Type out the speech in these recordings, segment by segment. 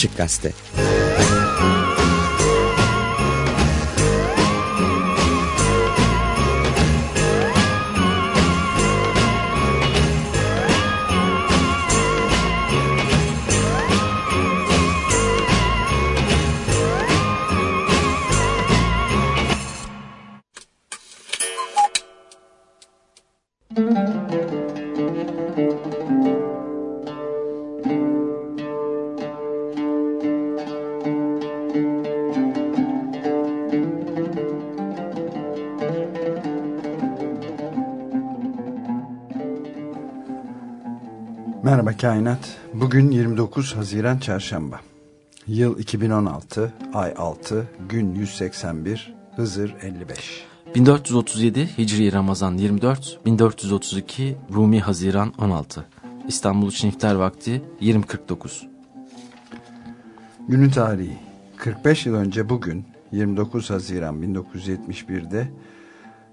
Açık Gazete Kainat. Bugün 29 Haziran Çarşamba. Yıl 2016, ay 6, gün 181, Hızır 55. 1437 Hicri Ramazan 24, 1432 Rumi Haziran 16. İstanbul için iftar vakti 20.49. Günün tarihi 45 yıl önce bugün 29 Haziran 1971'de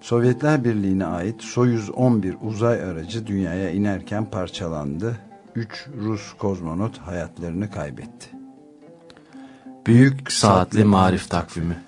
Sovyetler Birliği'ne ait Soyuz 11 uzay aracı dünyaya inerken parçalandı. 3 Rus kozmonot hayatlarını kaybetti. Büyük Saatli Marif Takvimi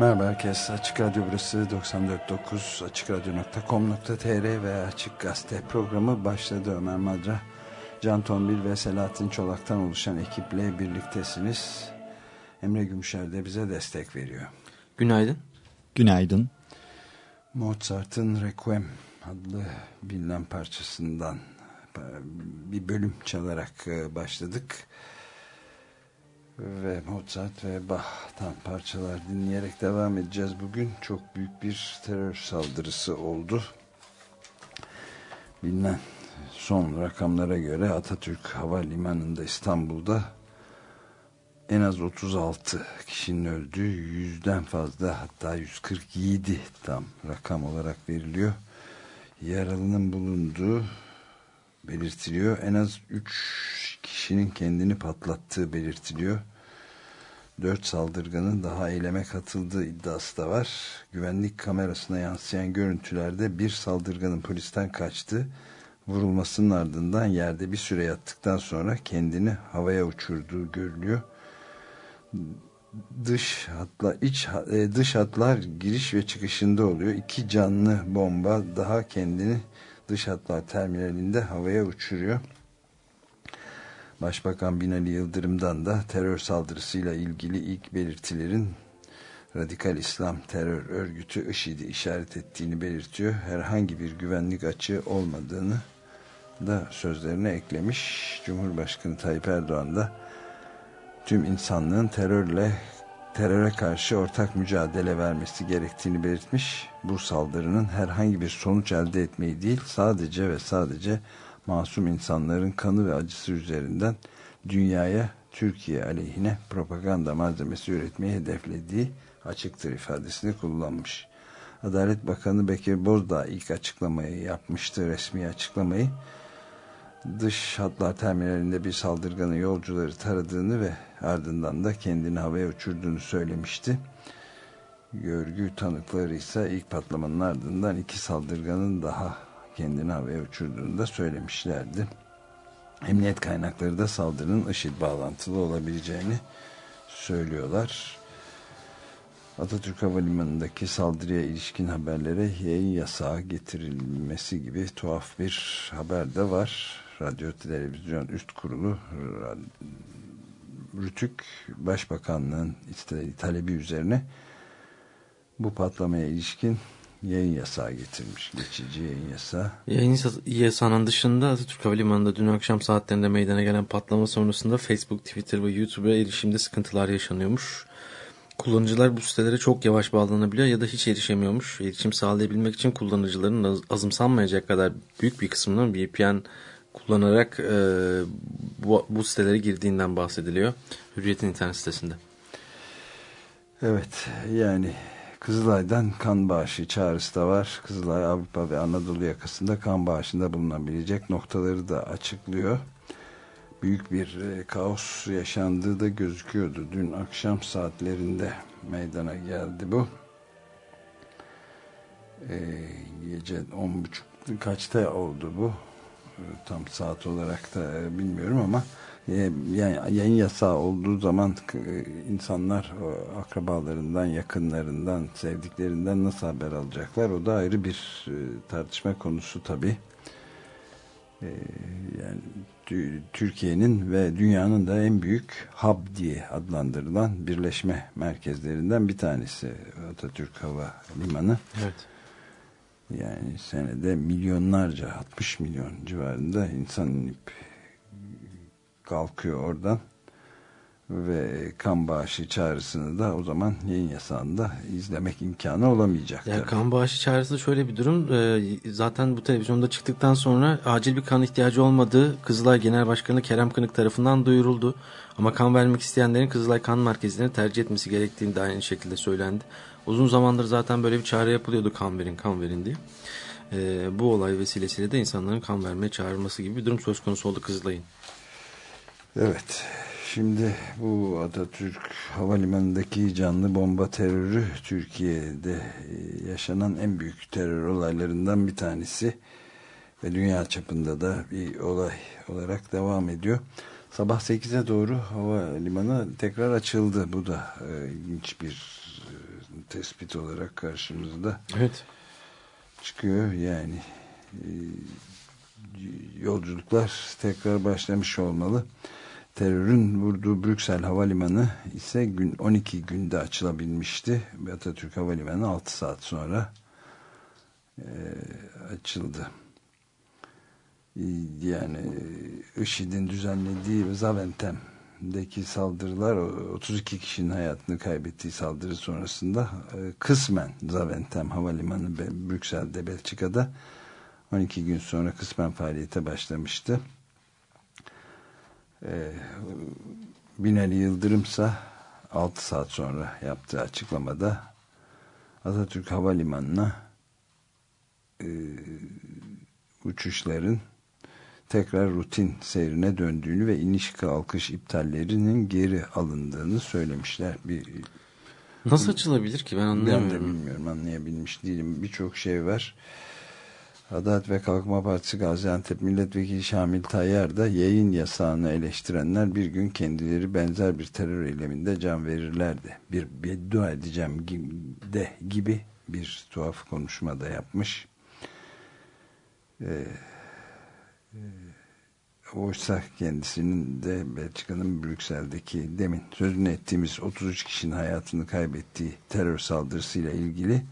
Merhaba herkes. Açık Radyo burası 94.9 AçıkRadyo.com.tr ve Açık Gazete programı başladı. Ömer Madra, Can Tombil ve Selahattin Çolak'tan oluşan ekiple birliktesiniz. Emre Gümüşer de bize destek veriyor. Günaydın. Günaydın. Mozart'ın Requiem adlı bilinen parçasından bir bölüm çalarak e, başladık ve Mozart ve Bach'tan parçalar dinleyerek devam edeceğiz. Bugün çok büyük bir terör saldırısı oldu. Bilinen son rakamlara göre Atatürk Havalimanı'nda İstanbul'da en az 36 kişinin öldüğü yüzden fazla hatta 147 tam rakam olarak veriliyor. Yaralının bulunduğu belirtiliyor. En az 3 kişinin kendini patlattığı belirtiliyor. 4 saldırganın daha eyleme katıldığı iddiası da var. Güvenlik kamerasına yansıyan görüntülerde bir saldırganın polisten kaçtı. Vurulmasının ardından yerde bir süre yattıktan sonra kendini havaya uçurduğu görülüyor. Dış hatlar, iç e, dış hatlar giriş ve çıkışında oluyor. İki canlı bomba daha kendini dış hatlar terminalinde havaya uçuruyor. Başbakan Binali Yıldırım'dan da terör saldırısıyla ilgili ilk belirtilerin Radikal İslam Terör Örgütü IŞİD'i işaret ettiğini belirtiyor. Herhangi bir güvenlik açığı olmadığını da sözlerine eklemiş. Cumhurbaşkanı Tayyip Erdoğan da tüm insanlığın terörle teröre karşı ortak mücadele vermesi gerektiğini belirtmiş. Bu saldırının herhangi bir sonuç elde etmeyi değil sadece ve sadece masum insanların kanı ve acısı üzerinden dünyaya Türkiye aleyhine propaganda malzemesi üretmeyi hedeflediği açıktır ifadesini kullanmış. Adalet Bakanı Bekir Bozdağ ilk açıklamayı yapmıştı, resmi açıklamayı. Dış hatlar terminalinde bir saldırganın yolcuları taradığını ve ardından da kendini havaya uçurduğunu söylemişti. Görgü tanıkları ise ilk patlamanın ardından iki saldırganın daha kendini havaya uçurduğunu da söylemişlerdi. Emniyet kaynakları da saldırının IŞİD bağlantılı olabileceğini söylüyorlar. Atatürk Havalimanı'ndaki saldırıya ilişkin haberlere yayın yasağı getirilmesi gibi tuhaf bir haber de var. Radyo Televizyon Üst Kurulu Rütük Başbakanlığın talebi üzerine bu patlamaya ilişkin yayın yasağı getirmiş. Geçici yayın yasağı. Yayın yasağının dışında Atatürk Havalimanı'nda dün akşam saatlerinde meydana gelen patlama sonrasında Facebook, Twitter ve YouTube'a erişimde sıkıntılar yaşanıyormuş. Kullanıcılar bu sitelere çok yavaş bağlanabiliyor ya da hiç erişemiyormuş. Erişim sağlayabilmek için kullanıcıların azımsanmayacak kadar büyük bir kısmının VPN kullanarak e, bu, bu sitelere girdiğinden bahsediliyor. Hürriyet'in internet sitesinde. Evet yani Kızılay'dan kan bağışı çağrısı da var. Kızılay Avrupa ve Anadolu yakasında kan bağışında bulunabilecek noktaları da açıklıyor. Büyük bir e, kaos yaşandığı da gözüküyordu. Dün akşam saatlerinde meydana geldi bu. E, gece 10.30 kaçta oldu bu? E, tam saat olarak da e, bilmiyorum ama yani yayın yasağı olduğu zaman e, insanlar akrabalarından, yakınlarından, sevdiklerinden nasıl haber alacaklar? O da ayrı bir e, tartışma konusu tabii. Ee, yani Türkiye'nin ve dünyanın da en büyük hub diye adlandırılan birleşme merkezlerinden bir tanesi Atatürk Hava Limanı. Evet. Yani senede milyonlarca 60 milyon civarında insan inip kalkıyor oradan ve kan bağışı çağrısını da o zaman yayın yasağında izlemek imkanı olamayacak. Ya kan bağışı çağrısı şöyle bir durum. E, zaten bu televizyonda çıktıktan sonra acil bir kan ihtiyacı olmadığı Kızılay Genel Başkanı Kerem Kınık tarafından duyuruldu. Ama kan vermek isteyenlerin Kızılay Kan Merkezi'ni tercih etmesi gerektiğini de aynı şekilde söylendi. Uzun zamandır zaten böyle bir çağrı yapılıyordu kan verin kan verin diye. E, bu olay vesilesiyle de insanların kan vermeye çağrılması gibi bir durum söz konusu oldu Kızılay'ın. Evet. Şimdi bu Atatürk Havalimanı'ndaki canlı bomba terörü Türkiye'de e, yaşanan en büyük terör olaylarından bir tanesi ve dünya çapında da bir olay olarak devam ediyor. sabah 8'e doğru hava limanı tekrar açıldı. Bu da e, ilginç bir e, tespit olarak karşımızda. Evet. Çıkıyor yani e, yolculuklar tekrar başlamış olmalı. Terörün vurduğu Brüksel Havalimanı ise gün 12 günde açılabilmişti. Atatürk Havalimanı 6 saat sonra e, açıldı. Yani IŞİD'in düzenlediği Zaventem'deki saldırılar 32 kişinin hayatını kaybettiği saldırı sonrasında e, kısmen Zaventem Havalimanı Brüksel'de Belçika'da 12 gün sonra kısmen faaliyete başlamıştı. E, Binali Yıldırımsa 6 saat sonra yaptığı açıklamada Atatürk Havalimanı'na e, uçuşların tekrar rutin seyrine döndüğünü ve iniş kalkış iptallerinin geri alındığını söylemişler. Bir Nasıl açılabilir ki ben anlayamıyorum. Ben de bilmiyorum anlayabilmiş değilim. Birçok şey var. Adalet ve Kalkınma Partisi Gaziantep Milletvekili Şamil Tayyar da yayın yasağını eleştirenler bir gün kendileri benzer bir terör eyleminde can verirlerdi. Bir beddua edeceğim de gibi bir tuhaf konuşma da yapmış. Ee, e, oysa kendisinin de Belçika'nın Brüksel'deki demin sözünü ettiğimiz 33 kişinin hayatını kaybettiği terör saldırısıyla ilgili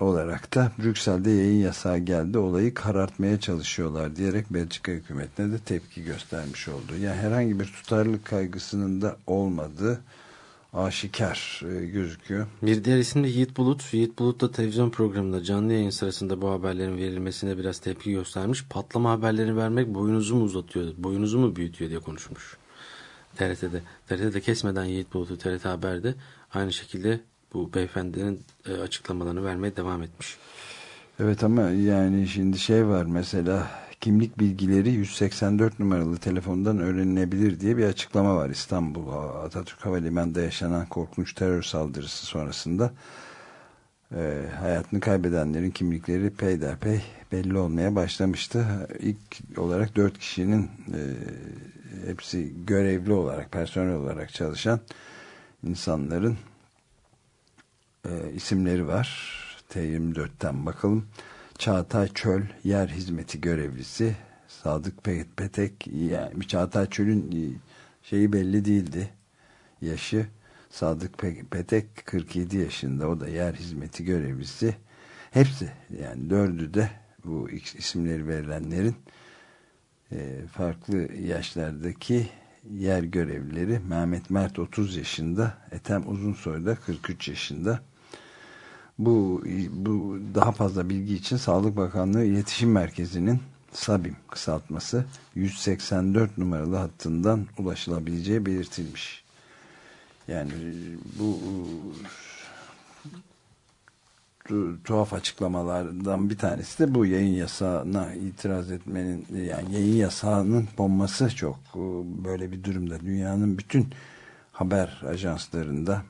olarak da Brüksel'de yayın yasağı geldi olayı karartmaya çalışıyorlar diyerek Belçika hükümetine de tepki göstermiş oldu. Yani herhangi bir tutarlılık kaygısının da olmadığı aşikar e, gözüküyor. Bir diğer isim de Yiğit Bulut. Yiğit Bulut da televizyon programında canlı yayın sırasında bu haberlerin verilmesine biraz tepki göstermiş. Patlama haberlerini vermek boyunuzu mu uzatıyor, boyunuzu mu büyütüyor diye konuşmuş. TRT'de. TRT'de kesmeden Yiğit Bulut'u TRT Haber'de aynı şekilde bu beyefendinin e, açıklamalarını vermeye devam etmiş. Evet ama yani şimdi şey var mesela kimlik bilgileri 184 numaralı telefondan öğrenilebilir diye bir açıklama var İstanbul Atatürk Havalimanı'nda yaşanan korkunç terör saldırısı sonrasında e, hayatını kaybedenlerin kimlikleri peyderpey belli olmaya başlamıştı. İlk olarak 4 kişinin e, hepsi görevli olarak personel olarak çalışan insanların e, isimleri var. T24'ten bakalım. Çağatay Çöl yer hizmeti görevlisi Sadık Petek. Yani Çağatay Çöl'ün e, şeyi belli değildi yaşı. Sadık Petek 47 yaşında o da yer hizmeti görevlisi. Hepsi yani dördü de bu isimleri verilenlerin e, farklı yaşlardaki yer görevlileri. Mehmet Mert 30 yaşında Ethem Uzunsoy da 43 yaşında bu, bu daha fazla bilgi için Sağlık Bakanlığı İletişim Merkezi'nin SABİM kısaltması 184 numaralı hattından ulaşılabileceği belirtilmiş. Yani bu tuhaf açıklamalardan bir tanesi de bu yayın yasağına itiraz etmenin yani yayın yasağının konması çok böyle bir durumda dünyanın bütün haber ajanslarında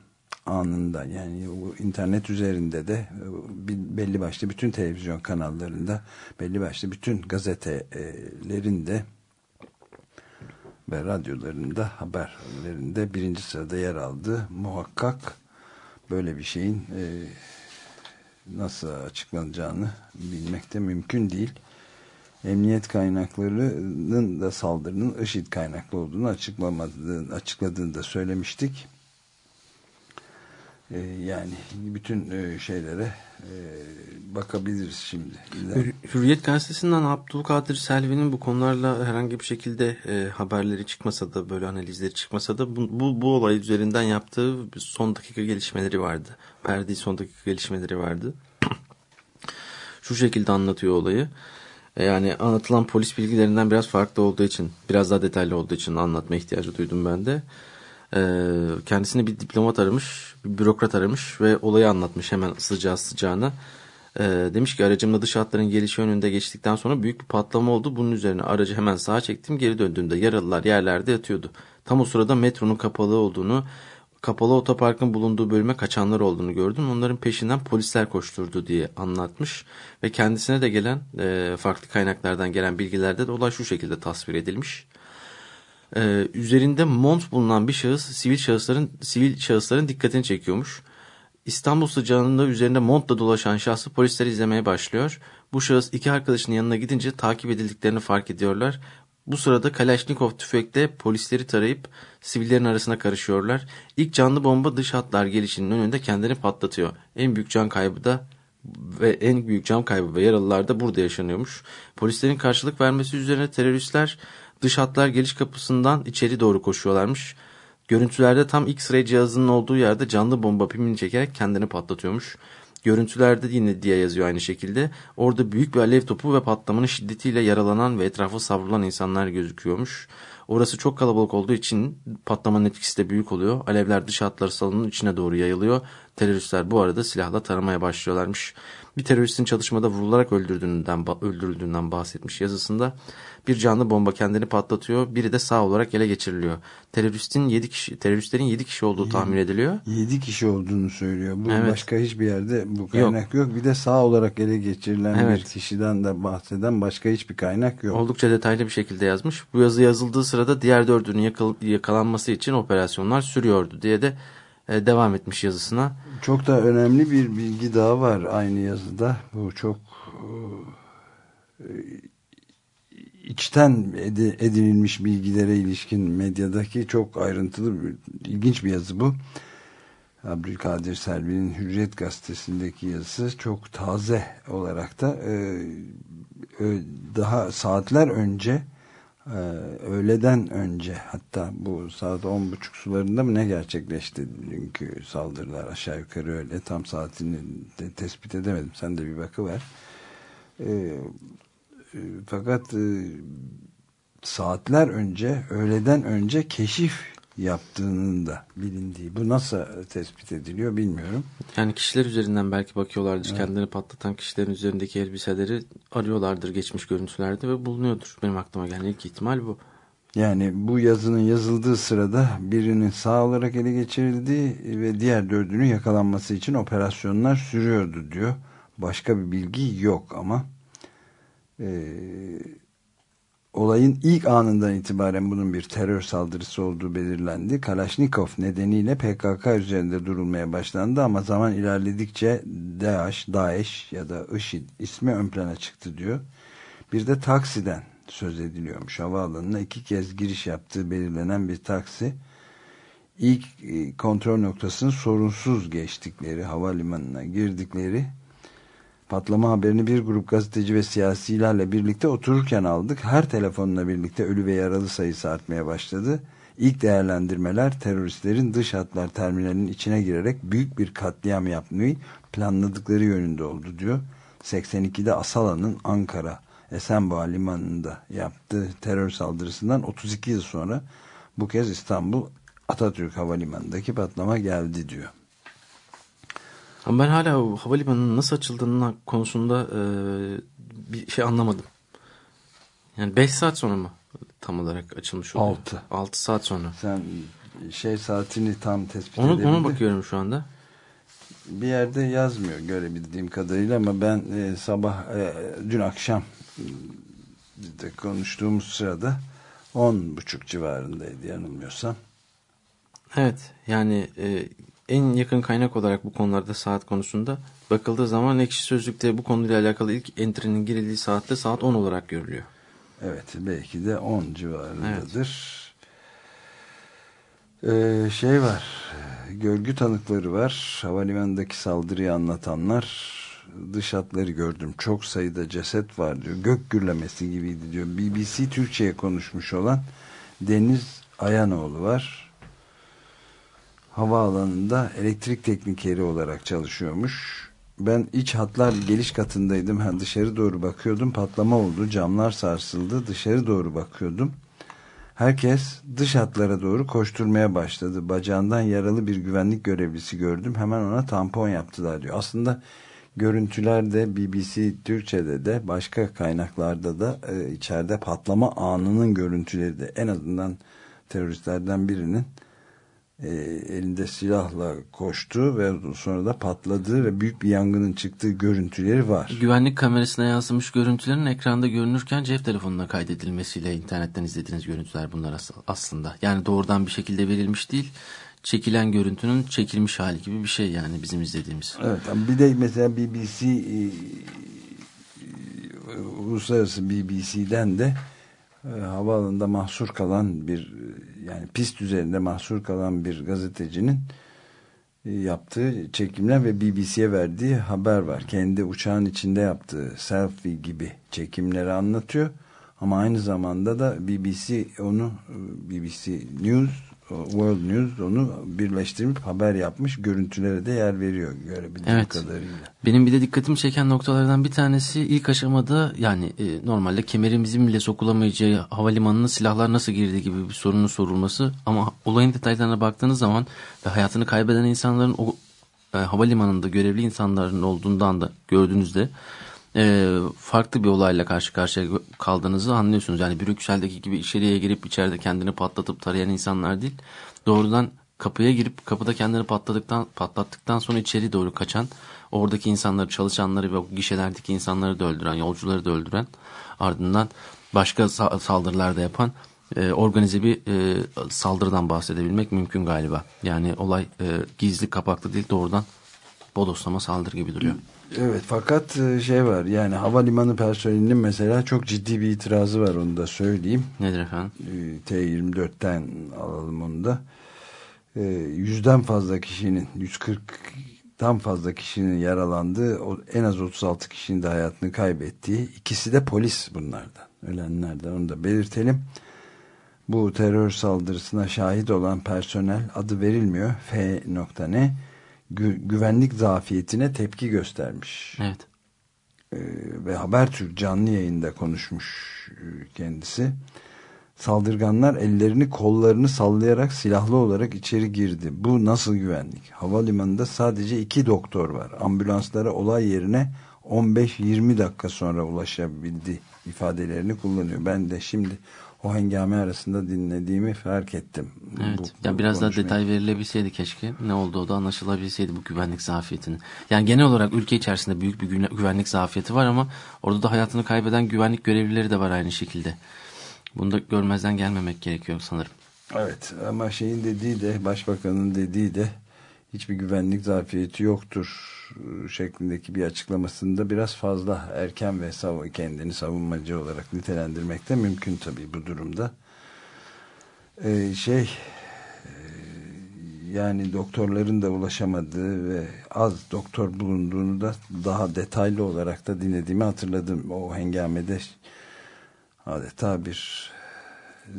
anında yani bu internet üzerinde de belli başlı bütün televizyon kanallarında belli başlı bütün gazetelerinde ve radyolarında haberlerinde birinci sırada yer aldı. Muhakkak böyle bir şeyin e, nasıl açıklanacağını bilmek de mümkün değil. Emniyet kaynaklarının da saldırının IŞİD kaynaklı olduğunu açıklamadığını, açıkladığını da söylemiştik. Ee, yani bütün e, şeylere e, bakabiliriz şimdi. Hürriyet gazetesinden Abdülkadir Selvi'nin bu konularla herhangi bir şekilde e, haberleri çıkmasa da böyle analizleri çıkmasa da bu, bu, bu olay üzerinden yaptığı son dakika gelişmeleri vardı. Verdiği son dakika gelişmeleri vardı. Şu şekilde anlatıyor olayı. Yani anlatılan polis bilgilerinden biraz farklı olduğu için, biraz daha detaylı olduğu için anlatma ihtiyacı duydum ben de. Ee, kendisine bir diplomat aramış, bir bürokrat aramış ve olayı anlatmış hemen sıcağı sıcağına. Ee, demiş ki aracımla dış hatların gelişi önünde geçtikten sonra büyük bir patlama oldu. Bunun üzerine aracı hemen sağa çektim. Geri döndüğümde yaralılar yerlerde yatıyordu. Tam o sırada metronun kapalı olduğunu, kapalı otoparkın bulunduğu bölüme kaçanlar olduğunu gördüm. Onların peşinden polisler koşturdu diye anlatmış. Ve kendisine de gelen e, farklı kaynaklardan gelen bilgilerde de olay şu şekilde tasvir edilmiş. Ee, üzerinde mont bulunan bir şahıs sivil şahısların sivil şahısların dikkatini çekiyormuş. İstanbul sıcağında üzerinde montla dolaşan şahsı polisler izlemeye başlıyor. Bu şahıs iki arkadaşının yanına gidince takip edildiklerini fark ediyorlar. Bu sırada Kalashnikov tüfekle polisleri tarayıp sivillerin arasına karışıyorlar. İlk canlı bomba dış hatlar gelişinin önünde kendini patlatıyor. En büyük can kaybı da ve en büyük can kaybı ve yaralılar da burada yaşanıyormuş. Polislerin karşılık vermesi üzerine teröristler dış hatlar geliş kapısından içeri doğru koşuyorlarmış. Görüntülerde tam X-ray cihazının olduğu yerde canlı bomba pimini çekerek kendini patlatıyormuş. Görüntülerde yine diye yazıyor aynı şekilde. Orada büyük bir alev topu ve patlamanın şiddetiyle yaralanan ve etrafı savrulan insanlar gözüküyormuş. Orası çok kalabalık olduğu için patlamanın etkisi de büyük oluyor. Alevler dış hatları salonun içine doğru yayılıyor. Teröristler bu arada silahla taramaya başlıyorlarmış. Bir teröristin çalışmada vurularak öldürdüğünden, öldürüldüğünden bahsetmiş yazısında. Bir canlı bomba kendini patlatıyor. Biri de sağ olarak ele geçiriliyor. Teröristin 7 kişi teröristlerin 7 kişi olduğu tahmin ediliyor. 7 kişi olduğunu söylüyor. Bu evet. başka hiçbir yerde bu kaynak yok. yok. Bir de sağ olarak ele geçirilen evet. bir kişiden de bahseden başka hiçbir kaynak yok. Oldukça detaylı bir şekilde yazmış. Bu yazı yazıldığı sırada diğer dördünün yakal yakalanması için operasyonlar sürüyordu diye de devam etmiş yazısına. Çok da önemli bir bilgi daha var aynı yazıda. Bu çok e, içten edinilmiş bilgilere ilişkin medyadaki çok ayrıntılı ilginç bir yazı bu. Abdülkadir Selvi'nin Hürriyet gazetesindeki yazısı çok taze olarak da e, daha saatler önce e, öğleden önce hatta bu saat on buçuk sularında mı ne gerçekleşti? Dünkü saldırılar aşağı yukarı öyle. Tam saatini de tespit edemedim. Sen de bir bakıver. E, e, fakat e, saatler önce, öğleden önce keşif yaptığının da bilindiği. Bu nasıl tespit ediliyor bilmiyorum. Yani kişiler üzerinden belki bakıyorlardır. Evet. Kendini patlatan kişilerin üzerindeki elbiseleri arıyorlardır geçmiş görüntülerde ve bulunuyordur. Benim aklıma gelen ilk ihtimal bu. Yani bu yazının yazıldığı sırada birinin sağ olarak ele geçirildiği ve diğer dördünün yakalanması için operasyonlar sürüyordu diyor. Başka bir bilgi yok ama e, olayın ilk anından itibaren bunun bir terör saldırısı olduğu belirlendi. Kalashnikov nedeniyle PKK üzerinde durulmaya başlandı ama zaman ilerledikçe DAEŞ, DAEŞ ya da IŞİD ismi ön plana çıktı diyor. Bir de taksiden söz ediliyormuş. Havaalanına iki kez giriş yaptığı belirlenen bir taksi ilk e, kontrol noktasını sorunsuz geçtikleri havalimanına girdikleri Patlama haberini bir grup gazeteci ve siyasilerle birlikte otururken aldık. Her telefonla birlikte ölü ve yaralı sayısı artmaya başladı. İlk değerlendirmeler teröristlerin dış hatlar terminalinin içine girerek büyük bir katliam yapmayı planladıkları yönünde oldu diyor. 82'de Asala'nın Ankara Esenboğa Limanı'nda yaptığı terör saldırısından 32 yıl sonra bu kez İstanbul Atatürk Havalimanı'ndaki patlama geldi diyor. Ama ben hala havalimanının nasıl açıldığının konusunda e, bir şey anlamadım. Yani 5 saat sonra mı tam olarak açılmış oluyor? 6. 6 saat sonra. Sen şey saatini tam tespit onu, Ona bakıyorum şu anda. Bir yerde yazmıyor görebildiğim kadarıyla ama ben e, sabah e, dün akşam de konuştuğumuz sırada 10.30 civarındaydı yanılmıyorsam. Evet yani e, en yakın kaynak olarak bu konularda saat konusunda bakıldığı zaman ekşi sözlükte bu konuyla alakalı ilk entry'nin girildiği saatte saat 10 olarak görülüyor. Evet belki de 10 civarındadır. Evet. Ee, şey var görgü tanıkları var havalimanındaki saldırıyı anlatanlar dış hatları gördüm çok sayıda ceset var diyor gök gürlemesi gibiydi diyor BBC Türkçe'ye konuşmuş olan Deniz Ayanoğlu var havaalanında elektrik teknikeri olarak çalışıyormuş. Ben iç hatlar geliş katındaydım. Ha, dışarı doğru bakıyordum. Patlama oldu. Camlar sarsıldı. Dışarı doğru bakıyordum. Herkes dış hatlara doğru koşturmaya başladı. Bacağından yaralı bir güvenlik görevlisi gördüm. Hemen ona tampon yaptılar diyor. Aslında görüntülerde BBC Türkçe'de de başka kaynaklarda da e, içeride patlama anının görüntüleri de en azından teröristlerden birinin e, elinde silahla koştu ve sonra da patladığı ve büyük bir yangının çıktığı görüntüleri var. Güvenlik kamerasına yansımış görüntülerin ekranda görünürken cep telefonuna kaydedilmesiyle internetten izlediğiniz görüntüler bunlar aslında. Yani doğrudan bir şekilde verilmiş değil çekilen görüntünün çekilmiş hali gibi bir şey yani bizim izlediğimiz. Evet bir de mesela BBC e, uluslararası BBC'den de e, havaalanında mahsur kalan bir yani pist üzerinde mahsur kalan bir gazetecinin e, yaptığı çekimler ve BBC'ye verdiği haber var. Kendi uçağın içinde yaptığı selfie gibi çekimleri anlatıyor. Ama aynı zamanda da BBC onu BBC News World News onu birleştirip haber yapmış. Görüntülere de yer veriyor görebildiğim evet. kadarıyla. Benim bir de dikkatimi çeken noktalardan bir tanesi ilk aşamada yani e, normalde kemerimizin bile sokulamayacağı havalimanına silahlar nasıl girdi gibi bir sorunun sorulması. Ama olayın detaylarına baktığınız zaman ve hayatını kaybeden insanların o e, havalimanında görevli insanların olduğundan da gördüğünüzde e, farklı bir olayla karşı karşıya kaldığınızı anlıyorsunuz. Yani Brüksel'deki gibi içeriye girip içeride kendini patlatıp tarayan insanlar değil. Doğrudan kapıya girip kapıda kendini patladıktan patlattıktan sonra içeri doğru kaçan oradaki insanları çalışanları ve gişelerdeki insanları da öldüren yolcuları da öldüren ardından başka saldırılar da yapan e, organize bir e, saldırıdan bahsedebilmek mümkün galiba. Yani olay e, gizli kapaklı değil doğrudan bodoslama saldırı gibi duruyor. Evet fakat e, şey var yani havalimanı personelinin mesela çok ciddi bir itirazı var onu da söyleyeyim. Nedir efendim? E, T24'ten alalım onu da. E, yüzden fazla kişinin 140'tan fazla kişinin yaralandığı en az 36 kişinin de hayatını kaybettiği ikisi de polis bunlardan ölenlerden onu da belirtelim. Bu terör saldırısına şahit olan personel adı verilmiyor F.ne gü güvenlik zafiyetine tepki göstermiş. Evet. Ee, ve Habertürk canlı yayında konuşmuş e, kendisi. Saldırganlar ellerini kollarını sallayarak silahlı olarak içeri girdi. Bu nasıl güvenlik? Havalimanında sadece iki doktor var. Ambulanslara olay yerine 15-20 dakika sonra ulaşabildi ifadelerini kullanıyor. Ben de şimdi o hengame arasında dinlediğimi fark ettim. Evet. Bu, bu yani biraz daha detay verilebilseydi keşke. Ne olduğu da anlaşılabilseydi bu güvenlik zafiyetinin. Yani genel olarak ülke içerisinde büyük bir güvenlik zafiyeti var ama orada da hayatını kaybeden güvenlik görevlileri de var aynı şekilde. Bunu da görmezden gelmemek gerekiyor sanırım. Evet ama şeyin dediği de başbakanın dediği de hiçbir güvenlik zafiyeti yoktur şeklindeki bir açıklamasında biraz fazla erken ve sav kendini savunmacı olarak nitelendirmek de mümkün tabii bu durumda. Ee, şey e, yani doktorların da ulaşamadığı ve az doktor bulunduğunu da daha detaylı olarak da dinlediğimi hatırladım. O hengamede adeta bir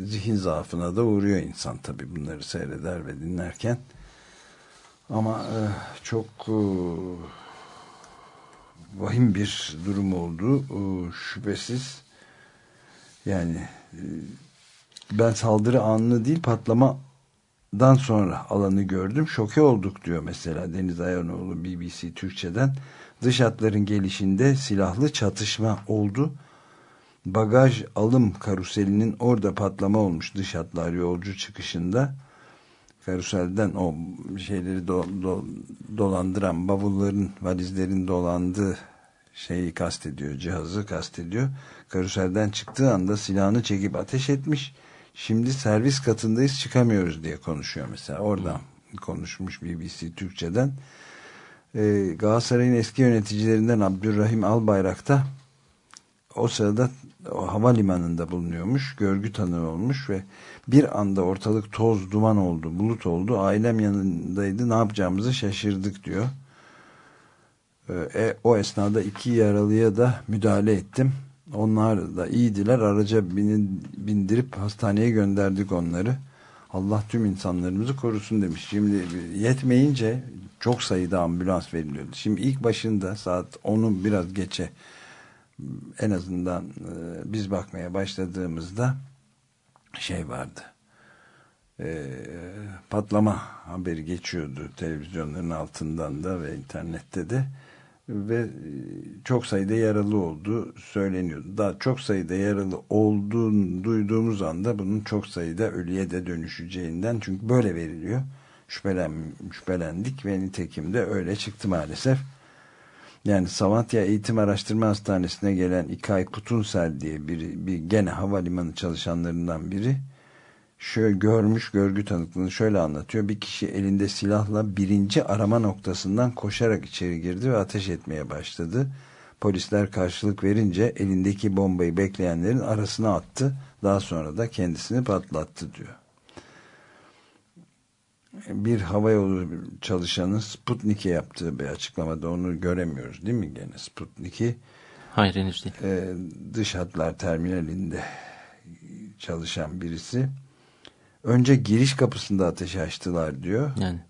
zihin zaafına da uğruyor insan tabii bunları seyreder ve dinlerken. Ama e, çok e, vahim bir durum oldu. E, şüphesiz yani ben saldırı anını değil patlamadan sonra alanı gördüm. Şoke olduk diyor mesela Deniz Ayanoğlu BBC Türkçe'den. Dış hatların gelişinde silahlı çatışma oldu. Bagaj alım karuselinin orada patlama olmuş dış hatlar yolcu çıkışında karuselden o şeyleri do, do, dolandıran bavulların valizlerin dolandığı şeyi kastediyor cihazı kastediyor. Karuselden çıktığı anda silahını çekip ateş etmiş. Şimdi servis katındayız çıkamıyoruz diye konuşuyor mesela. Oradan konuşmuş BBC Türkçe'den. Ee, Galatasaray'ın eski yöneticilerinden Abdurrahim Albayrak da o sırada o havalimanında bulunuyormuş görgü tanığı olmuş ve bir anda ortalık toz duman oldu, bulut oldu. Ailem yanındaydı, ne yapacağımızı şaşırdık diyor. Ee, e, o esnada iki yaralıya da müdahale ettim. Onlar da iyiydiler. Araca bindirip hastaneye gönderdik onları. Allah tüm insanlarımızı korusun demiş. Şimdi yetmeyince çok sayıda ambulans veriliyordu. Şimdi ilk başında saat 10'u biraz geçe en azından e, biz bakmaya başladığımızda şey vardı. E, patlama haberi geçiyordu televizyonların altından da ve internette de ve e, çok sayıda yaralı olduğu söyleniyordu. Daha çok sayıda yaralı olduğunu duyduğumuz anda bunun çok sayıda ölüye de dönüşeceğinden çünkü böyle veriliyor. şüphelen, şüphelendik ve nitekim de öyle çıktı maalesef. Yani Samatya Eğitim Araştırma Hastanesi'ne gelen İkay Kutunsel diye biri, bir gene havalimanı çalışanlarından biri şöyle görmüş görgü tanıklığını şöyle anlatıyor. Bir kişi elinde silahla birinci arama noktasından koşarak içeri girdi ve ateş etmeye başladı. Polisler karşılık verince elindeki bombayı bekleyenlerin arasına attı. Daha sonra da kendisini patlattı diyor. Bir havayolu çalışanı Sputnik'e yaptığı bir açıklamada onu göremiyoruz değil mi gene Sputnik'i? Hayır henüz değil. E, dış hatlar terminalinde çalışan birisi. Önce giriş kapısında ateş açtılar diyor. Yani.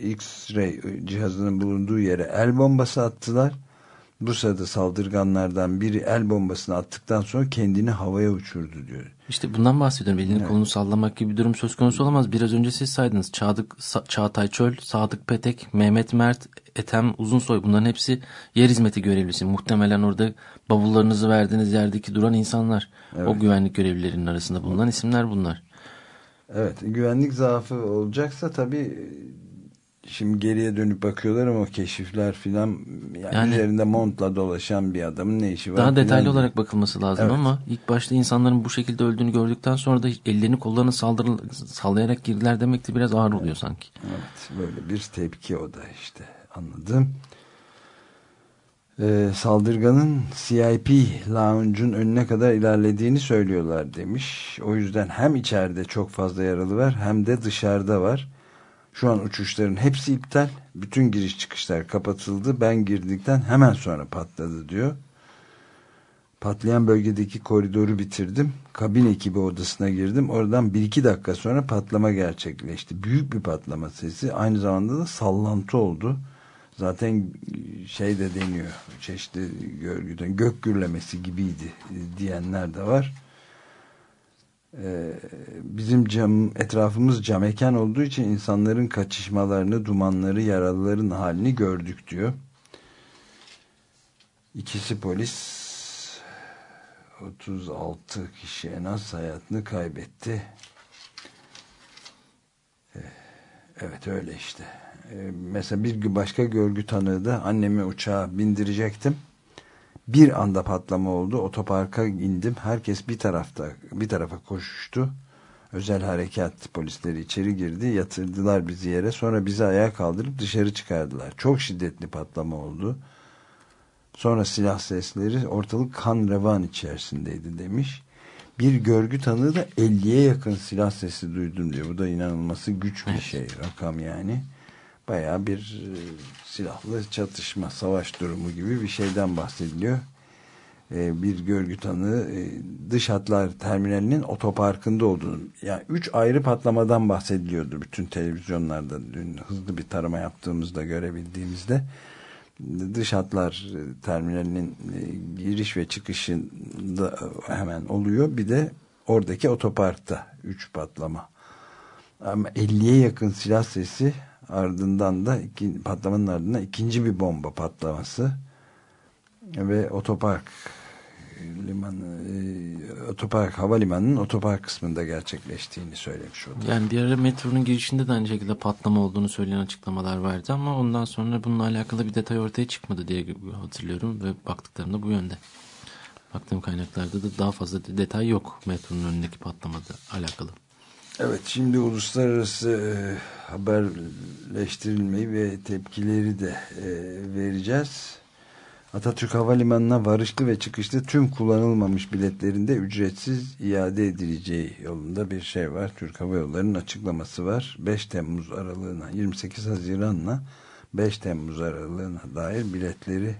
X-ray cihazının bulunduğu yere el bombası attılar. Bu sırada saldırganlardan biri el bombasını attıktan sonra kendini havaya uçurdu diyor. İşte bundan bahsediyorum. Elini evet. kolunu sallamak gibi bir durum söz konusu olamaz. Biraz önce siz saydınız. Çağdık, Sa Çağatay Çöl, Sadık Petek, Mehmet Mert, Ethem Uzunsoy bunların hepsi yer hizmeti görevlisi. Muhtemelen orada bavullarınızı verdiğiniz yerdeki duran insanlar. Evet. O güvenlik görevlilerinin arasında bulunan isimler bunlar. Evet güvenlik zaafı olacaksa tabii şimdi geriye dönüp bakıyorlar ama keşifler filan yani, yani üzerinde montla dolaşan bir adamın ne işi var? Daha detaylı diye. olarak bakılması lazım evet. ama ilk başta insanların bu şekilde öldüğünü gördükten sonra da ellerini kollarını saldır, sallayarak girdiler demek de biraz ağır oluyor evet. sanki. Evet böyle bir tepki o da işte anladım. Ee, saldırganın CIP lounge'un önüne kadar ilerlediğini söylüyorlar demiş. O yüzden hem içeride çok fazla yaralı var hem de dışarıda var. Şu an uçuşların hepsi iptal. Bütün giriş çıkışlar kapatıldı. Ben girdikten hemen sonra patladı diyor. Patlayan bölgedeki koridoru bitirdim. Kabin ekibi odasına girdim. Oradan bir iki dakika sonra patlama gerçekleşti. Büyük bir patlama sesi. Aynı zamanda da sallantı oldu. Zaten şey de deniyor. Çeşitli görgüden gök gürlemesi gibiydi diyenler de var. Ee, bizim cam, etrafımız cam mekan olduğu için insanların kaçışmalarını, dumanları, yaralıların halini gördük diyor. İkisi polis 36 kişi en az hayatını kaybetti. Ee, evet öyle işte. Ee, mesela bir başka görgü tanığı da annemi uçağa bindirecektim bir anda patlama oldu. Otoparka indim. Herkes bir tarafta bir tarafa koşuştu. Özel harekat polisleri içeri girdi. Yatırdılar bizi yere. Sonra bizi ayağa kaldırıp dışarı çıkardılar. Çok şiddetli patlama oldu. Sonra silah sesleri ortalık kan revan içerisindeydi demiş. Bir görgü tanığı da 50'ye yakın silah sesi duydum diyor. Bu da inanılması güç bir şey. Rakam yani. Baya bir e, silahlı çatışma, savaş durumu gibi bir şeyden bahsediliyor. E, bir görgü tanığı e, dış hatlar terminalinin otoparkında olduğunu, yani üç ayrı patlamadan bahsediliyordu bütün televizyonlarda. Dün hızlı bir tarama yaptığımızda görebildiğimizde dış hatlar terminalinin giriş ve çıkışında hemen oluyor. Bir de oradaki otoparkta üç patlama. Ama 50'ye yakın silah sesi ardından da iki, patlamanın ardından ikinci bir bomba patlaması ve otopark limanı e, otopark havalimanının otopark kısmında gerçekleştiğini söylemiş oldu. Yani diğer metronun girişinde de aynı şekilde patlama olduğunu söyleyen açıklamalar vardı ama ondan sonra bununla alakalı bir detay ortaya çıkmadı diye hatırlıyorum ve baktıklarımda bu yönde. Baktığım kaynaklarda da daha fazla detay yok metronun önündeki patlamada alakalı. Evet şimdi uluslararası e, haberleştirilmeyi ve tepkileri de e, vereceğiz. Atatürk Havalimanı'na varışlı ve çıkışlı tüm kullanılmamış biletlerinde ücretsiz iade edileceği yolunda bir şey var. Türk Hava Yolları'nın açıklaması var. 5 Temmuz aralığına 28 Haziran'la 5 Temmuz aralığına dair biletleri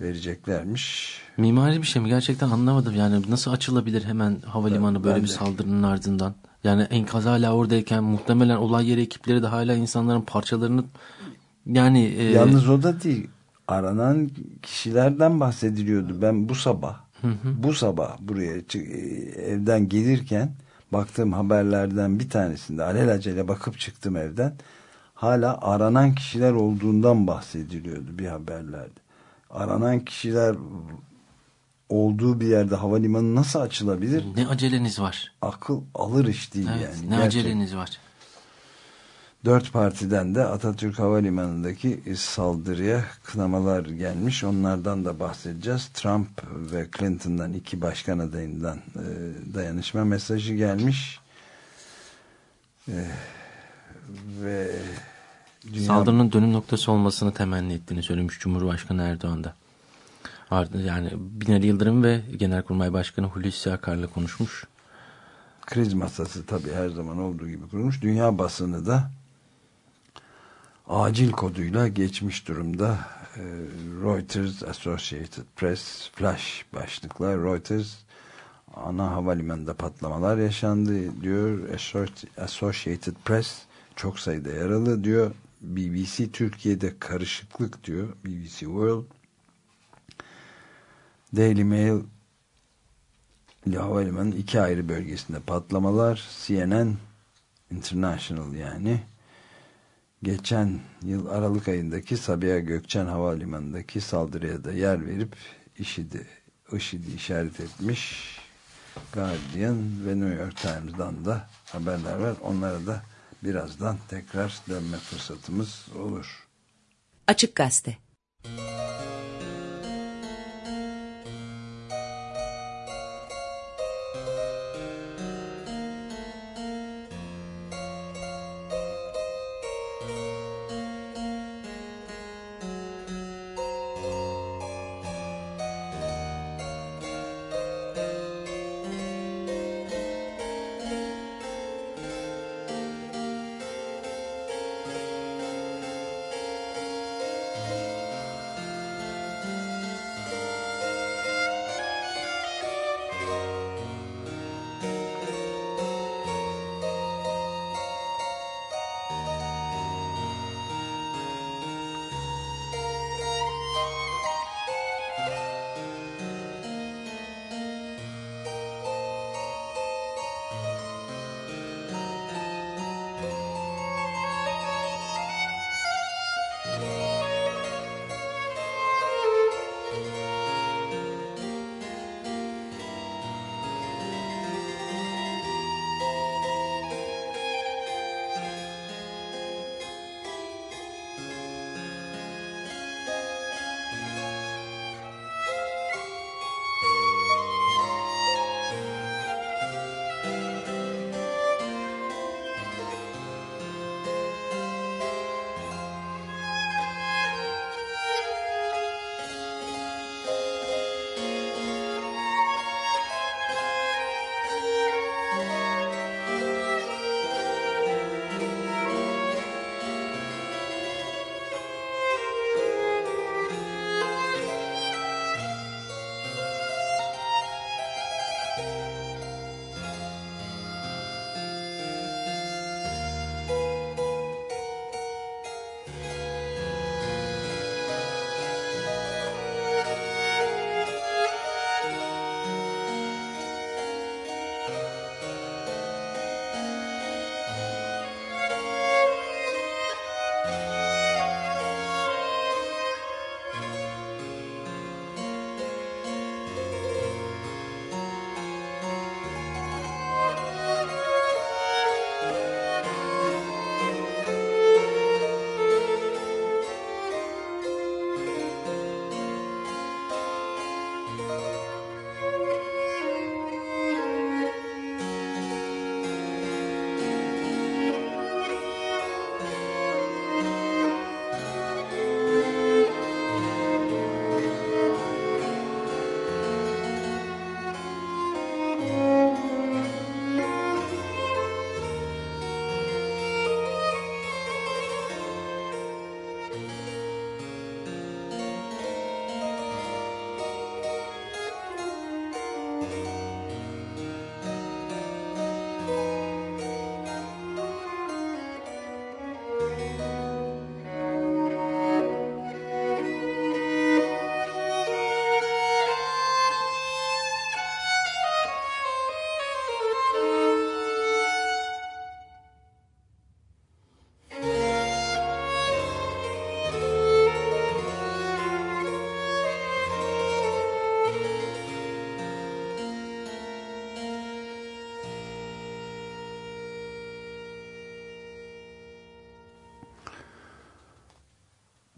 vereceklermiş. Mimari bir şey mi? Gerçekten anlamadım. Yani nasıl açılabilir hemen havalimanı ben, böyle ben bir de. saldırının ardından? Yani enkaz hala oradayken muhtemelen olay yeri ekipleri de hala insanların parçalarını yani... E... Yalnız o da değil. Aranan kişilerden bahsediliyordu. Ben bu sabah hı hı. bu sabah buraya e, evden gelirken baktığım haberlerden bir tanesinde alelacele bakıp çıktım evden. Hala aranan kişiler olduğundan bahsediliyordu bir haberlerde. Aranan kişiler olduğu bir yerde havalimanı nasıl açılabilir? Ne aceleniz var? Akıl alır iş değil evet, yani. Ne Gerçekten. aceleniz var? Dört partiden de Atatürk Havalimanı'ndaki saldırıya kınamalar gelmiş. Onlardan da bahsedeceğiz. Trump ve Clinton'dan iki başkan adayından e, dayanışma mesajı gelmiş. E, ve dünya... Saldırının dönüm noktası olmasını temenni ettiğini söylemiş Cumhurbaşkanı Erdoğan da. Yani Binali Yıldırım ve Genelkurmay Başkanı Hulusi Akar'la konuşmuş. Kriz masası tabii her zaman olduğu gibi kurulmuş. Dünya basını da acil koduyla geçmiş durumda. Ee, Reuters, Associated Press, Flash başlıklar. Reuters ana havalimanında patlamalar yaşandı diyor. Associated Press çok sayıda yaralı diyor. BBC Türkiye'de karışıklık diyor. BBC World. Daily Mail havalimanının iki ayrı bölgesinde patlamalar. CNN International yani geçen yıl Aralık ayındaki Sabiha Gökçen Havalimanı'ndaki saldırıya da yer verip IŞİD'i IŞİD'i işaret etmiş Guardian ve New York Times'dan da haberler var. Onlara da birazdan tekrar dönme fırsatımız olur. Açık Gazete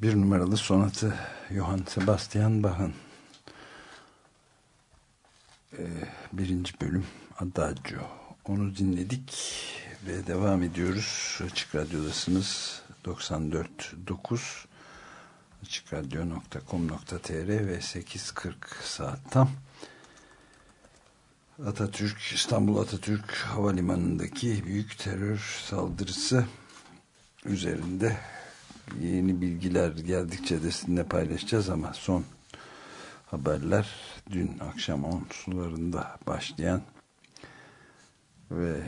bir numaralı sonatı Johann Sebastian Bach'ın e, birinci bölüm Adagio. Onu dinledik ve devam ediyoruz. Açık Radyodasınız 94.9 açıkradyo.com.tr ve 8.40 saat tam. Atatürk, İstanbul Atatürk Havalimanı'ndaki büyük terör saldırısı üzerinde yeni bilgiler geldikçe de sizinle paylaşacağız ama son haberler dün akşam 10 sularında başlayan ve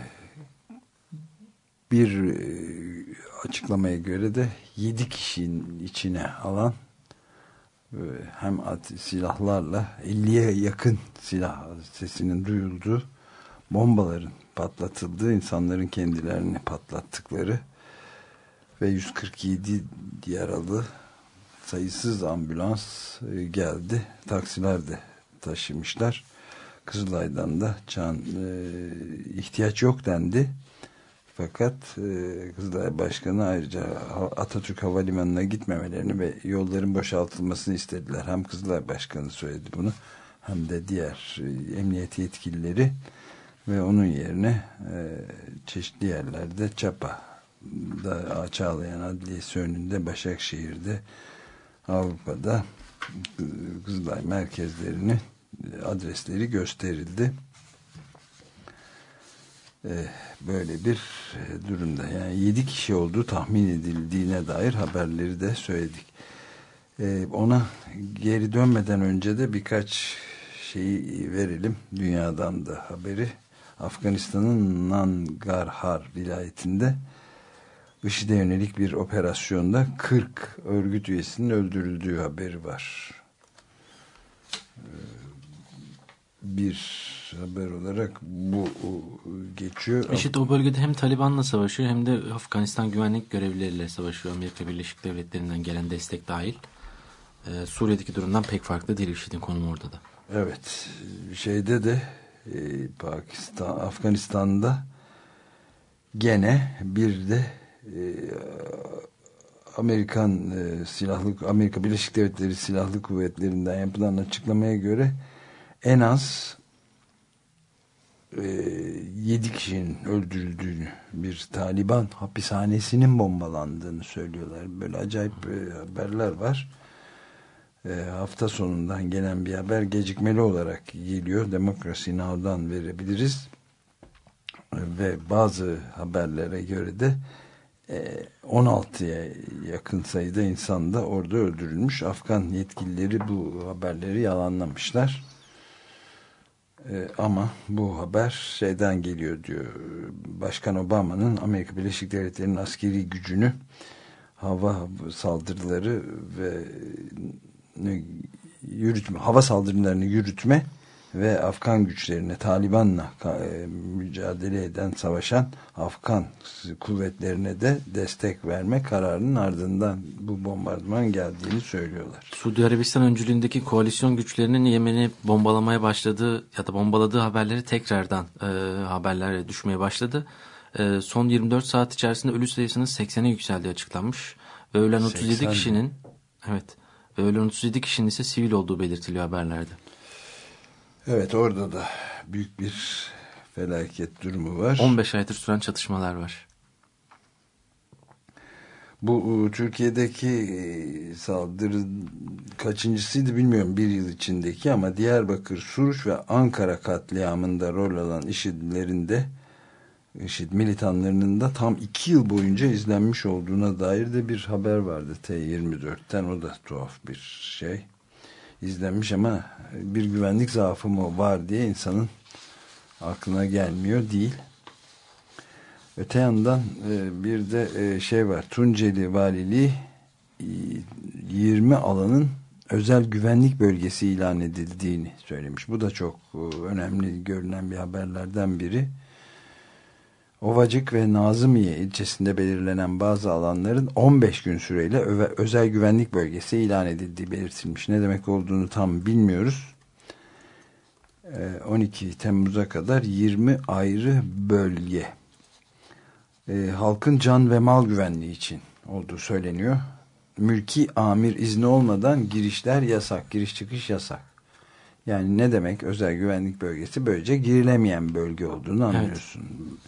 bir e, açıklamaya göre de 7 kişinin içine alan hem silahlarla 50'ye yakın silah sesinin duyulduğu bombaların patlatıldığı insanların kendilerini patlattıkları ve 147 yaralı sayısız ambulans e, geldi. Taksiler de taşımışlar. Kızılay'dan da çan, e, ihtiyaç yok dendi. Fakat e, Kızılay Başkanı ayrıca Atatürk Havalimanı'na gitmemelerini ve yolların boşaltılmasını istediler. Hem Kızılay Başkanı söyledi bunu hem de diğer e, emniyet yetkilileri ve onun yerine e, çeşitli yerlerde Çapa da Çağlayan Adliyesi önünde Başakşehir'de Avrupa'da Kızılay merkezlerini adresleri gösterildi. Ee, böyle bir durumda yani 7 kişi olduğu tahmin edildiğine dair haberleri de söyledik. Ee, ona geri dönmeden önce de birkaç şeyi verelim. Dünyadan da haberi. Afganistan'ın Nangarhar vilayetinde IŞİD'e yönelik bir operasyonda 40 örgüt üyesinin öldürüldüğü haberi var. Ee, bir haber olarak bu geçiyor. IŞİD o bölgede hem Taliban'la savaşıyor hem de Afganistan güvenlik görevlileriyle savaşıyor. Amerika Birleşik Devletleri'nden gelen destek dahil. Ee, Suriye'deki durumdan pek farklı değil IŞİD'in konumu orada da. Evet. Şeyde de e, Pakistan, Afganistan'da gene bir de e, Amerikan e, silahlı Amerika Birleşik Devletleri Silahlı Kuvvetleri'nden yapılan açıklamaya göre en az e, 7 kişinin öldürüldüğünü bir Taliban hapishanesinin bombalandığını söylüyorlar. Böyle acayip e, haberler var. E, hafta sonundan gelen bir haber gecikmeli olarak geliyor. Demokrasi Now'dan verebiliriz. E, ve bazı haberlere göre de 16'ya e, yakın sayıda insan da orada öldürülmüş. Afgan yetkilileri bu haberleri yalanlamışlar. Ee, ama bu haber şeyden geliyor diyor. Başkan Obama'nın Amerika Birleşik Devletleri'nin askeri gücünü hava saldırıları ve yürütme, hava saldırılarını yürütme ve Afgan güçlerine Taliban'la e, mücadele eden savaşan Afgan kuvvetlerine de destek verme kararının ardından bu bombardıman geldiğini söylüyorlar. Suudi Arabistan öncülüğündeki koalisyon güçlerinin Yemen'i bombalamaya başladığı ya da bombaladığı haberleri tekrardan e, haberler düşmeye başladı. E, son 24 saat içerisinde ölü sayısının 80'e yükseldiği açıklanmış ve ölen 37 kişinin evet ve ölen 37 kişinin ise sivil olduğu belirtiliyor haberlerde. Evet orada da büyük bir felaket durumu var. 15 aydır süren çatışmalar var. Bu Türkiye'deki e, saldırı kaçıncısıydı bilmiyorum bir yıl içindeki ama Diyarbakır, Suruç ve Ankara katliamında rol alan IŞİD'lerin de IŞİD militanlarının da tam iki yıl boyunca izlenmiş olduğuna dair de bir haber vardı T24'ten o da tuhaf bir şey izlenmiş ama bir güvenlik zaafı mı var diye insanın aklına gelmiyor değil. Öte yandan e, bir de e, şey var. Tunceli Valiliği 20 alanın özel güvenlik bölgesi ilan edildiğini söylemiş. Bu da çok e, önemli görünen bir haberlerden biri. Ovacık ve Nazımiye ilçesinde belirlenen bazı alanların 15 gün süreyle özel güvenlik bölgesi ilan edildiği belirtilmiş. Ne demek olduğunu tam bilmiyoruz. 12 ee, Temmuz'a kadar 20 ayrı bölge ee, halkın can ve mal güvenliği için olduğu söyleniyor. mülki amir izni olmadan girişler yasak, giriş çıkış yasak. Yani ne demek özel güvenlik bölgesi? Böylece girilemeyen bölge olduğunu anlıyorsun. Evet.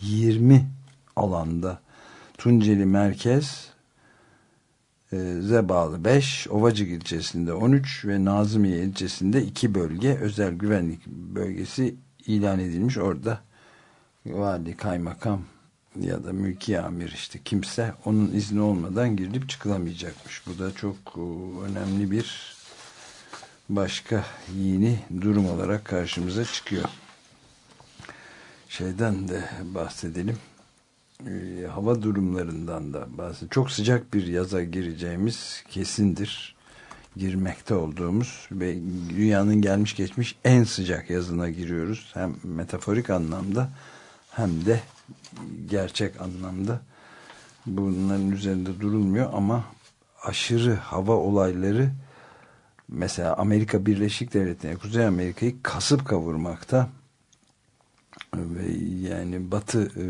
20 alanda Tunceli Merkez e, bağlı 5, Ovacık ilçesinde 13 ve Nazımiye ilçesinde 2 bölge özel güvenlik bölgesi ilan edilmiş. Orada vali, kaymakam ya da mülki amir işte kimse onun izni olmadan girilip çıkılamayacakmış. Bu da çok e, önemli bir başka yeni durum olarak karşımıza çıkıyor. Şeyden de bahsedelim. Ee, hava durumlarından da bahsedelim. Çok sıcak bir yaza gireceğimiz kesindir. Girmekte olduğumuz ve dünyanın gelmiş geçmiş en sıcak yazına giriyoruz. Hem metaforik anlamda hem de gerçek anlamda bunların üzerinde durulmuyor ama aşırı hava olayları mesela Amerika Birleşik Devletleri, Kuzey Amerika'yı kasıp kavurmakta ve yani batı e,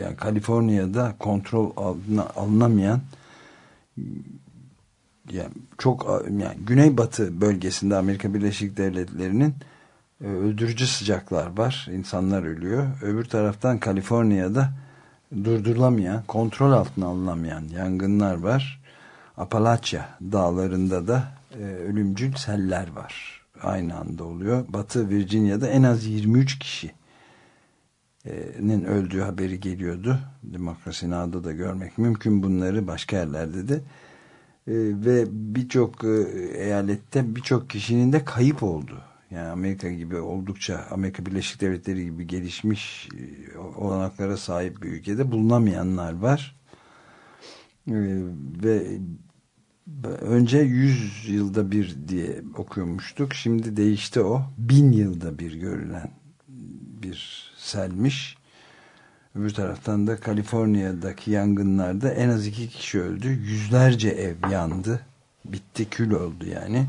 yani Kaliforniya'da kontrol altına alınamayan yani çok yani güneybatı bölgesinde Amerika Birleşik Devletleri'nin e, öldürücü sıcaklar var. İnsanlar ölüyor. Öbür taraftan Kaliforniya'da durdurulamayan, kontrol altına alınamayan yangınlar var. Apalachia dağlarında da e, ölümcül seller var. Aynı anda oluyor. Batı Virginia'da en az 23 kişinin öldüğü haberi geliyordu. Demokrasi Nağ'da da görmek mümkün bunları başka yerlerde de. E, ve birçok e, eyalette birçok kişinin de kayıp oldu. Yani Amerika gibi oldukça Amerika Birleşik Devletleri gibi gelişmiş e, olanaklara sahip bir ülkede bulunamayanlar var. E, ve önce 100 yılda bir diye okuyormuştuk. Şimdi değişti o. Bin yılda bir görülen bir selmiş. Öbür taraftan da Kaliforniya'daki yangınlarda en az iki kişi öldü. Yüzlerce ev yandı. Bitti kül oldu yani.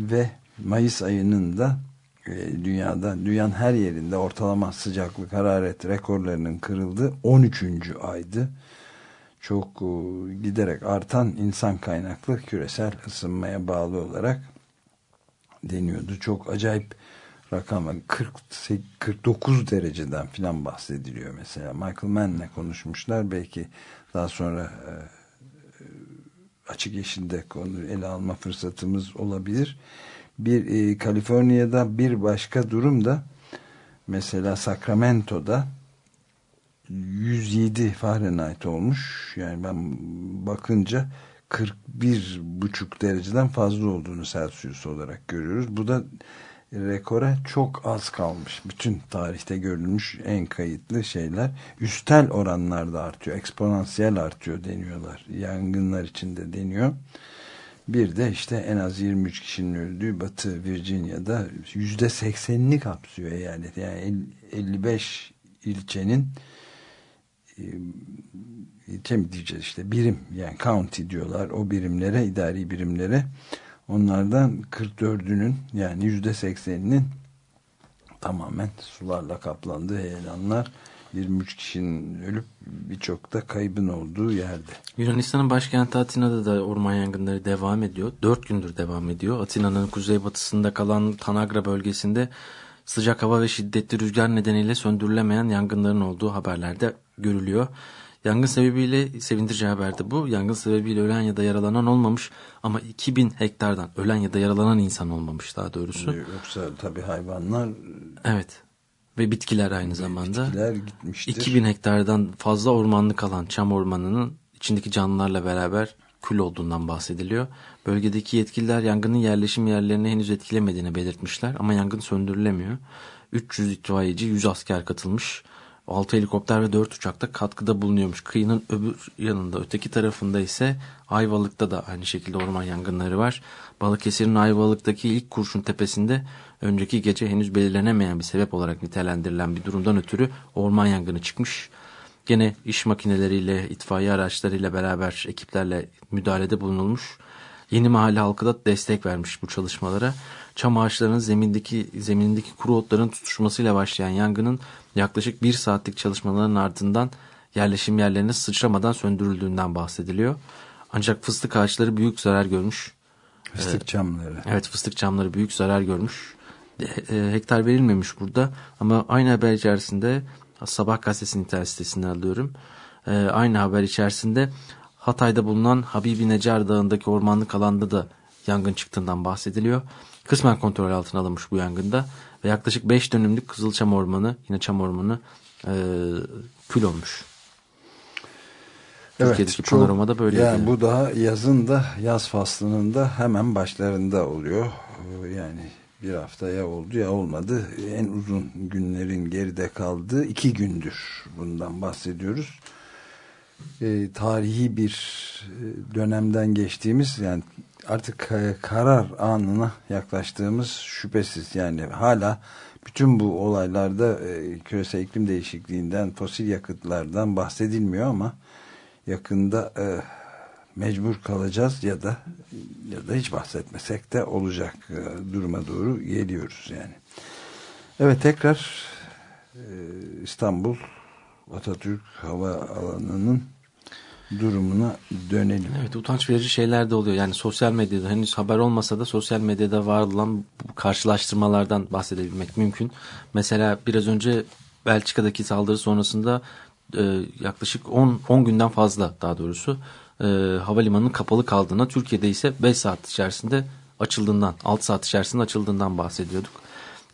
Ve Mayıs ayının da e, dünyada dünyanın her yerinde ortalama sıcaklık hararet rekorlarının kırıldığı 13. aydı çok e, giderek artan insan kaynaklı küresel ısınmaya bağlı olarak deniyordu. Çok acayip rakam 40, 49 dereceden filan bahsediliyor mesela. Michael Mann'le konuşmuşlar. Belki daha sonra e, açık yeşilde konu ele alma fırsatımız olabilir. Bir e, Kaliforniya'da bir başka durum da mesela Sacramento'da 107 Fahrenheit olmuş. Yani ben bakınca 41 buçuk dereceden fazla olduğunu Celsius olarak görüyoruz. Bu da rekora çok az kalmış. Bütün tarihte görülmüş en kayıtlı şeyler. Üstel oranlarda artıyor. Eksponansiyel artıyor deniyorlar. Yangınlar içinde deniyor. Bir de işte en az 23 kişinin öldüğü Batı Virginia'da yüzde seksenini kapsıyor eyalet. Yani 55 ilçenin ilçe mi diyeceğiz işte birim yani county diyorlar o birimlere idari birimlere onlardan 44'ünün yani yüzde sekseninin tamamen sularla kaplandığı heyelanlar 23 kişinin ölüp birçok da kaybın olduğu yerde. Yunanistan'ın başkenti Atina'da da orman yangınları devam ediyor. 4 gündür devam ediyor. Atina'nın kuzeybatısında kalan Tanagra bölgesinde sıcak hava ve şiddetli rüzgar nedeniyle söndürülemeyen yangınların olduğu haberlerde görülüyor. Yangın sebebiyle sevindirici haber de bu. Yangın sebebiyle ölen ya da yaralanan olmamış ama 2000 hektardan ölen ya da yaralanan insan olmamış daha doğrusu. Yoksa tabii hayvanlar... Evet ve bitkiler aynı zamanda. Bitkiler gitmiştir. 2000 hektardan fazla ormanlık alan çam ormanının içindeki canlılarla beraber kül olduğundan bahsediliyor. Bölgedeki yetkililer yangının yerleşim yerlerini henüz etkilemediğini belirtmişler ama yangın söndürülemiyor. 300 itfaiyeci, 100 asker katılmış. 6 helikopter ve 4 uçakta katkıda bulunuyormuş. Kıyının öbür yanında öteki tarafında ise Ayvalık'ta da aynı şekilde orman yangınları var. Balıkesir'in Ayvalık'taki ilk kurşun tepesinde önceki gece henüz belirlenemeyen bir sebep olarak nitelendirilen bir durumdan ötürü orman yangını çıkmış. Gene iş makineleriyle, itfaiye araçlarıyla beraber ekiplerle müdahalede bulunulmuş. Yeni mahalle halkı da destek vermiş bu çalışmalara. Çam ağaçlarının zemindeki, zeminindeki kuru otların tutuşmasıyla başlayan yangının yaklaşık bir saatlik çalışmaların ardından yerleşim yerlerine sıçramadan söndürüldüğünden bahsediliyor. Ancak fıstık ağaçları büyük zarar görmüş. Fıstık çamları. Evet fıstık çamları büyük zarar görmüş. E, hektar verilmemiş burada ama aynı haber içerisinde Sabah gazetesinin internet sitesinden alıyorum. E, aynı haber içerisinde Hatay'da bulunan Habibi Necar Dağı'ndaki ormanlık alanda da yangın çıktığından bahsediliyor. Kısmen kontrol altına alınmış bu yangında ve yaklaşık 5 dönümlük Kızılçam Ormanı yine çam ormanı e, kül olmuş. Türkiye'deki çok, panoramada böyle. Yani bu daha yazın da yaz faslının da hemen başlarında oluyor. Yani bir haftaya oldu ya olmadı. En uzun günlerin geride kaldığı iki gündür bundan bahsediyoruz. E, tarihi bir e, dönemden geçtiğimiz yani artık karar anına yaklaştığımız şüphesiz. Yani hala bütün bu olaylarda e, küresel iklim değişikliğinden, fosil yakıtlardan bahsedilmiyor ama yakında e, mecbur kalacağız ya da ya da hiç bahsetmesek de olacak e, duruma doğru geliyoruz yani. Evet tekrar e, İstanbul Atatürk Hava Alanı'nın durumuna dönelim. Evet utanç verici şeyler de oluyor. Yani sosyal medyada henüz haber olmasa da sosyal medyada var olan karşılaştırmalardan bahsedebilmek mümkün. Mesela biraz önce Belçika'daki saldırı sonrasında e, yaklaşık 10, 10 günden fazla daha doğrusu e, havalimanının kapalı kaldığına Türkiye'de ise 5 saat içerisinde açıldığından 6 saat içerisinde açıldığından bahsediyorduk.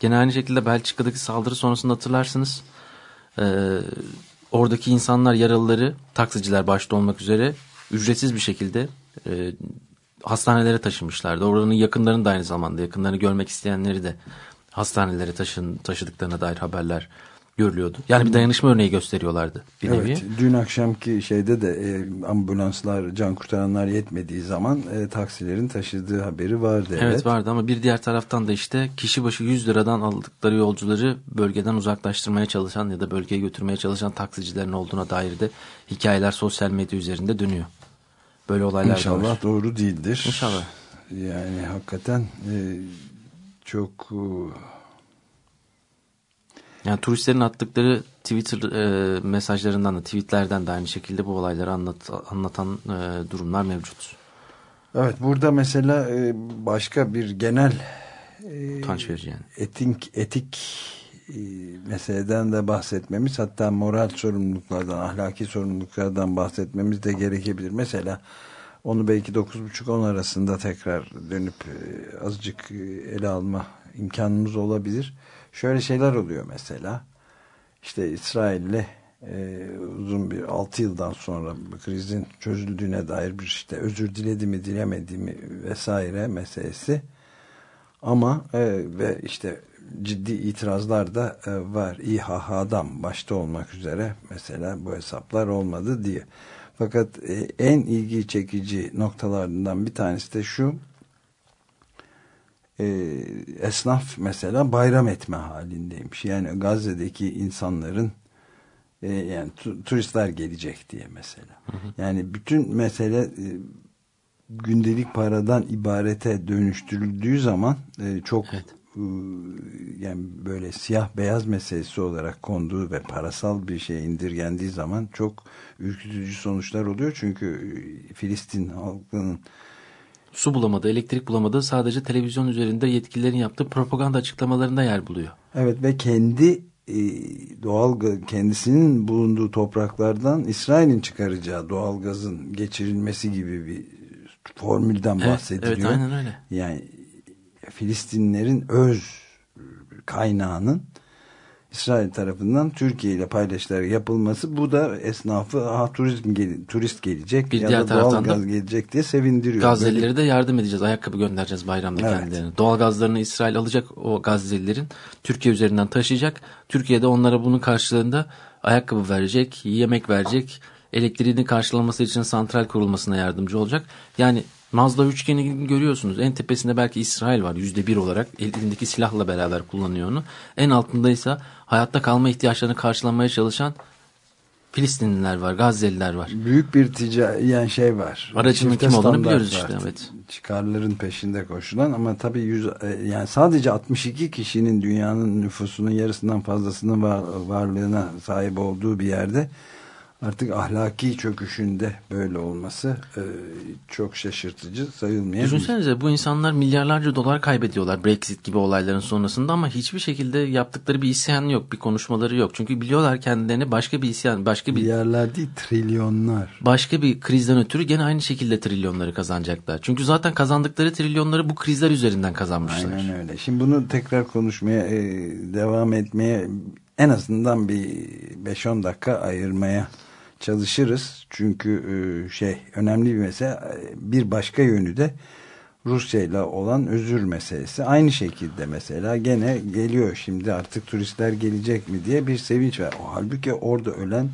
Gene aynı şekilde Belçika'daki saldırı sonrasında hatırlarsınız e, oradaki insanlar yaralıları taksiciler başta olmak üzere ücretsiz bir şekilde e, hastanelere taşımışlardı. Oranın yakınlarını da aynı zamanda yakınlarını görmek isteyenleri de hastanelere taşın, taşıdıklarına dair haberler görülüyordu. Yani bir dayanışma örneği gösteriyorlardı bir evet, nevi. Dün akşamki şeyde de e, ambulanslar, can kurtaranlar yetmediği zaman e, taksilerin taşıdığı haberi vardı. Evet. evet vardı ama bir diğer taraftan da işte kişi başı 100 liradan aldıkları yolcuları bölgeden uzaklaştırmaya çalışan ya da bölgeye götürmeye çalışan taksicilerin olduğuna dair de hikayeler sosyal medya üzerinde dönüyor. Böyle olaylar İnşallah var. doğru değildir. İnşallah. Yani hakikaten e, çok... E, yani turistlerin attıkları Twitter e, mesajlarından da tweetlerden de aynı şekilde bu olayları anlat, anlatan e, durumlar mevcut. Evet burada mesela e, başka bir genel e, Utanç verici yani. etik, etik e, meseleden de bahsetmemiz hatta moral sorumluluklardan ahlaki sorumluluklardan bahsetmemiz de gerekebilir. Mesela onu belki 9.30-10 arasında tekrar dönüp e, azıcık ele alma imkanımız olabilir şöyle şeyler oluyor mesela. İşte İsrail'le e, uzun bir 6 yıldan sonra krizin çözüldüğüne dair bir işte özür diledi mi dilemedi mi vesaire meselesi. Ama e, ve işte ciddi itirazlar da e, var. İHH'dan başta olmak üzere mesela bu hesaplar olmadı diye. Fakat e, en ilgi çekici noktalarından bir tanesi de şu e, esnaf mesela bayram etme halindeymiş. Yani Gazze'deki insanların e, yani tu, turistler gelecek diye mesela. Hı hı. Yani bütün mesele e, gündelik paradan ibarete dönüştürüldüğü zaman e, çok evet. e, yani böyle siyah beyaz meselesi olarak konduğu ve parasal bir şey indirgendiği zaman çok ürkütücü sonuçlar oluyor. Çünkü Filistin halkının su bulamadı, elektrik bulamadı. Sadece televizyon üzerinde yetkililerin yaptığı propaganda açıklamalarında yer buluyor. Evet ve kendi e, doğal kendisinin bulunduğu topraklardan İsrail'in çıkaracağı doğal gazın geçirilmesi gibi bir formülden evet, bahsediliyor. Evet aynen öyle. Yani Filistinlerin öz kaynağının İsrail tarafından Türkiye ile paylaşılarak yapılması bu da esnafı ha turizm gel, turist gelecek bir ya da doğal gaz gelecek diye sevindiriyor. Gazze'lilere de yardım edeceğiz. Ayakkabı göndereceğiz bayramda evet. kendilerine. Doğal gazlarını İsrail alacak o Gazze'lilerin Türkiye üzerinden taşıyacak. Türkiye'de onlara bunun karşılığında ayakkabı verecek, yemek verecek, elektriğini karşılaması için santral kurulmasına yardımcı olacak. Yani Mazda üçgeni görüyorsunuz. En tepesinde belki İsrail var yüzde bir olarak. Elindeki silahla beraber kullanıyor onu. En altında ise hayatta kalma ihtiyaçlarını karşılamaya çalışan Filistinliler var, Gazze'liler var. Büyük bir ticari yani şey var. Aracının kim olduğunu biliyoruz var. işte. Evet. Çıkarların peşinde koşulan ama tabii yüz, e, yani sadece 62 kişinin dünyanın nüfusunun yarısından fazlasının var, varlığına sahip olduğu bir yerde artık ahlaki çöküşünde böyle olması e, çok şaşırtıcı sayılmayan. Düşünsenize bu insanlar milyarlarca dolar kaybediyorlar Brexit gibi olayların sonrasında ama hiçbir şekilde yaptıkları bir isyan yok, bir konuşmaları yok. Çünkü biliyorlar kendilerini başka bir isyan, başka bir milyarlar değil trilyonlar. Başka bir krizden ötürü gene aynı şekilde trilyonları kazanacaklar. Çünkü zaten kazandıkları trilyonları bu krizler üzerinden kazanmışlar. Aynen öyle. Şimdi bunu tekrar konuşmaya e, devam etmeye en azından bir 5-10 dakika ayırmaya çalışırız. Çünkü e, şey önemli bir mesele bir başka yönü de Rusya ile olan özür meselesi. Aynı şekilde mesela gene geliyor şimdi artık turistler gelecek mi diye bir sevinç var. O, halbuki orada ölen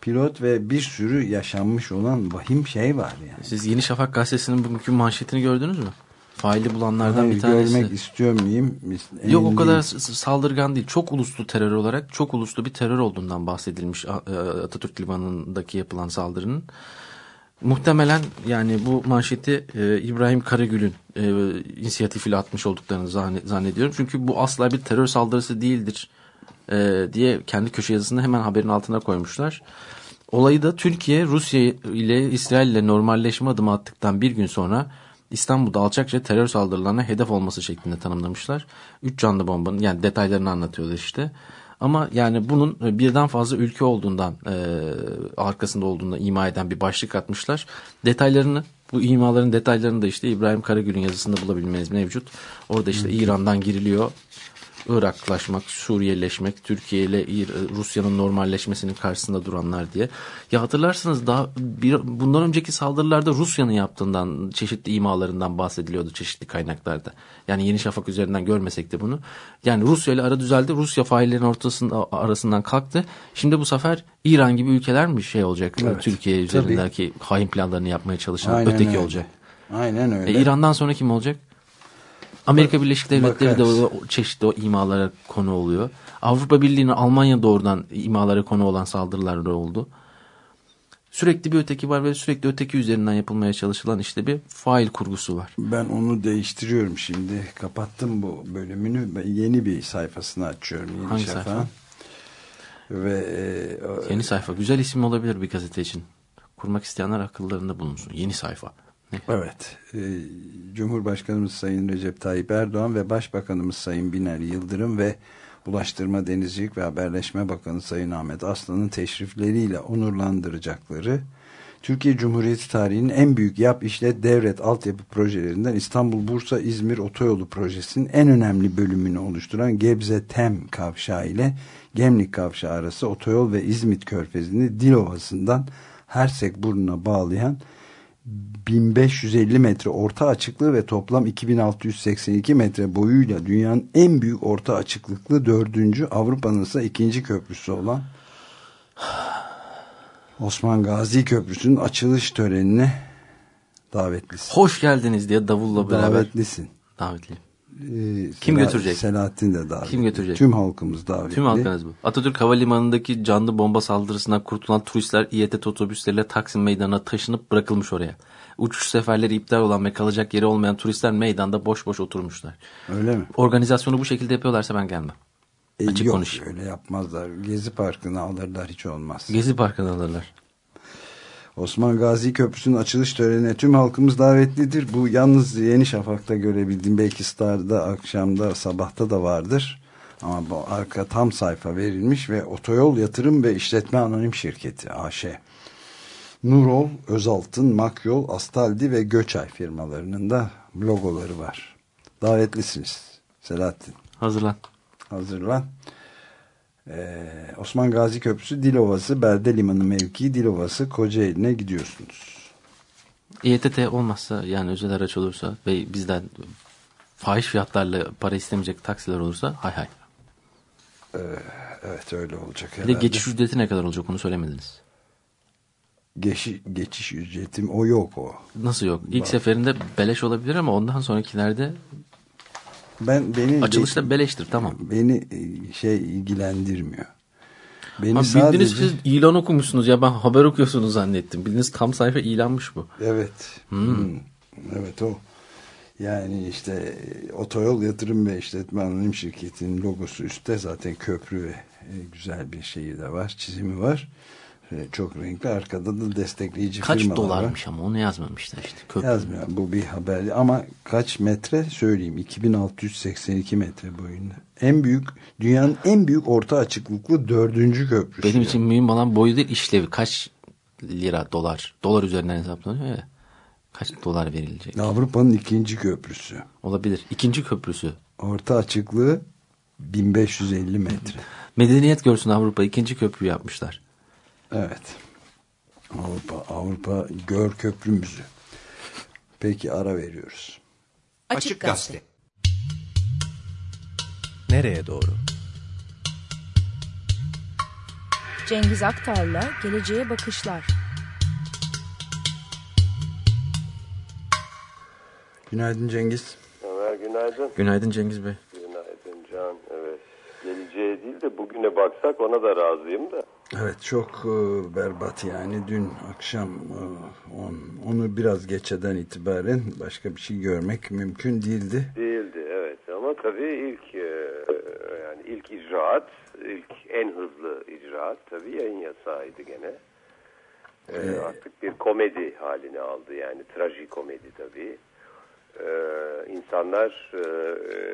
pilot ve bir sürü yaşanmış olan vahim şey var yani. Siz Yeni Şafak gazetesinin bugünkü manşetini gördünüz mü? Faili bulanlardan Hayır, bir tanesi. Görmek istiyor muyum? Emin Yok o kadar değilim. saldırgan değil. Çok uluslu terör olarak çok uluslu bir terör olduğundan bahsedilmiş e, Atatürk Limanı'ndaki yapılan saldırının. Muhtemelen yani bu manşeti e, İbrahim Karagül'ün e, inisiyatifiyle atmış olduklarını zannediyorum. Çünkü bu asla bir terör saldırısı değildir e, diye kendi köşe yazısında hemen haberin altına koymuşlar. Olayı da Türkiye Rusya ile İsrail ile normalleşme adımı attıktan bir gün sonra İstanbul'da alçakça terör saldırılarına hedef olması şeklinde tanımlamışlar. Üç canlı bombanın yani detaylarını anlatıyorlar işte. Ama yani bunun birden fazla ülke olduğundan e, arkasında olduğunda ima eden bir başlık atmışlar. Detaylarını bu imaların detaylarını da işte İbrahim Karagül'ün yazısında bulabilmeniz mevcut. Orada işte İran'dan giriliyor. Iraklaşmak, Suriyeleşmek, Türkiye ile Rusya'nın normalleşmesinin karşısında duranlar diye. Ya hatırlarsınız daha bir, bundan önceki saldırılarda Rusya'nın yaptığından, çeşitli imalarından bahsediliyordu çeşitli kaynaklarda. Yani Yeni Şafak üzerinden görmesek de bunu. Yani Rusya ile ara düzeldi. Rusya faillerin ortasında arasından kalktı. Şimdi bu sefer İran gibi ülkeler mi şey olacak? Evet, Türkiye üzerindeki tabii. hain planlarını yapmaya çalışan Aynen öteki öyle. olacak. Aynen öyle. E, İran'dan sonra kim olacak? Amerika Birleşik Devletleri de o, çeşitli o imalara konu oluyor. Avrupa Birliği'nin Almanya doğrudan imalara konu olan saldırılar da oldu. Sürekli bir öteki var ve sürekli öteki üzerinden yapılmaya çalışılan işte bir fail kurgusu var. Ben onu değiştiriyorum şimdi. Kapattım bu bölümünü. Ben yeni bir sayfasını açıyorum. Yeni Hangi şafa. sayfa? Ve, e, yeni sayfa. Güzel isim olabilir bir gazete için. Kurmak isteyenler akıllarında bulunsun. Yeni sayfa. Evet. E, Cumhurbaşkanımız Sayın Recep Tayyip Erdoğan ve Başbakanımız Sayın Biner Yıldırım ve Ulaştırma, Denizcilik ve Haberleşme Bakanı Sayın Ahmet Aslan'ın teşrifleriyle onurlandıracakları Türkiye Cumhuriyeti tarihinin en büyük yap işlet devlet altyapı projelerinden İstanbul-Bursa-İzmir Otoyolu projesinin en önemli bölümünü oluşturan Gebze-Tem kavşağı ile Gemlik kavşağı arası otoyol ve İzmit körfezini Dilovası'ndan Hersek burnuna bağlayan 1550 metre orta açıklığı ve toplam 2682 metre boyuyla dünyanın en büyük orta açıklıklı dördüncü Avrupa'nın ise ikinci köprüsü olan Osman Gazi Köprüsü'nün açılış törenine davetlisin. Hoş geldiniz diye davulla beraber. Davetlisin. Davetliyim. Ee, Kim götürecek? Selahattin de davetli. Kim götürecek? Tüm halkımız davetli. Tüm halkınız bu. Atatürk Havalimanı'ndaki canlı bomba saldırısından kurtulan turistler İETT otobüsleriyle Taksim Meydanı'na taşınıp bırakılmış oraya. Uçuş seferleri iptal olan ve kalacak yeri olmayan turistler meydanda boş boş oturmuşlar. Öyle mi? Organizasyonu bu şekilde yapıyorlarsa ben gelmem. E, Açık yok konuşayım. öyle yapmazlar. Gezi Parkı'nı alırlar hiç olmaz. Gezi Parkı'nı alırlar. Osman Gazi Köprüsü'nün açılış törenine tüm halkımız davetlidir. Bu yalnız Yeni Şafak'ta görebildiğim belki Star'da akşamda sabahta da vardır. Ama bu arka tam sayfa verilmiş ve Otoyol Yatırım ve İşletme Anonim Şirketi AŞ. Nurol, Özaltın, Makyol, Astaldi ve Göçay firmalarının da logoları var. Davetlisiniz Selahattin. Hazırlan. Hazırlan. Ee, Osman Gazi Köprüsü, Dilovası, Berde Limanı mevkii, Dilovası, Kocaeli'ne gidiyorsunuz. İETT olmazsa yani özel araç olursa ve bizden fahiş fiyatlarla para istemeyecek taksiler olursa hay hay. Ee, evet öyle olacak herhalde. Bir de geçiş ücreti ne kadar olacak onu söylemediniz. Geçi, geçiş ücretim o yok o. Nasıl yok? İlk Var. seferinde beleş olabilir ama ondan sonrakilerde ben beni açılışta beleştir tamam. Beni e, şey ilgilendirmiyor. Beni ha, sadece... Bildiğiniz siz ilan okumuşsunuz ya ben haber okuyorsunuz zannettim. Bildiğiniz tam sayfa ilanmış bu. Evet. Hmm. Hmm. Evet o. Yani işte otoyol yatırım ve işletme anonim şirketinin logosu üstte zaten köprü ve e, güzel bir şeyi de var, çizimi var. E, çok renkli. Arkada da destekleyici Kaç firmalar dolarmış var. ama onu yazmamışlar işte. Köprü. Yazmıyor. Bu bir haber. Ama kaç metre söyleyeyim. 2682 metre boyunda. En büyük, dünyanın en büyük orta açıklıklı dördüncü köprüsü. Benim için mühim olan boyu değil işlevi. Kaç lira, dolar. Dolar üzerinden hesaplanıyor ya. Kaç dolar verilecek? Avrupa'nın ikinci köprüsü. Olabilir. İkinci köprüsü. Orta açıklığı 1550 metre. Medeniyet görsün Avrupa. ikinci köprü yapmışlar. Evet. Avrupa, Avrupa gör köprümüzü. Peki ara veriyoruz. Açık Gazete. Nereye doğru? Cengiz Aktar'la Geleceğe Bakışlar. Günaydın Cengiz. Ömer günaydın. Günaydın Cengiz Bey. Günaydın Can. Evet. Geleceğe değil de bugüne baksak ona da razıyım da. Evet çok e, berbat yani dün akşam e, on, onu biraz geçeden itibaren başka bir şey görmek mümkün değildi. Değildi evet ama tabii ilk e, yani ilk icraat, ilk en hızlı icraat tabii yayın yasağıydı gene. E, artık bir komedi halini aldı yani trajikomedi tabii. E, insanlar e, e,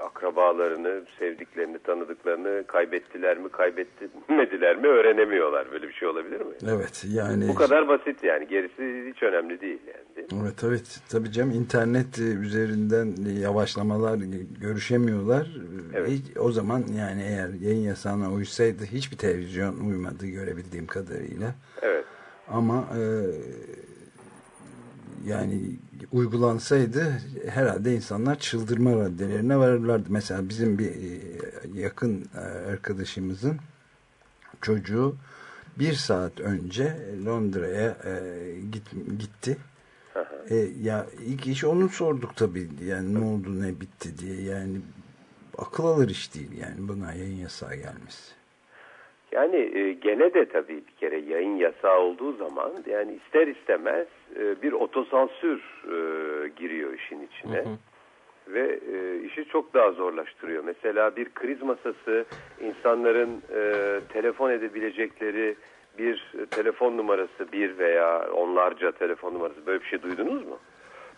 akrabalarını, sevdiklerini, tanıdıklarını kaybettiler mi, kaybetmediler mi öğrenemiyorlar. Böyle bir şey olabilir mi? Evet yani Bu kadar basit yani. Gerisi hiç önemli değil yani. Değil? Evet evet tabii canım internet üzerinden yavaşlamalar görüşemiyorlar. Evet. Hiç- o zaman yani eğer yayın yasağına uysaydı hiçbir televizyon uymadı görebildiğim kadarıyla. Evet. Ama e, yani uygulansaydı herhalde insanlar çıldırma raddelerine varırlardı. Mesela bizim bir e, yakın e, arkadaşımızın çocuğu bir saat önce Londra'ya e, git, gitti. E, ya ilk iş onu sorduk tabii. Yani ne oldu ne bitti diye. Yani akıl alır iş değil yani buna yayın yasağı gelmesi. Yani e, gene de tabii bir kere yayın yasağı olduğu zaman yani ister istemez e, bir otosansür e, giriyor işin içine. Ve e, işi çok daha zorlaştırıyor. Mesela bir kriz masası insanların e, telefon edebilecekleri bir telefon numarası bir veya onlarca telefon numarası böyle bir şey duydunuz mu?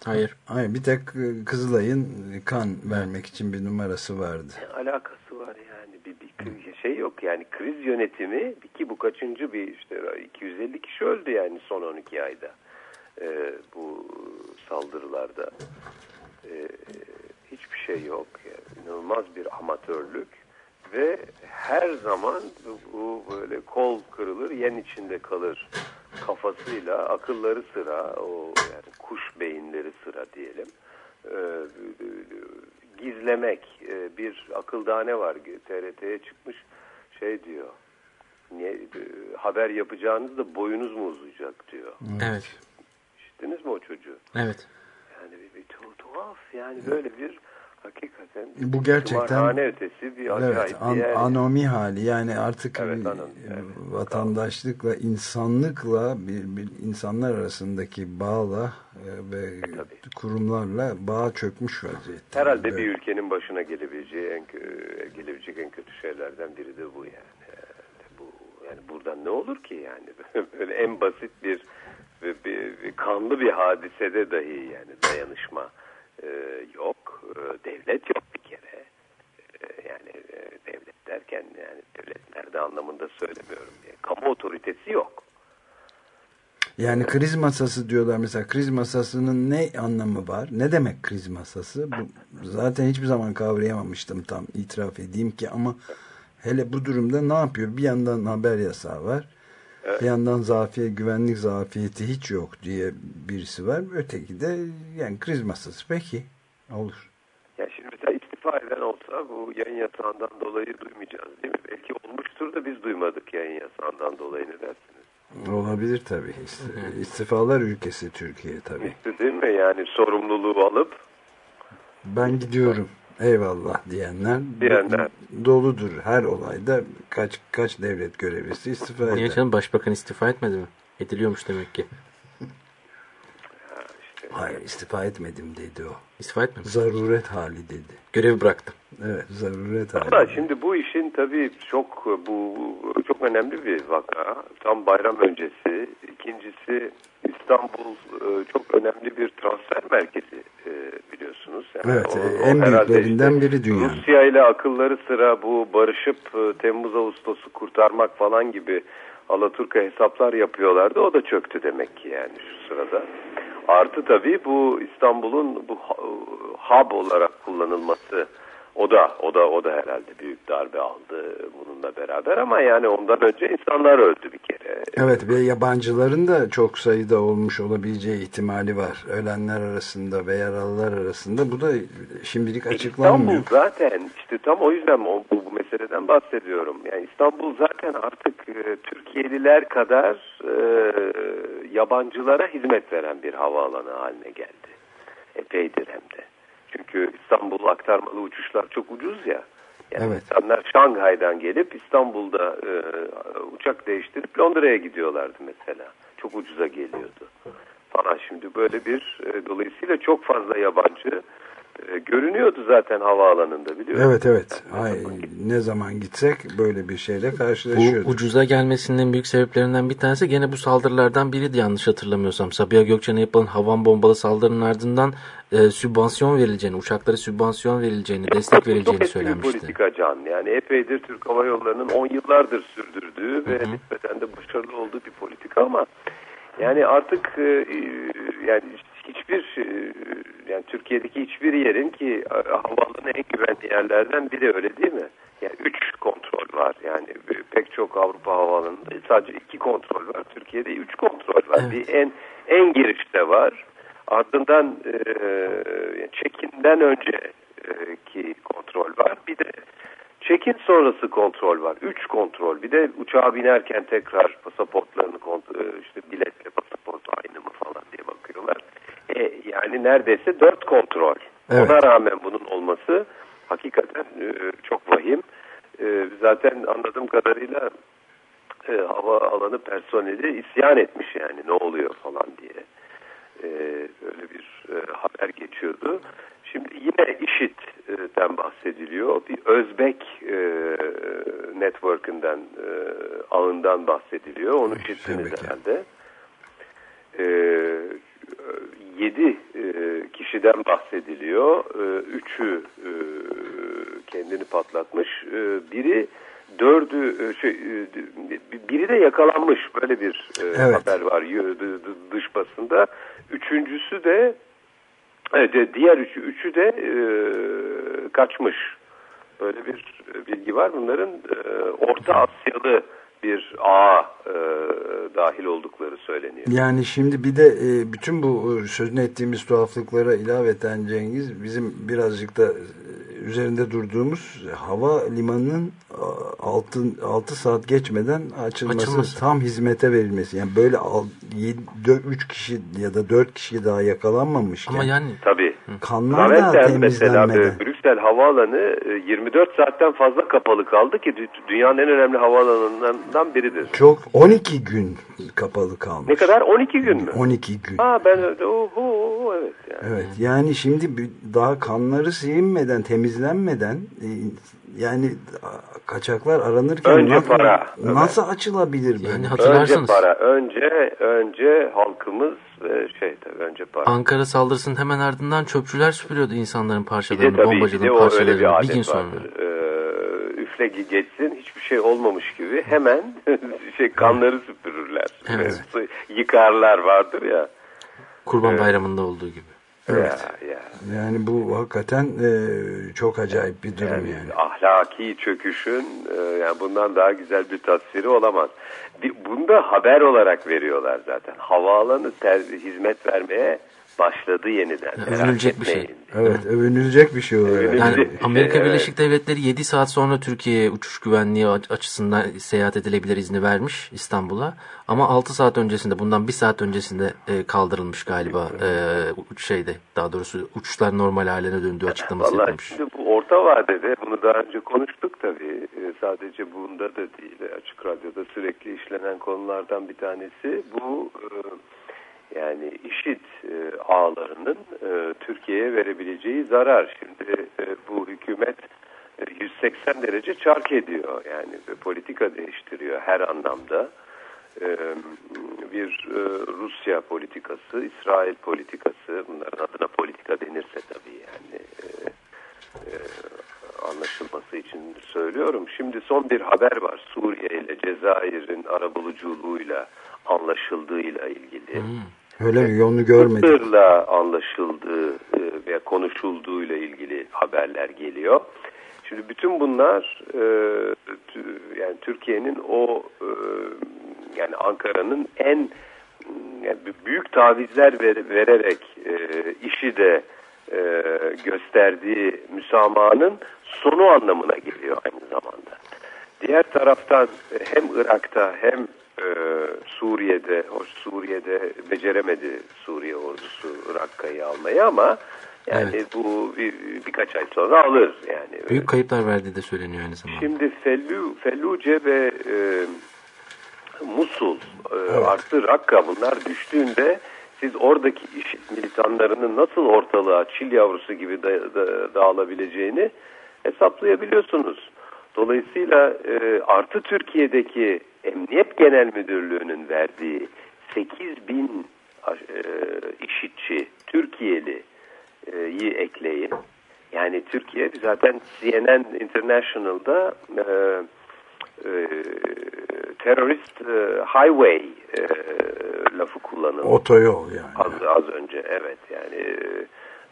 Hayır. Hayır bir tek e, Kızılay'ın kan vermek için bir numarası vardı. Ne alakası var yani bir, bir şey yok yani kriz yönetimi ki bu kaçıncı bir işte 250 kişi öldü yani son 12 ayda Ee, bu saldırılarda. Ee, hiçbir şey yok yani inanılmaz bir amatörlük ve her zaman bu, böyle kol kırılır yen içinde kalır kafasıyla akılları sıra o yani kuş beyinleri sıra diyelim Ee, gizlemek e, bir akıldane var TRT'ye çıkmış şey diyor niye, e, haber yapacağınızda boyunuz mu uzayacak diyor. Evet. İşittiniz mi o çocuğu? Evet. Yani bir, bir tu- tuhaf yani böyle bir hakikaten Bu gerçekten- ötesi bir acayip Evet, bir an, yer. anomi hali yani artık Evet, e, anomi, evet. vatandaşlıkla, insanlıkla bir, bir insanlar arasındaki bağla e, ve Tabii. kurumlarla bağ çökmüş vaziyette. Herhalde Böyle. bir ülkenin başına gelebileceği en gelebilecek en kötü şeylerden biri de bu yani. Bu yani buradan ne olur ki yani böyle en basit bir, bir, bir- bir kanlı bir hadisede dahi yani dayanışma e, yok. E, devlet yok bir kere. E, yani e, devlet derken yani devlet nerede anlamında söylemiyorum. Kamu otoritesi yok. Yani kriz masası diyorlar mesela kriz masasının ne anlamı var? Ne demek kriz masası? Bu, zaten hiçbir zaman kavrayamamıştım tam itiraf edeyim ki ama hele bu durumda ne yapıyor? Bir yandan haber yasağı var. Bir yandan zafiyet, güvenlik zafiyeti hiç yok diye birisi var. Öteki de yani kriz masası peki olur. Ya şimdi mesela istifa eden olsa bu yayın yasağından dolayı duymayacağız değil mi? Belki olmuştur da biz duymadık yayın yasağından dolayı ne dersiniz? Olabilir tabii. İst- İstifalar ülkesi Türkiye tabii. İşte değil mi? Yani sorumluluğu alıp Ben gidiyorum. Eyvallah diyenler Diyenler. doludur. Her olayda kaç kaç devlet görevlisi istifa Niye eder. canım başbakan istifa etmedi mi? Ediliyormuş demek ki. Hayır istifa etmedim dedi o. İstifa etmemiş. Zaruret hali dedi. Görevi bıraktı. Evet, zaruret hali. Ama şimdi bu işin tabii çok bu çok önemli bir vaka. Tam bayram öncesi. İkincisi İstanbul e, çok önemli bir transfer merkezi e, biliyorsunuz. Yani Evet, o- e, o en büyüklerinden işte biri dünyanın. Rusya ile akılları sıra bu barışıp Temmuz Ağustos'u kurtarmak falan gibi Alaturka hesaplar yapıyorlardı. O da çöktü demek ki yani şu sırada. Artı tabii bu İstanbul'un bu ha- hub olarak kullanılması o da o da o da herhalde büyük darbe aldı bununla beraber ama yani ondan önce insanlar öldü bir kere. Evet ve yabancıların da çok sayıda olmuş olabileceği ihtimali var. Ölenler arasında ve yaralılar arasında. Bu da şimdilik açıklanmıyor. İstanbul zaten işte tam o yüzden o- bu, bu meseleden bahsediyorum. Yani İstanbul zaten artık e, Türkiye'liler kadar e, yabancılara hizmet veren bir havaalanı haline geldi. Epeydir hem de. Çünkü İstanbul aktarmalı uçuşlar çok ucuz ya. Yani Evet. insanlar Şanghay'dan gelip İstanbul'da e, uçak değiştirip Londra'ya gidiyorlardı mesela. Çok ucuza geliyordu. Falan şimdi böyle bir e, dolayısıyla çok fazla yabancı görünüyordu zaten havaalanında biliyor musun? Evet evet. Ay, ne zaman gitsek böyle bir şeyle Bu karşılaşıyorduk. ucuza gelmesinin büyük sebeplerinden bir tanesi gene bu saldırılardan biriydi yanlış hatırlamıyorsam. Sabiha Gökçen'e yapılan havan bombalı saldırının ardından e, sübvansiyon verileceğini, uçaklara sübvansiyon verileceğini, destek Çok verileceğini bir söylenmişti. politika can. Yani epeydir Türk Hava Yolları'nın 10 yıllardır sürdürdüğü ve nispeten de başarılı olduğu bir politika ama yani artık e, e, yani hiçbir e, yani Türkiye'deki hiçbir yerin ki e, havaalanı en güvenli yerlerden biri öyle değil mi? Yani üç kontrol var. Yani pek çok Avrupa havaalanında sadece iki kontrol var. Türkiye'de üç kontrol var. Evet. Bir en en girişte var. Ardından e, check-in'den önceki kontrol var. Bir de check-in sonrası kontrol var. Üç kontrol. Bir de uçağa binerken tekrar pasaportlarını kontrol, işte biletle pasaport aynı mı falan diye bakıyorlar. E, yani neredeyse dört kontrol. Evet. Ona rağmen bunun olması hakikaten e, çok vahim. E, zaten anladığım kadarıyla e, hava alanı personeli isyan etmiş yani ne oluyor falan diye. E, öyle bir e, haber geçiyordu. Şimdi yine IŞİD'den bahsediliyor. Bir Özbek e, network'ından e, ağından bahsediliyor. Onu işittiniz herhalde. E, yedi e, kişiden bahsediliyor. E, üçü e, kendini patlatmış. Biri dördü şey, biri de yakalanmış. Böyle bir Evet. haber var dış basında. Üçüncüsü de evet, diğer üçü, üçü de kaçmış. Böyle bir bilgi var. Bunların Orta Asyalı bir ağa e, dahil oldukları söyleniyor. Yani şimdi bir de e, bütün bu e, sözünü ettiğimiz tuhaflıklara ilaveten Cengiz bizim birazcık da e, üzerinde durduğumuz hava limanının 6, 6 saat geçmeden açılması, Açılması. tam hizmete verilmesi. Yani böyle 3 kişi ya da 4 kişi daha yakalanmamışken Ama yani Tabii. kanlar da mesela temizlenmeden. e, Brüksel havaalanı e, 24 saatten fazla kapalı kaldı ki dü- dünyanın en önemli havaalanlarından biridir. Çok 12 gün kapalı kalmış. Ne kadar? 12 gün mü? 12 gün. Ha ben oho evet yani. Evet yani şimdi daha kanları silinmeden temizlenmeden e, yani kaçaklar aranırken Önce nasıl, para. nasıl açılabilir böyle? Yani Önce hatırlarsanız para. Önce önce halkımız ve şey tabii önce para. Ankara saldırısının hemen ardından çöpçüler süpürüyordu insanların Bir de parçalarını, bir bombacıların de parçalarını bir bir, adet gün sonra. vardır. Ee, üfle geçsin hiçbir şey olmamış gibi hemen şey kanları süpürürler. Evet. Ve Yıkarlar vardır ya. Kurban Evet. Bayramı'nda olduğu gibi. Ya, ya. Yani bu hakikaten e, çok acayip bir durum Yani, yani. ahlaki çöküşün e, yani bundan daha güzel bir tasviri olamaz. Bir, bunu da haber olarak veriyorlar zaten. Havaalanı ter, hizmet vermeye başladı yeniden. Yani övünecek bir şey. Evet övünülecek bir şey oluyor. Övünülecek Yani şey, Amerika evet. Birleşik Devletleri 7 saat sonra Türkiye'ye uçuş güvenliği açısından seyahat edilebilir izni vermiş İstanbul'a. Ama 6 saat öncesinde bundan 1 saat öncesinde e, kaldırılmış galiba e, şeyde daha doğrusu uçuşlar normal haline döndüğü açıklaması Vallahi yapılmış. şimdi bu orta vadede bunu daha önce konuştuk tabii. Ee, Sadece bunda da değil. Açık Radyo'da sürekli işlenen konulardan bir tanesi bu e, yani IŞİD e, ağlarının e, Türkiye'ye verebileceği zarar. Şimdi e, bu hükümet 180 derece çark ediyor. Yani politika değiştiriyor her anlamda. Bir Rusya politikası, İsrail politikası, bunların adına politika denirse tabii yani anlaşılması için söylüyorum. Şimdi son bir haber var. Suriye ile Cezayir'in arabuluculuğuyla anlaşıldığıyla ilgili. Hmm. Öyle mi? Yolunu görmedim. Mısır'la anlaşıldığı e, ve konuşulduğuyla ilgili haberler geliyor. Şimdi bütün bunlar e, yani Türkiye'nin o e, yani Ankara'nın en yani büyük tavizler vererek işi de gösterdiği müsamahanın sonu anlamına geliyor aynı zamanda. Diğer taraftan hem Irak'ta hem Suriye'de, hoş Suriye'de beceremedi Suriye ordusu Rakka'yı almayı ama yani evet. bu bir, birkaç ay sonra alır yani. Büyük kayıplar verdiği de söyleniyor aynı zamanda. Şimdi Fellu, Felluce ve e, Musul e, evet. artı Rakka bunlar düştüğünde siz oradaki iş militanlarının nasıl ortalığa çil yavrusu gibi da, da, dağılabileceğini hesaplayabiliyorsunuz. Dolayısıyla e, artı Türkiye'deki Emniyet Genel Müdürlüğü'nün verdiği 8 bin e, işitçi Türkiye'li e, ekleyin. Yani Türkiye zaten CNN International'da e, e, terörist e, highway e, lafı kullanıldı. Otoyol yani. Az, az önce evet yani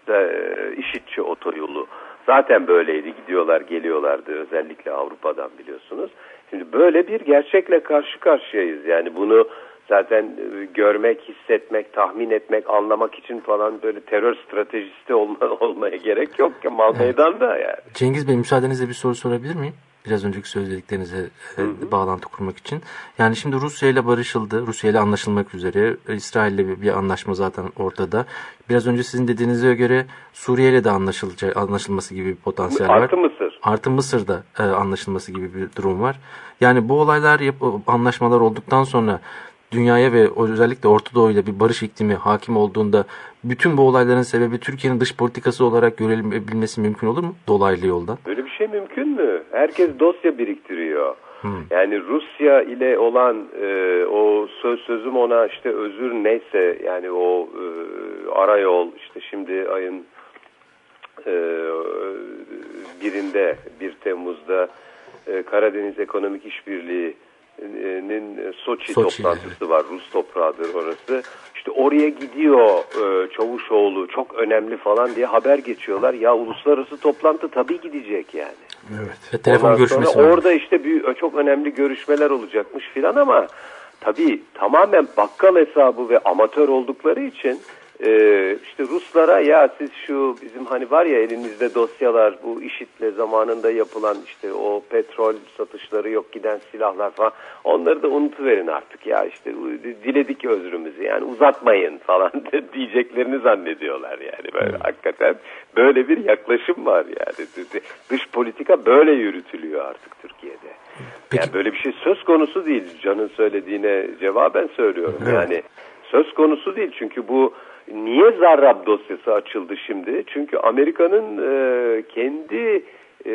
da, işitçi otoyolu. Zaten böyleydi gidiyorlar geliyorlardı özellikle Avrupa'dan biliyorsunuz. Şimdi böyle bir gerçekle karşı karşıyayız. Yani bunu zaten e, görmek, hissetmek, tahmin etmek, anlamak için falan böyle terör stratejisi olma, olmaya gerek yok ki mal meydanda yani. Cengiz Bey müsaadenizle bir soru sorabilir miyim? Biraz önceki söylediklerinize e, hı hı. bağlantı kurmak için. Yani şimdi Rusya ile barışıldı. Rusya ile anlaşılmak üzere. İsrail ile bir anlaşma zaten ortada. Biraz önce sizin dediğinize göre Suriye ile de anlaşılacak, anlaşılması gibi bir potansiyel Artı var. Artı Mısır. Artı Mısır'da e, anlaşılması gibi bir durum var. Yani bu olaylar, anlaşmalar olduktan sonra dünyaya ve özellikle Orta Doğu ile bir barış iklimi hakim olduğunda bütün bu olayların sebebi Türkiye'nin dış politikası olarak görülebilmesi mümkün olur mu dolaylı yoldan? Böyle bir şey mümkün mü? Herkes dosya biriktiriyor. Hmm. Yani Rusya ile olan e, o söz sözüm ona işte özür neyse yani o e, arayol işte şimdi ayın e, birinde 1 Temmuz'da e, Karadeniz Ekonomik İşbirliği nin Soçi, Soçi toplantısı evet. var. Rus toprağıdır orası. İşte oraya gidiyor e, Çavuşoğlu çok önemli falan diye haber geçiyorlar. Ya uluslararası toplantı tabii gidecek yani. Evet. Ve telefon görüşmesi var. Orada işte bir, çok önemli görüşmeler olacakmış filan ama tabii tamamen bakkal hesabı ve amatör oldukları için ee, işte Ruslara ya siz şu bizim hani var ya elinizde dosyalar bu işitle zamanında yapılan işte o petrol satışları yok giden silahlar falan onları da unutuverin artık ya işte diledik özrümüzü yani uzatmayın falan diyeceklerini zannediyorlar yani böyle hmm. hakikaten böyle bir yaklaşım var yani dış politika böyle yürütülüyor artık Türkiye'de. Peki. Yani böyle bir şey söz konusu değil Can'ın söylediğine cevaben söylüyorum evet. yani söz konusu değil çünkü bu Niye Zarrab dosyası açıldı şimdi? Çünkü Amerika'nın e, kendi e,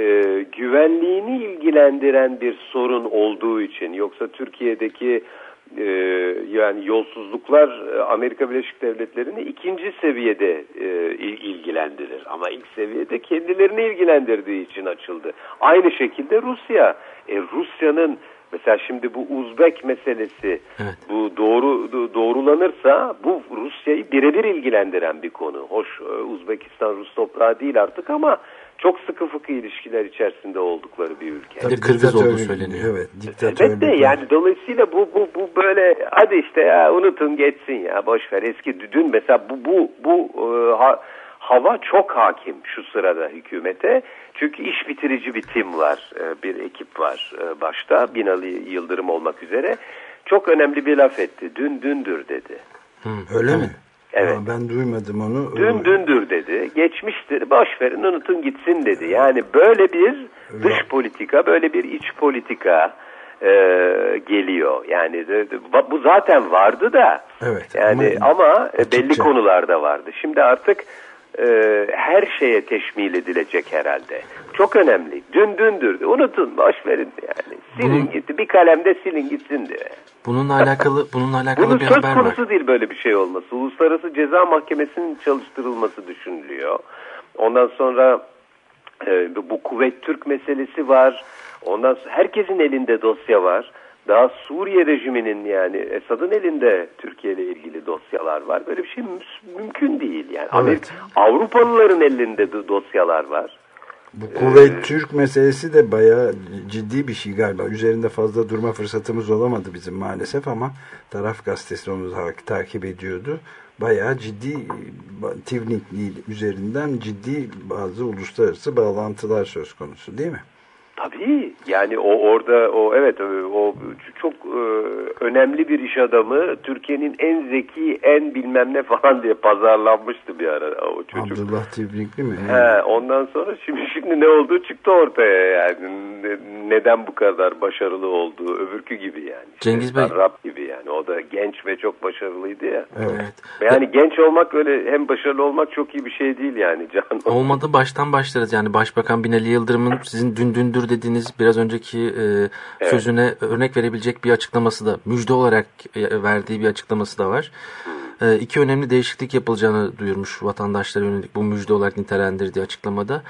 güvenliğini ilgilendiren bir sorun olduğu için. Yoksa Türkiye'deki e, yani yolsuzluklar e, Amerika Birleşik Devletleri'ni ikinci seviyede e, ilgilendirir. Ama ilk seviyede kendilerini ilgilendirdiği için açıldı. Aynı şekilde Rusya. E, Rusya'nın Mesela şimdi bu Uzbek meselesi evet. bu doğru doğrulanırsa bu Rusya'yı birebir ilgilendiren bir konu. Hoş e, Uzbekistan Rus toprağı değil artık ama çok sıkı fıkı ilişkiler içerisinde oldukları bir ülke. Tabii Kırgız olduğu söyleniyor. Evet, evet de yani dolayısıyla bu bu bu böyle hadi işte ya unutun geçsin ya boş ver eski dün mesela bu bu bu e, ha, hava çok hakim şu sırada hükümete. Çünkü iş bitirici bir tim var, e, bir ekip var e, başta Binali Yıldırım olmak üzere. Çok önemli bir laf etti. Dün dündür dedi. Hı, öyle mi? Evet. Aa, ben duymadım onu. Dün dündür dedi. Geçmiştir. Boş verin unutun gitsin dedi. Yani böyle bir dış politika, böyle bir iç politika e, geliyor. Yani de, de, bu zaten vardı da. Evet. Yani ama, ama belli konularda vardı. Şimdi artık e, her şeye teşmil edilecek herhalde. Çok önemli. Dün dündür. Unutun, boş verin yani. Silin Bunun- gitti. Bir kalemde silin gitsin diye. Bununla alakalı bununla alakalı Bunun bir söz haber var. konusu değil böyle bir şey olması. Uluslararası Ceza Mahkemesi'nin çalıştırılması düşünülüyor. Ondan sonra e, bu Kuvvet Türk meselesi var. Ondan sonra herkesin elinde dosya var. Daha Suriye rejiminin yani Esad'ın elinde Türkiye ile ilgili dosyalar var. Böyle bir şey mü- mümkün değil yani. Amerika, Avrupalıların elinde de dosyalar var. Bu kuvvet Türk meselesi de bayağı ciddi bir şey galiba. Üzerinde fazla durma fırsatımız olamadı bizim maalesef ama taraf gazetesi onu ta- takip ediyordu. Bayağı ciddi Tivnikli üzerinden ciddi bazı uluslararası bağlantılar söz konusu değil mi? Tabii yani o orada o evet o çok e, önemli bir iş adamı Türkiye'nin en zeki en bilmem ne falan diye pazarlanmıştı bir ara o çocuk. Abdullah Tivnikli mi? He, ondan sonra şimdi şimdi ne olduğu çıktı ortaya yani Ne- neden bu kadar başarılı olduğu öbürkü gibi yani. İşte Cengiz Bey. Rab gibi yani o da genç ve çok başarılıydı ya. Evet. Yani genç olmak öyle hem başarılı olmak çok iyi bir şey değil yani Can. Olmadı baştan başlarız. Yani Başbakan Binali Yıldırım'ın sizin dün dündür dediğiniz biraz önceki e, sözüne örnek verebilecek bir açıklaması da müjde olarak e, verdiği bir açıklaması da var. E, iki önemli değişiklik yapılacağını duyurmuş vatandaşlara yönelik bu müjde olarak nitelendirdiği açıklamada.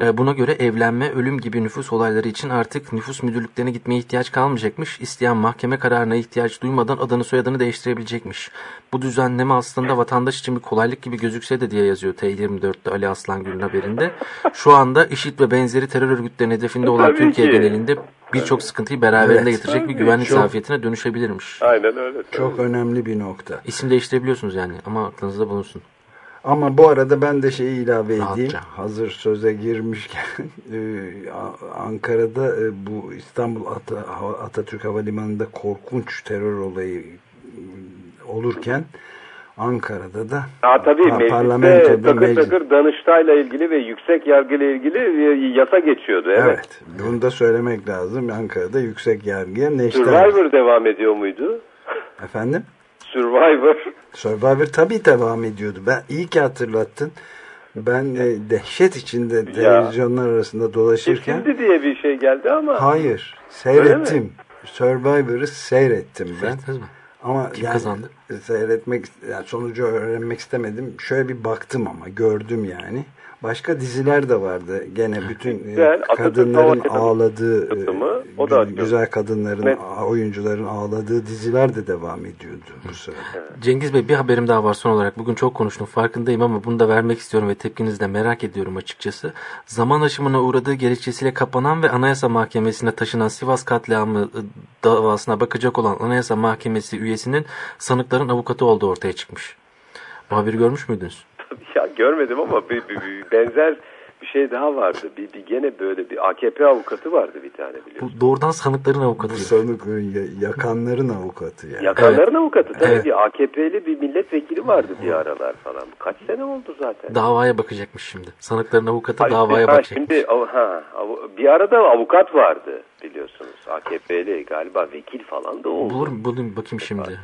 E, buna göre evlenme, ölüm gibi nüfus olayları için artık nüfus müdürlüklerine gitmeye ihtiyaç kalmayacakmış. İsteyen mahkeme kararına ihtiyaç duymadan adını soyadını değiştirebilecekmiş. Bu düzenleme aslında vatandaş için bir kolaylık gibi gözükse de diye yazıyor T24'te Ali Aslangül'ün haberinde. Şu anda IŞİD ve benzeri terör örgütlerinin hedefinde olan Tabii Türkiye ki. genelinde birçok sıkıntıyı beraberinde Evet. getirecek bir Tabii, güvenlik çok- zafiyetine dönüşebilirmiş. Aynen öyle. Çok önemli bir nokta. İsim değiştirebiliyorsunuz yani ama aklınızda bulunsun. Ama bu arada ben de şeyi ilave edeyim. Rahatça. Hazır söze girmişken e, Ankara'da e, bu İstanbul Ata- Hava- Atatürk Havalimanı'nda korkunç terör olayı e, olurken Ankara'da da Ha tabii mecliste parlamentoda takır meclis- takır Danıştay'la ilgili ve yüksek yargıyla ilgili e, yasa geçiyordu. Evet. Evet. Bunu da söylemek lazım. Ankara'da yüksek yargıya neşter. Survivor devam ediyor muydu? Efendim? Survivor. Survivor tabii devam ediyordu. Ben iyi ki hatırlattın. Ben e, dehşet içinde televizyonlar arasında dolaşırken Kesildi diye bir şey geldi ama. hayır seyrettim. Survivor'ı seyrettim ben. Seyrettiniz mi? Ama Kim yani kazandı? seyretmek yani sonucu öğrenmek istemedim. Şöyle bir baktım ama gördüm yani. Başka diziler de vardı. Gene bütün e, Güzel, Atatürk kadınların ağladığı, e, o da güzel, güzel kadınların, Evet. oyuncuların ağladığı diziler de devam ediyordu bu sırada. Cengiz Bey bir haberim daha var son olarak. Bugün çok konuştum farkındayım ama bunu da vermek istiyorum ve tepkinizi de merak ediyorum açıkçası. Zaman aşımına uğradığı gerekçesiyle kapanan ve Anayasa Mahkemesi'ne taşınan Sivas katliamı ı, davasına bakacak olan Anayasa Mahkemesi üyesinin sanıkların avukatı olduğu ortaya çıkmış. Bu haberi görmüş müydünüz? Ya görmedim ama bir, bir- bir benzer bir şey daha vardı. Bir, bir gene böyle bir AKP avukatı vardı bir tane biliyorsun. Bu doğrudan sanıkların Bu avukatı. sanık e, ya- yakanların avukatı yani. Yakanların avukatı tabii Evet. bir AKP'li bir milletvekili vardı bir aralar falan. Kaç sene oldu zaten. Davaya bakacakmış şimdi. Sanıkların avukatı Hayır, davaya ha, bakacak. Şimdi ha, bir arada avukat vardı biliyorsunuz. AKP'li galiba vekil falan da oldu. Bulur mu? Bulayım bakayım şimdi.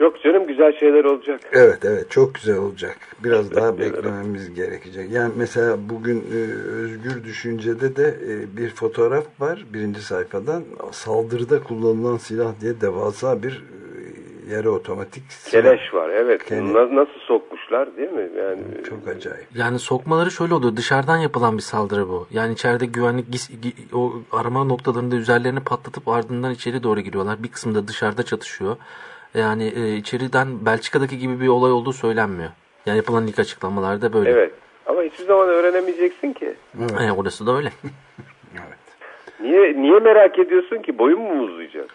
Yok canım güzel şeyler olacak. Evet evet çok güzel olacak. Biraz daha beklememiz gerekecek. Yani mesela bugün e, Özgür Düşünce'de de e, bir fotoğraf var birinci sayfadan. Saldırıda kullanılan silah diye devasa bir e, yarı otomatik silah. Keleş var evet. Keleş. Na- nasıl sokmuşlar değil mi? Yani Çok acayip. Yani sokmaları şöyle oluyor. Dışarıdan yapılan bir saldırı bu. Yani içeride güvenlik o arama noktalarında üzerlerini patlatıp ardından içeri doğru giriyorlar. Bir kısmı da dışarıda çatışıyor. Yani e, içeriden Belçika'daki gibi bir olay olduğu söylenmiyor. Yani yapılan ilk açıklamalarda böyle. evet. Ama hiçbir zaman öğrenemeyeceksin ki. Evet. E, orası da öyle. evet. Niye niye merak ediyorsun ki? Boyun mu uzayacak?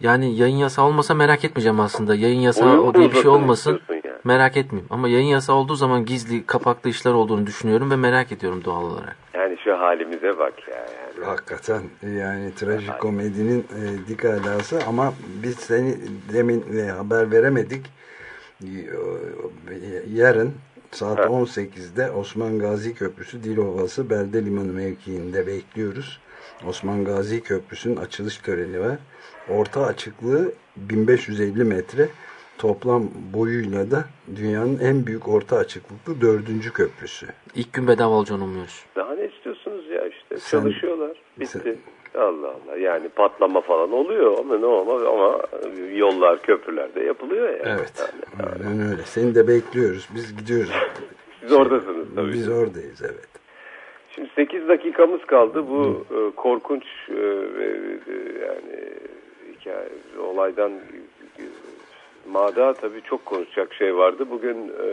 Yani yayın yasağı olmasa merak etmeyeceğim aslında. Yayın yasağı o diye bir şey olmasın. yani. Merak etmeyeyim. Ama yayın yasağı olduğu zaman gizli, kapaklı işler olduğunu düşünüyorum ve merak ediyorum doğal olarak. Yani şu halimize bak ya. Hakikaten yani trajikomedinin e, dik alası ama biz seni demin e, haber veremedik. Yarın saat 18'de Osman Gazi Köprüsü Dilovası Belde Limanı mevkiinde bekliyoruz. Osman Gazi Köprüsü'nün açılış töreni var. Orta açıklığı 1550 metre. toplam boyuyla da dünyanın en büyük orta açıklıklı dördüncü köprüsü. İlk gün bedava olacağını umuyoruz. Daha ne Sen- çalışıyorlar. Bitti. sen- Allah Allah yani patlama falan oluyor ama ne olmaz ama yollar köprüler de yapılıyor yani. Evet. Yani, Aynen öyle. Seni de bekliyoruz. Biz gidiyoruz. Siz oradasınız tabii. Biz oradayız evet. Şimdi 8 dakikamız kaldı. Bu e, korkunç e, e, yani hikaye, olaydan e, Mada tabii çok konuşacak şey vardı. Bugün e,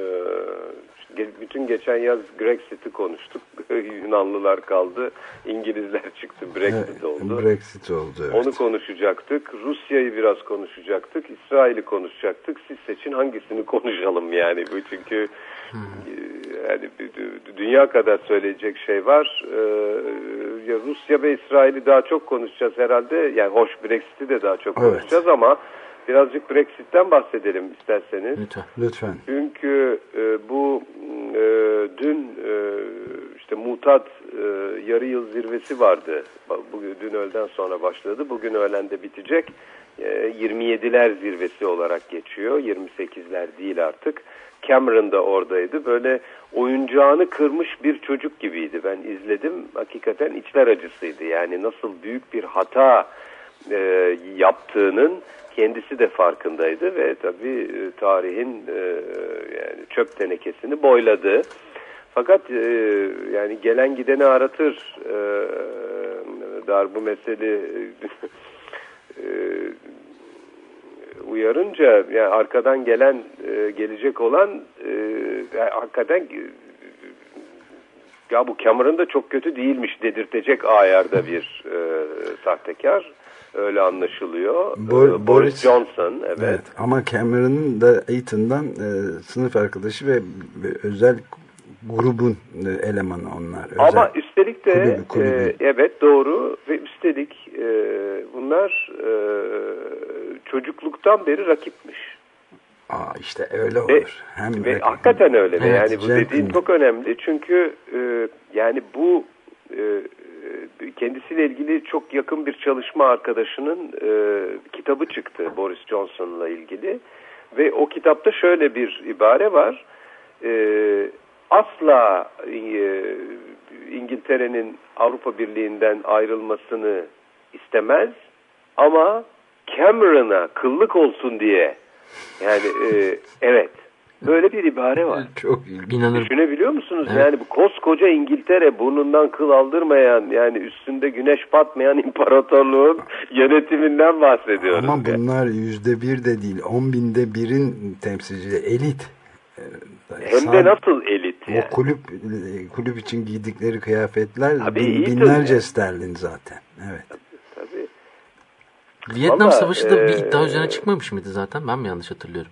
bütün geçen yaz Brexit'i konuştuk. Yunanlılar kaldı. İngilizler çıktı. Brexit Evet, oldu. Brexit oldu. Evet. Onu konuşacaktık. Rusya'yı biraz konuşacaktık. İsrail'i konuşacaktık. Siz seçin hangisini konuşalım yani. Bu çünkü e, yani dünya kadar söyleyecek şey var. Ee, ya Rusya ve İsrail'i daha çok konuşacağız herhalde. Yani hoş Brexit'i de daha çok Evet. konuşacağız ama birazcık Brexit'ten bahsedelim isterseniz. Lütfen. Lütfen. Çünkü e, bu e, dün e, işte mutat e, yarı yıl zirvesi vardı. Bugün dün öğleden sonra başladı. Bugün öğlen de bitecek. E, 27'ler zirvesi olarak geçiyor. 28'ler değil artık. Cameron da oradaydı. Böyle oyuncağını kırmış bir çocuk gibiydi. Ben izledim. Hakikaten içler acısıydı. Yani nasıl büyük bir hata e, yaptığının kendisi de farkındaydı ve tabii e, tarihin e, yani çöp tenekesini boyladı. Fakat e, yani gelen gideni aratır e, dar bu mesele e, uyarınca yani arkadan gelen e, gelecek olan e, yani hakikaten e, ya bu Cameron da çok kötü değilmiş dedirtecek ayarda bir e, sahtekar. Öyle anlaşılıyor. Bo- E, Boris Boris- Johnson evet. Evet. Ama Cameron'ın da Eton'dan e, sınıf arkadaşı ve, ve özel grubun e, elemanı onlar. Özel. Ama üstelik de kulübü, kulübü. e, evet doğru ve üstelik e, bunlar e, çocukluktan beri rakipmiş. Aa, işte öyle Ve, olur. Hem ve rakip- hakikaten öyle. Ve Evet, yani bu dediğin çok önemli. Çünkü e, yani bu e, e, kendisiyle ilgili çok yakın bir çalışma arkadaşının e, kitabı çıktı Boris Johnson'la ilgili. Ve o kitapta şöyle bir ibare var. E, asla e, İngiltere'nin Avrupa Birliği'nden ayrılmasını istemez ama Cameron'a kıllık olsun diye yani e, evet böyle bir ibare var. Çok ilginç. İnanırım. Düşünebiliyor musunuz? Evet. Yani bu koskoca İngiltere burnundan kıl aldırmayan yani üstünde güneş batmayan imparatorluğun yönetiminden bahsediyoruz. Ama yani. bunlar yüzde bir de değil. On binde birin temsilcisi elit. E, Hem de nasıl elit yani. O kulüp kulüp için giydikleri kıyafetler Tabii bin- binlerce tabii. sterlin zaten. Evet. Tabii. Vietnam Valla, Savaşı da bir e, iddia üzerine çıkmamış mıydı zaten? Ben mi yanlış hatırlıyorum?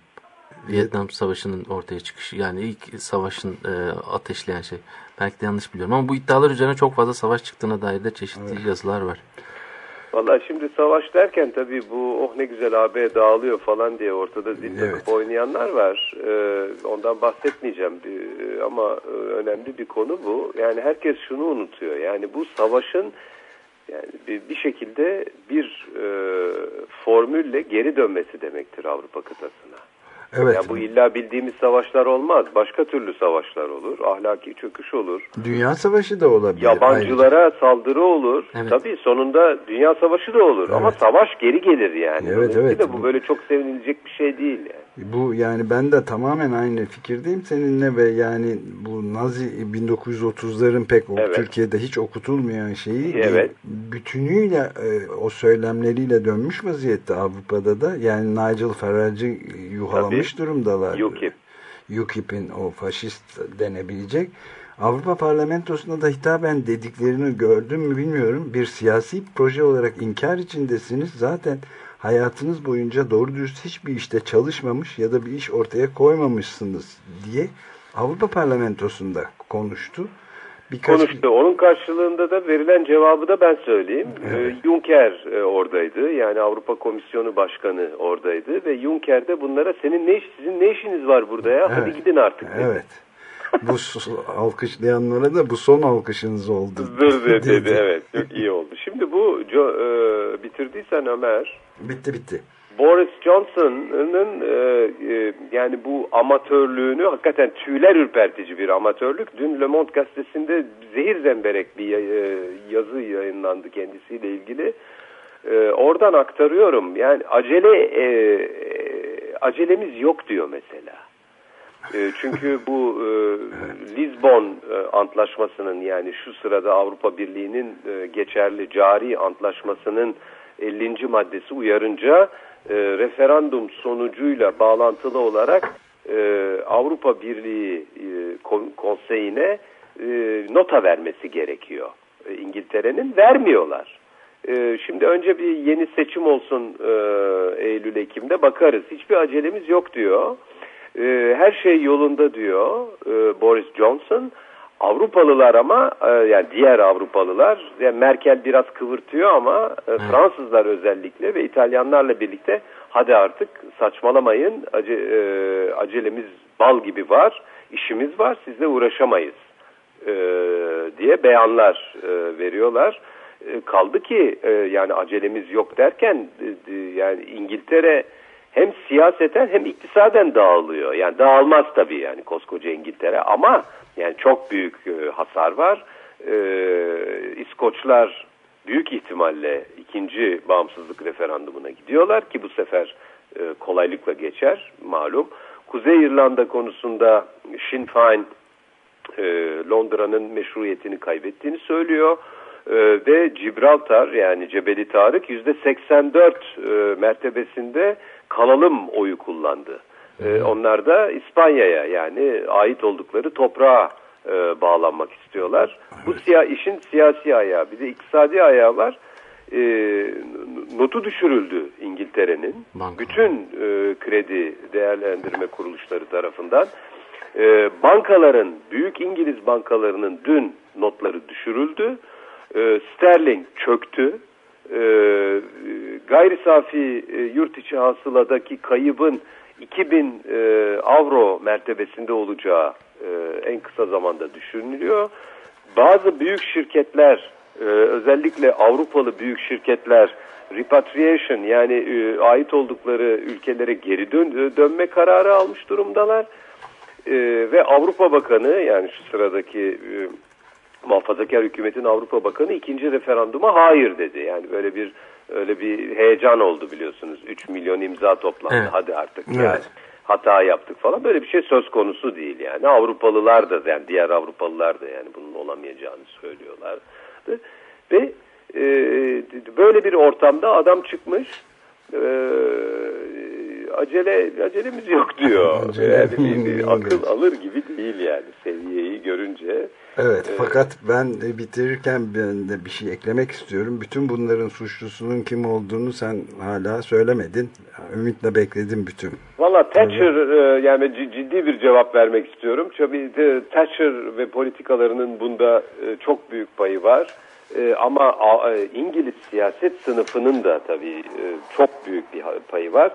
Vietnam Savaşı'nın ortaya çıkışı yani ilk savaşın e, ateşleyen şey. Belki de yanlış biliyorum ama bu iddialar üzerine çok fazla savaş çıktığına dair de çeşitli yazılar var. Valla şimdi savaş derken tabii bu oh ne güzel AB dağılıyor falan diye ortada zil takıp Evet. oynayanlar var. Ee, ondan bahsetmeyeceğim Bir- ama e, önemli bir konu bu. Yani herkes şunu unutuyor. Yani bu savaşın yani bir, bir şekilde bir e, formülle geri dönmesi demektir Avrupa kıtasına. Evet. Ya bu illa bildiğimiz savaşlar olmaz. Başka türlü savaşlar olur. Ahlaki çöküş olur. Dünya Savaşı da olabilir. Yabancılara saldırı olur. Evet. Tabii sonunda dünya savaşı da olur. Ama Evet. savaş geri gelir yani. Evet, Dolayısıyla evet. bu böyle çok sevinilecek bir şey değil yani. Bu yani ben de tamamen aynı fikirdeyim seninle ve yani bu Nazi 1930'ların pek Evet. Türkiye'de hiç okutulmayan şeyi Evet. bütünüyle e, o söylemleriyle dönmüş vaziyette Avrupa'da da yani Nigel Farage'ı yuhalamış durumdalar. UKIP. UKIP'in o faşist denebilecek. Avrupa Parlamentosu'na da hitaben dediklerini gördüm mü bilmiyorum. Bir siyasi proje olarak inkar içindesiniz. Zaten hayatınız boyunca doğru dürüst hiçbir işte çalışmamış ya da bir iş ortaya koymamışsınız diye Avrupa Parlamentosu'nda konuştu. Birkaç Konuştu. Onun karşılığında da verilen cevabı da ben söyleyeyim. Evet. Ee, Juncker e, oradaydı. Yani Avrupa Komisyonu Başkanı oradaydı ve Juncker de bunlara senin ne iş, sizin ne işiniz var burada ya? Hadi Evet. gidin artık. dedi. Evet. bu alkışlayanlara da bu son alkışınız oldu. Dur dedi, dedi. Evet çok iyi oldu. Şimdi bu co- e, bitirdiysen Ömer Bitti bitti. Boris Johnson'ın e, e, yani bu amatörlüğünü hakikaten tüyler ürpertici bir amatörlük. Dün Le Monde gazetesinde zehir zemberek bir e, yazı yayınlandı kendisiyle ilgili. E, oradan aktarıyorum. Yani acele e, acelemiz yok diyor mesela. E, çünkü bu e, Lisbon e, antlaşmasının yani şu sırada Avrupa Birliği'nin e, geçerli cari antlaşmasının 50. maddesi uyarınca e, referandum sonucuyla bağlantılı olarak e, Avrupa Birliği e, konseyine e, nota vermesi gerekiyor. E, İngiltere'nin vermiyorlar. E, şimdi önce bir yeni seçim olsun e, Eylül-Ekim'de bakarız. Hiçbir acelemiz yok diyor. E, her şey yolunda diyor e, Boris Johnson. Avrupalılar ama e, yani diğer Avrupalılar yani Merkel biraz kıvırtıyor ama e, Fransızlar özellikle ve İtalyanlarla birlikte hadi artık saçmalamayın ace, e, acelemiz bal gibi var işimiz var sizle uğraşamayız diye beyanlar veriyorlar. kaldı ki yani acelemiz yok derken yani İngiltere hem siyaseten hem iktisaden dağılıyor. Yani dağılmaz tabii yani koskoca İngiltere ama yani çok büyük e, hasar var. E, İskoçlar büyük ihtimalle ikinci bağımsızlık referandumuna gidiyorlar ki bu sefer e, kolaylıkla geçer malum. Kuzey İrlanda konusunda Sinn Féin e, Londra'nın meşruiyetini kaybettiğini söylüyor. E, ve Gibraltar yani Cebeli Tarık %84 e, mertebesinde kalalım oyu kullandı. E, onlar da İspanya'ya yani ait oldukları toprağa e, bağlanmak istiyorlar. Evet. Bu siya işin siyasi ayağı bir de iktisadi ayağı var. E, notu düşürüldü İngiltere'nin. Bütün e, kredi değerlendirme kuruluşları tarafından. E, bankaların, büyük İngiliz bankalarının dün notları düşürüldü. E, sterling çöktü. E, gayri safi e, yurt içi hasıladaki kaybın 2000 e, avro mertebesinde olacağı e, en kısa zamanda düşünülüyor. Bazı büyük şirketler e, özellikle Avrupalı büyük şirketler repatriation yani e, ait oldukları ülkelere geri dön, dönme kararı almış durumdalar. E, ve Avrupa Bakanı yani şu sıradaki e, muhafazakar hükümetin Avrupa Bakanı ikinci referanduma hayır dedi. Yani böyle bir öyle bir heyecan oldu biliyorsunuz. 3 milyon imza toplandı. Evet. Hadi artık evet. yani hata yaptık falan. Böyle bir şey söz konusu değil yani. Avrupalılar da yani diğer Avrupalılar da yani bunun olamayacağını söylüyorlar. Ve e, böyle bir ortamda adam çıkmış e, acele acelemiz yok diyor. Yani bir, akıl alır gibi değil yani seviyeyi görünce. Evet ee, fakat ben bitirirken ben de bir şey eklemek istiyorum. Bütün bunların suçlusunun kim olduğunu sen hala söylemedin. Ümitle bekledim bütün. Valla Thatcher evet. yani ciddi bir cevap vermek istiyorum. Tabii Thatcher ve politikalarının bunda e, çok büyük payı var. E, ama e, İngiliz siyaset sınıfının da tabii çok büyük bir payı var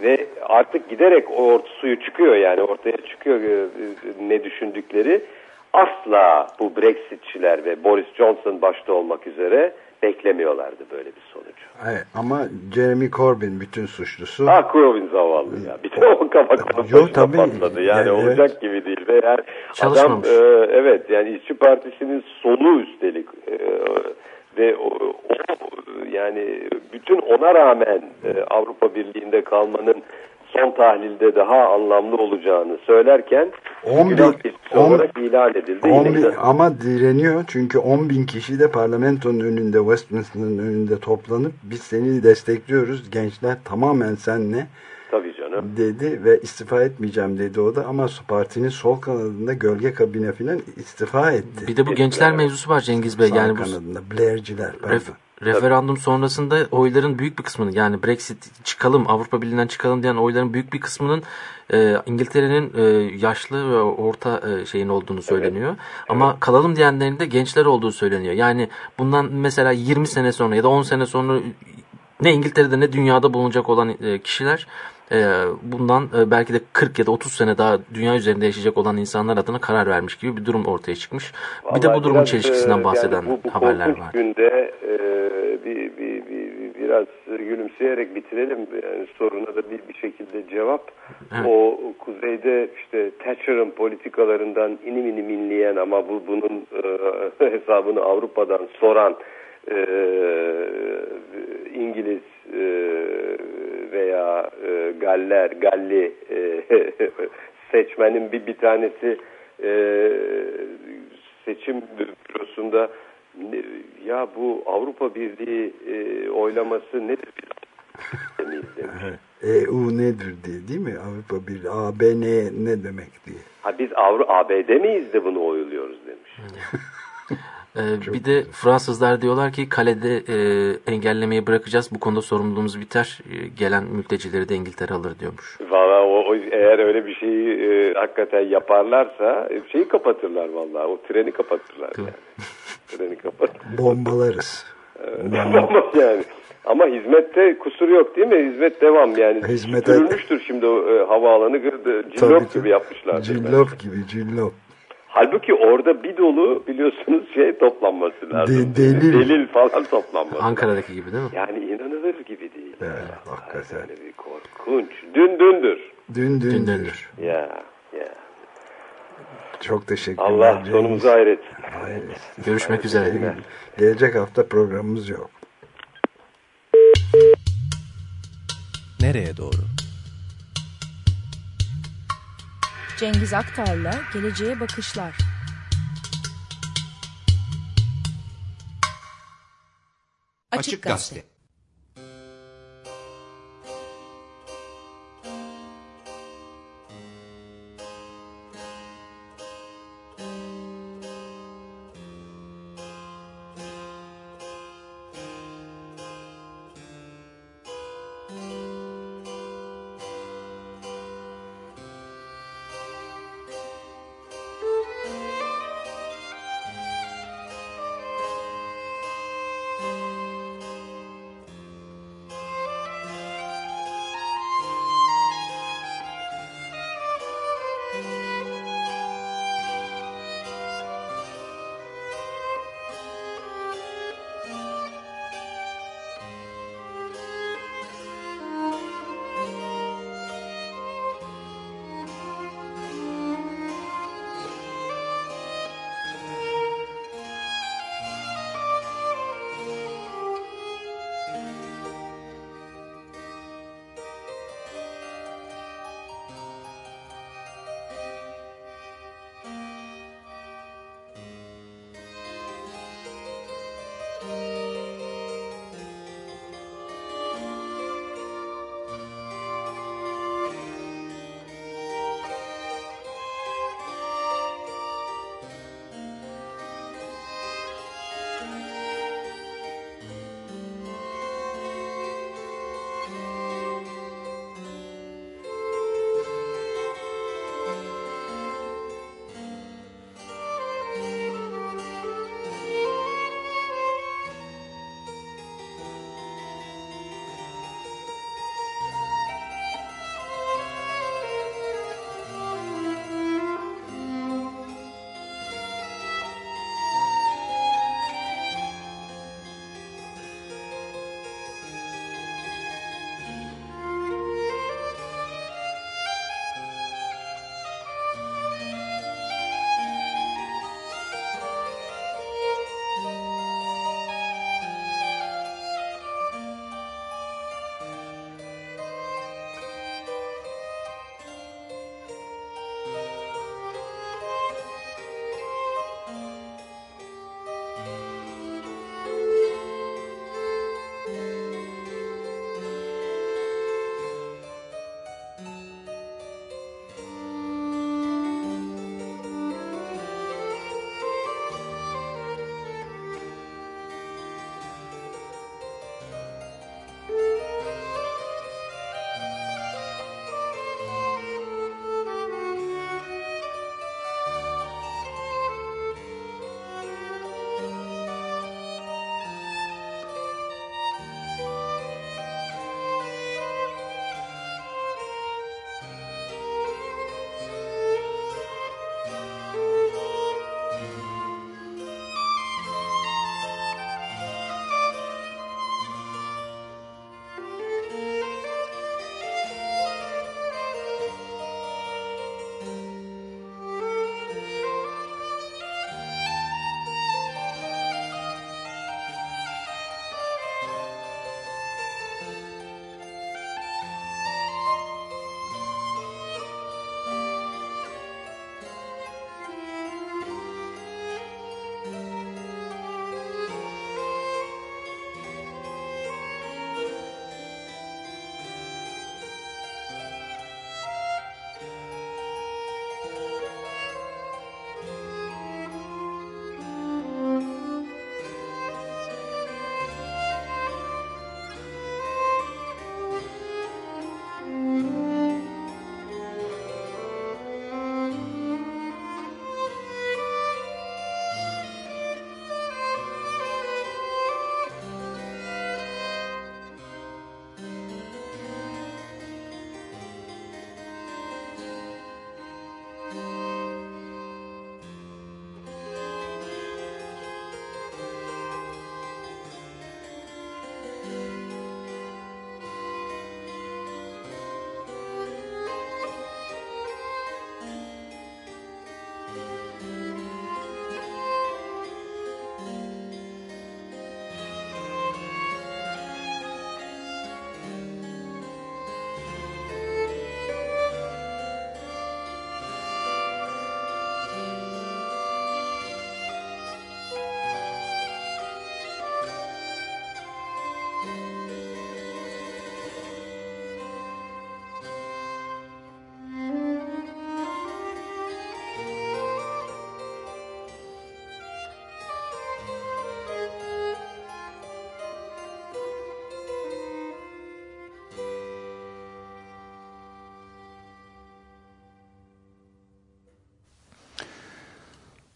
ve artık giderek o suyu çıkıyor yani ortaya çıkıyor ne düşündükleri asla bu Brexitçiler ve Boris Johnson başta olmak üzere beklemiyorlardı böyle bir sonucu. Evet, ama Jeremy Corbyn bütün suçlusu. Ha Corbyn zavallı ya. Bir de o kafa konusunda patladı. Yani, yani olacak evet. gibi değil. Ve yani adam e, evet yani İşçi Partisi'nin sonu üstelik e, ve o, o yani bütün ona rağmen e, Avrupa Birliği'nde kalmanın son tahlilde daha anlamlı olacağını söylerken 10 bin, 10, olarak ilan edildi. 10 bin, ama direniyor çünkü 10 bin kişi de parlamentonun önünde Westminster'ın önünde toplanıp biz seni destekliyoruz gençler tamamen senle Tabii canım. Dedi ve istifa etmeyeceğim dedi o da ama partinin sol kanadında gölge kabine filan istifa etti. Bir de bu gençler mevzusu var Cengiz Bey. Sağ yani kanadında bu Blair'ciler. Ref, referandum sonrasında oyların büyük bir kısmının yani Brexit çıkalım Avrupa Birliği'nden çıkalım diyen oyların büyük bir kısmının e, İngiltere'nin e, yaşlı ve orta e, şeyin olduğunu söyleniyor. Evet. Ama evet. kalalım diyenlerin de gençler olduğu söyleniyor. Yani bundan mesela 20 sene sonra ya da 10 sene sonra ne İngiltere'de ne dünyada bulunacak olan e, kişiler bundan e, belki de 40 ya da 30 sene daha dünya üzerinde yaşayacak olan insanlar adına karar vermiş gibi bir durum ortaya çıkmış. Vallahi bir de bu durumun çelişkisinden bahseden yani bu, bu haberler var. günde bir, bir, bir, biraz gülümseyerek bitirelim. Yani soruna da bir, bir şekilde cevap. Evet. O kuzeyde işte Thatcher'ın politikalarından inim inim inleyen ama bu bunun e, hesabını Avrupa'dan soran e, İngiliz e, veya e, Galler, Galli e, seçmenin bir bir tanesi e, seçim bürosunda ya bu Avrupa Birliği e, oylaması nedir demiş. EU nedir diye değil mi? Avrupa Birliği, AB ne, ne demek diye. Ha biz Avru ABD miyiz de bunu oyluyoruz demiş. Ee, bir de Fransızlar diyorlar ki kalede e, engellemeyi bırakacağız. Bu konuda sorumluluğumuz biter. E, gelen mültecileri de İngiltere alır diyormuş. Valla o, o- eğer öyle bir şeyi e, hakikaten yaparlarsa e, şeyi kapatırlar vallahi. O treni kapatırlar yani. treni kapatırlar. Bombalarız. Ama yani. Ama hizmette kusur yok değil mi? Hizmet devam yani. Hizmet- Sürülmüştür şimdi o e, havaalanı. Tabii, Cillop tabii. gibi yapmışlar. Cillop gibi cillop. Halbuki orada bir dolu biliyorsunuz şey toplanması lazım. De- delil. Delil falan toplanması. Ankara'daki gibi değil mi? Yani inanılır gibi değil. Evet, Ya, hakikaten. Böyle bir korkunç. Dün dündür. Dün dün. Dündendür. Ya ya. Çok teşekkürler. Allah sonumuzu hayretsin. Hayır. Görüşmek üzere. Gelecek hafta programımız yok. Nereye doğru? Cengiz Aktar'la Geleceğe Bakışlar. Açık Gazete.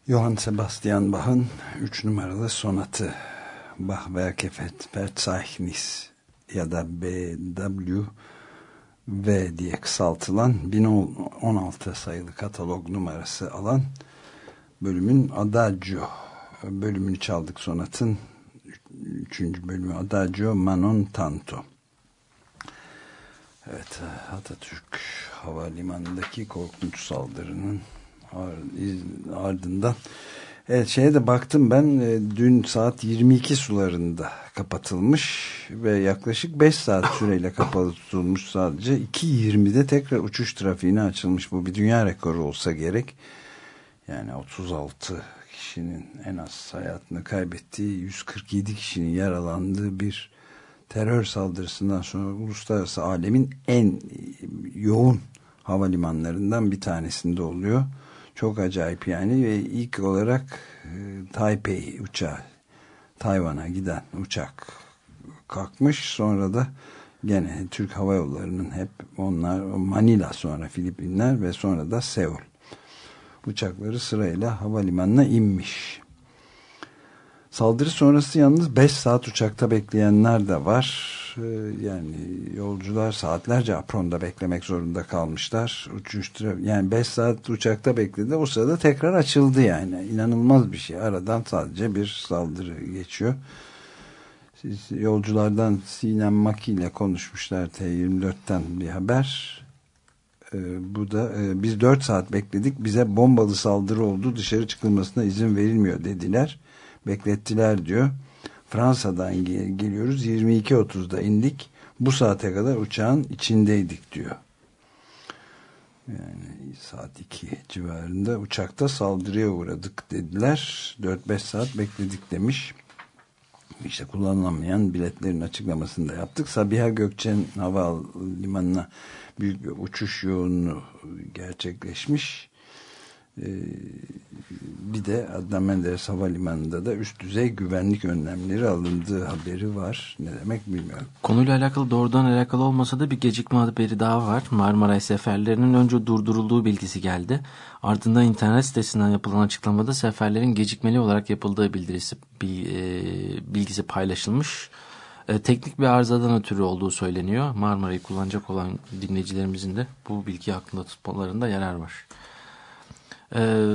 Johann Sebastian Bach'ın 3 numaralı sonatı Bachwerkefet Verzeichnis ya da BW V diye kısaltılan 1016 sayılı katalog numarası alan bölümün Adagio bölümünü çaldık sonatın 3. bölümü Adagio Manon Tanto Evet Atatürk Havalimanı'ndaki korkunç saldırının ardından. Evet şeye de baktım ben e, dün saat 22 sularında kapatılmış ve yaklaşık 5 saat süreyle kapalı tutulmuş sadece 2.20'de tekrar uçuş trafiğine açılmış. Bu bir dünya rekoru olsa gerek. Yani 36 kişinin en az hayatını kaybettiği 147 kişinin yaralandığı bir terör saldırısından sonra uluslararası alemin en yoğun havalimanlarından bir tanesinde oluyor çok acayip yani ve ilk olarak e, Taipei uçağı Tayvan'a giden uçak kalkmış. Sonra da gene Türk Hava Yolları'nın hep onlar Manila sonra Filipinler ve sonra da Seul uçakları sırayla havalimanına inmiş. Saldırı sonrası yalnız 5 saat uçakta bekleyenler de var. Ee, yani yolcular saatlerce apronda beklemek zorunda kalmışlar. Uçuş yani 5 saat uçakta bekledi. O sırada tekrar açıldı yani. İnanılmaz bir şey. Aradan sadece bir saldırı geçiyor. Siz yolculardan Sinem Maki ile konuşmuşlar T24'ten bir haber. Ee, bu da e, biz 4 saat bekledik. Bize bombalı saldırı oldu. Dışarı çıkılmasına izin verilmiyor dediler. Beklettiler diyor. Fransa'dan gel geliyoruz. 22.30'da indik. Bu saate kadar uçağın içindeydik diyor. Yani saat 2 civarında uçakta saldırıya uğradık dediler. 4-5 saat bekledik demiş. İşte kullanılamayan biletlerin açıklamasını da yaptık. Sabiha Gökçen Havalimanı'na büyük bir uçuş yoğunluğu gerçekleşmiş. Ee, bir de Adnan Menderes Havalimanı'nda da üst düzey güvenlik önlemleri alındığı haberi var. Ne demek bilmiyorum. Konuyla alakalı doğrudan alakalı olmasa da bir gecikme haberi daha var. Marmaray seferlerinin önce durdurulduğu bilgisi geldi. Ardından internet sitesinden yapılan açıklamada seferlerin gecikmeli olarak yapıldığı bildirisi e, bilgisi paylaşılmış. E, teknik bir arızadan ötürü olduğu söyleniyor. Marmaray'ı kullanacak olan dinleyicilerimizin de bu bilgi aklında tutmalarında yarar var. Ee,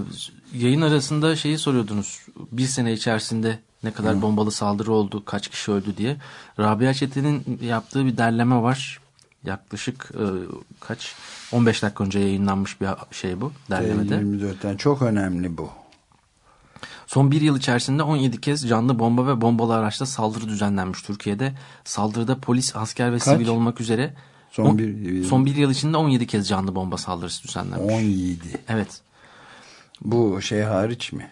yayın arasında şeyi soruyordunuz. Bir sene içerisinde ne kadar Hı. bombalı saldırı oldu, kaç kişi öldü diye. Rabia Çetin'in yaptığı bir derleme var. Yaklaşık e, kaç 15 dakika önce yayınlanmış bir şey bu derlemede. 24'ten çok önemli bu. Son bir yıl içerisinde 17 kez canlı bomba ve bombalı araçla saldırı düzenlenmiş Türkiye'de. Saldırıda polis, asker ve Kaç? sivil olmak üzere son, on, bir, son bir yıl içinde 17 kez canlı bomba saldırısı düzenlenmiş. 17. Evet. Bu şey hariç mi?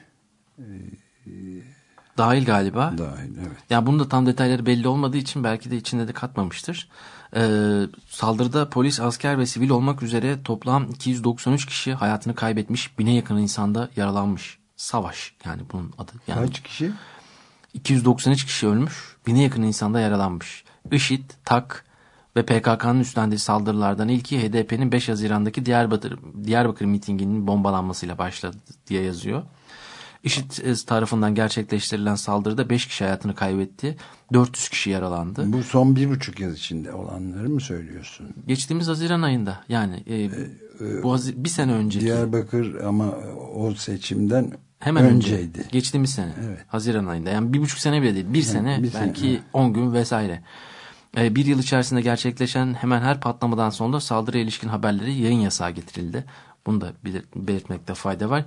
Dahil galiba. Dahil evet. Yani bunun da tam detayları belli olmadığı için belki de içinde de katmamıştır. Ee, saldırıda polis, asker ve sivil olmak üzere toplam 293 kişi hayatını kaybetmiş. Bine yakın insanda yaralanmış. Savaş yani bunun adı. Yani Kaç kişi? 293 kişi ölmüş. Bine yakın insanda yaralanmış. IŞİD, TAK, ve PKK'nın üstlendiği saldırılardan ilki HDP'nin 5 Haziran'daki Diyarbakır, Diyarbakır mitinginin bombalanmasıyla başladı diye yazıyor. IŞİD tarafından gerçekleştirilen saldırıda 5 kişi hayatını kaybetti. 400 kişi yaralandı. Bu son bir buçuk yıl içinde olanları mı söylüyorsun? Geçtiğimiz Haziran ayında yani e, ee, bu bir sene önceki. Diyarbakır ama o seçimden Hemen önceydi. Önce, geçtiğimiz sene. Evet. Haziran ayında. Yani bir buçuk sene bile değil. Bir yani sene bir belki sene, 10 gün vesaire. E, bir yıl içerisinde gerçekleşen hemen her patlamadan sonra saldırıya ilişkin haberleri yayın yasağı getirildi. Bunu da belirtmekte fayda var.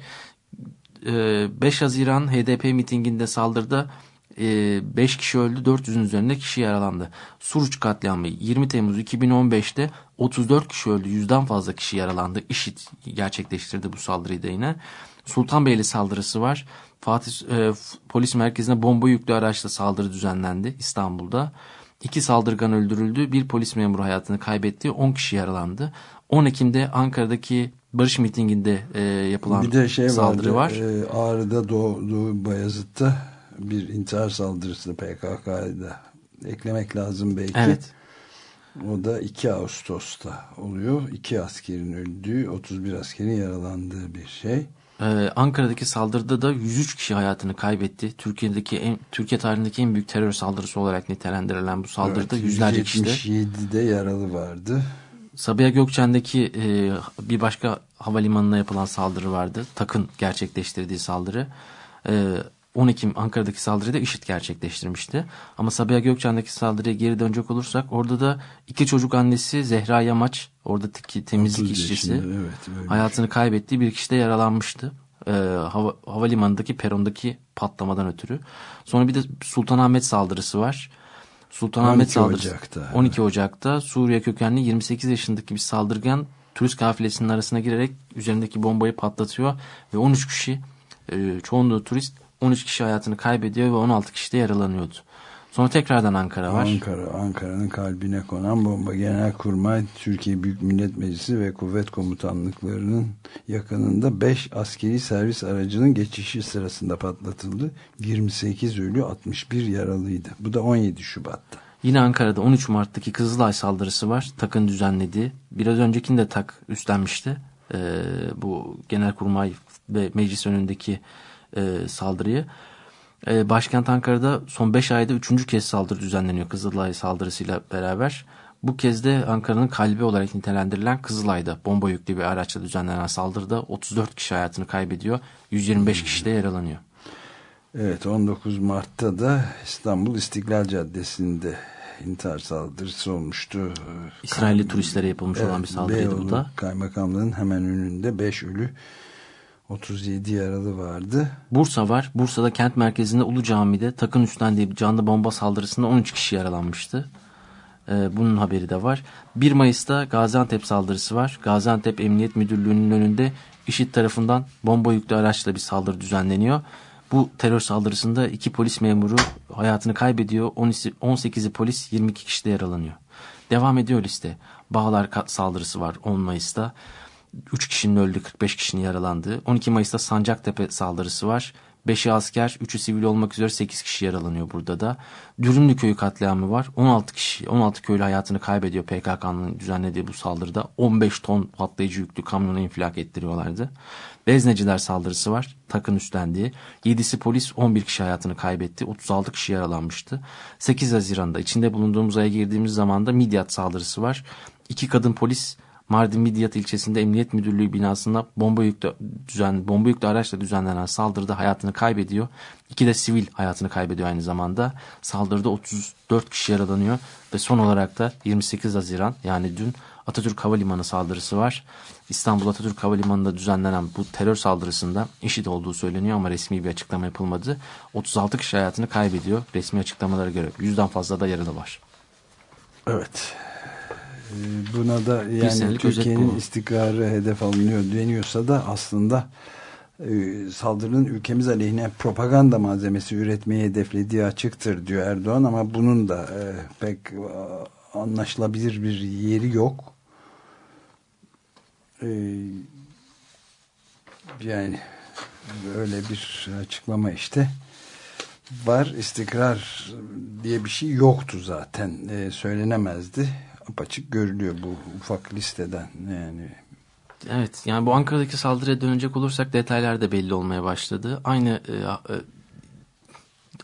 5 e, Haziran HDP mitinginde saldırıda 5 e, kişi öldü 400'ün üzerinde kişi yaralandı. Suruç katliamı 20 Temmuz 2015'te 34 kişi öldü yüzden fazla kişi yaralandı. IŞİD gerçekleştirdi bu saldırıyı da yine. Sultanbeyli saldırısı var. Fatih e, polis merkezine bomba yüklü araçla saldırı düzenlendi İstanbul'da. İki saldırgan öldürüldü, bir polis memuru hayatını kaybetti, 10 kişi yaralandı. 10 Ekim'de Ankara'daki barış mitinginde e, yapılan bir de şey saldırı vardı, var. E, Ağrı'da Doğu, Doğu Bayazıt'ta bir intihar saldırısı PKK'da eklemek lazım belki. Evet. O da 2 Ağustos'ta oluyor. 2 askerin öldüğü, 31 askerin yaralandığı bir şey. Ee, Ankara'daki saldırıda da 103 kişi hayatını kaybetti. Türkiye'deki en, Türkiye tarihindeki en büyük terör saldırısı olarak nitelendirilen bu saldırıda evet, yüzlerce kişi de 177'de yaralı vardı. Sabiha Gökçen'deki e, bir başka havalimanına yapılan saldırı vardı. TAK'ın gerçekleştirdiği saldırı. E, 10 Ekim Ankara'daki saldırıyı da IŞİD gerçekleştirmişti. Ama Sabiha Gökçen'deki saldırıya geri dönecek olursak orada da iki çocuk annesi Zehra Yamaç oradaki temizlik işçisi evet, hayatını kaybettiği bir kişi de yaralanmıştı. E, hava, havalimanındaki perondaki patlamadan ötürü. Sonra bir de Sultanahmet saldırısı var. Sultanahmet saldırısı Ocak'ta, 12 evet. Ocak'ta Suriye kökenli 28 yaşındaki bir saldırgan turist kafilesinin arasına girerek üzerindeki bombayı patlatıyor ve 13 kişi e, çoğunluğu turist 13 kişi hayatını kaybediyor ve 16 kişi de yaralanıyordu. Sonra tekrardan Ankara var. Ankara, Ankara'nın kalbine konan bomba Genelkurmay, Türkiye Büyük Millet Meclisi ve kuvvet komutanlıklarının yakınında 5 askeri servis aracının geçişi sırasında patlatıldı. 28 ölü 61 yaralıydı. Bu da 17 Şubat'ta. Yine Ankara'da 13 Mart'taki Kızılay saldırısı var. TAK'ın düzenlediği. Biraz öncekinde TAK üstlenmişti. Ee, bu Genelkurmay ve meclis önündeki e, saldırıyı. E, başkent Ankara'da son 5 ayda 3. kez saldırı düzenleniyor Kızılay saldırısıyla beraber. Bu kez de Ankara'nın kalbi olarak nitelendirilen Kızılay'da bomba yüklü bir araçla düzenlenen saldırıda 34 kişi hayatını kaybediyor. 125 kişi de yaralanıyor. Evet 19 Mart'ta da İstanbul İstiklal Caddesi'nde intihar saldırısı olmuştu. İsrailli turistlere yapılmış evet, olan bir saldırıydı bu da. Kaymakamlığın hemen önünde 5 ölü 37 yaralı vardı. Bursa var. Bursa'da kent merkezinde Ulu Cami'de takın üstlendiği bir canlı bomba saldırısında 13 kişi yaralanmıştı. Ee, bunun haberi de var. 1 Mayıs'ta Gaziantep saldırısı var. Gaziantep Emniyet Müdürlüğü'nün önünde IŞİD tarafından bomba yüklü araçla bir saldırı düzenleniyor. Bu terör saldırısında iki polis memuru hayatını kaybediyor. 18'i polis 22 kişi de yaralanıyor. Devam ediyor liste. Bağlar saldırısı var 10 Mayıs'ta. 3 kişinin öldüğü 45 kişinin yaralandığı 12 Mayıs'ta Sancaktepe saldırısı var. 5'i asker 3'ü sivil olmak üzere 8 kişi yaralanıyor burada da. Dürümlü köyü katliamı var. 16 kişi 16 köylü hayatını kaybediyor PKK'nın düzenlediği bu saldırıda. 15 ton patlayıcı yüklü kamyonu infilak ettiriyorlardı. Bezneciler saldırısı var. Takın üstlendiği. 7'si polis 11 kişi hayatını kaybetti. 36 kişi yaralanmıştı. 8 Haziran'da içinde bulunduğumuz aya girdiğimiz zaman da Midyat saldırısı var. İki kadın polis Mardin Midyat ilçesinde Emniyet Müdürlüğü binasında bomba yüklü, düzen, bomba yüklü araçla düzenlenen saldırıda hayatını kaybediyor. İki de sivil hayatını kaybediyor aynı zamanda. Saldırıda 34 kişi yaralanıyor ve son olarak da 28 Haziran yani dün Atatürk Havalimanı saldırısı var. İstanbul Atatürk Havalimanı'nda düzenlenen bu terör saldırısında IŞİD olduğu söyleniyor ama resmi bir açıklama yapılmadı. 36 kişi hayatını kaybediyor resmi açıklamalara göre. Yüzden fazla da yaralı var. Evet. Ee, buna da yani Türkiye'nin istikrarı hedef alınıyor deniyorsa da aslında e, saldırının ülkemiz aleyhine propaganda malzemesi üretmeyi hedeflediği açıktır diyor Erdoğan. Ama bunun da e, pek e, anlaşılabilir bir yeri yok. yani öyle bir açıklama işte var. İstikrar diye bir şey yoktu zaten söylenemezdi apaçık görülüyor bu ufak listeden yani. Evet yani bu Ankara'daki saldırıya dönecek olursak detaylar da belli olmaya başladı. Aynı e, e,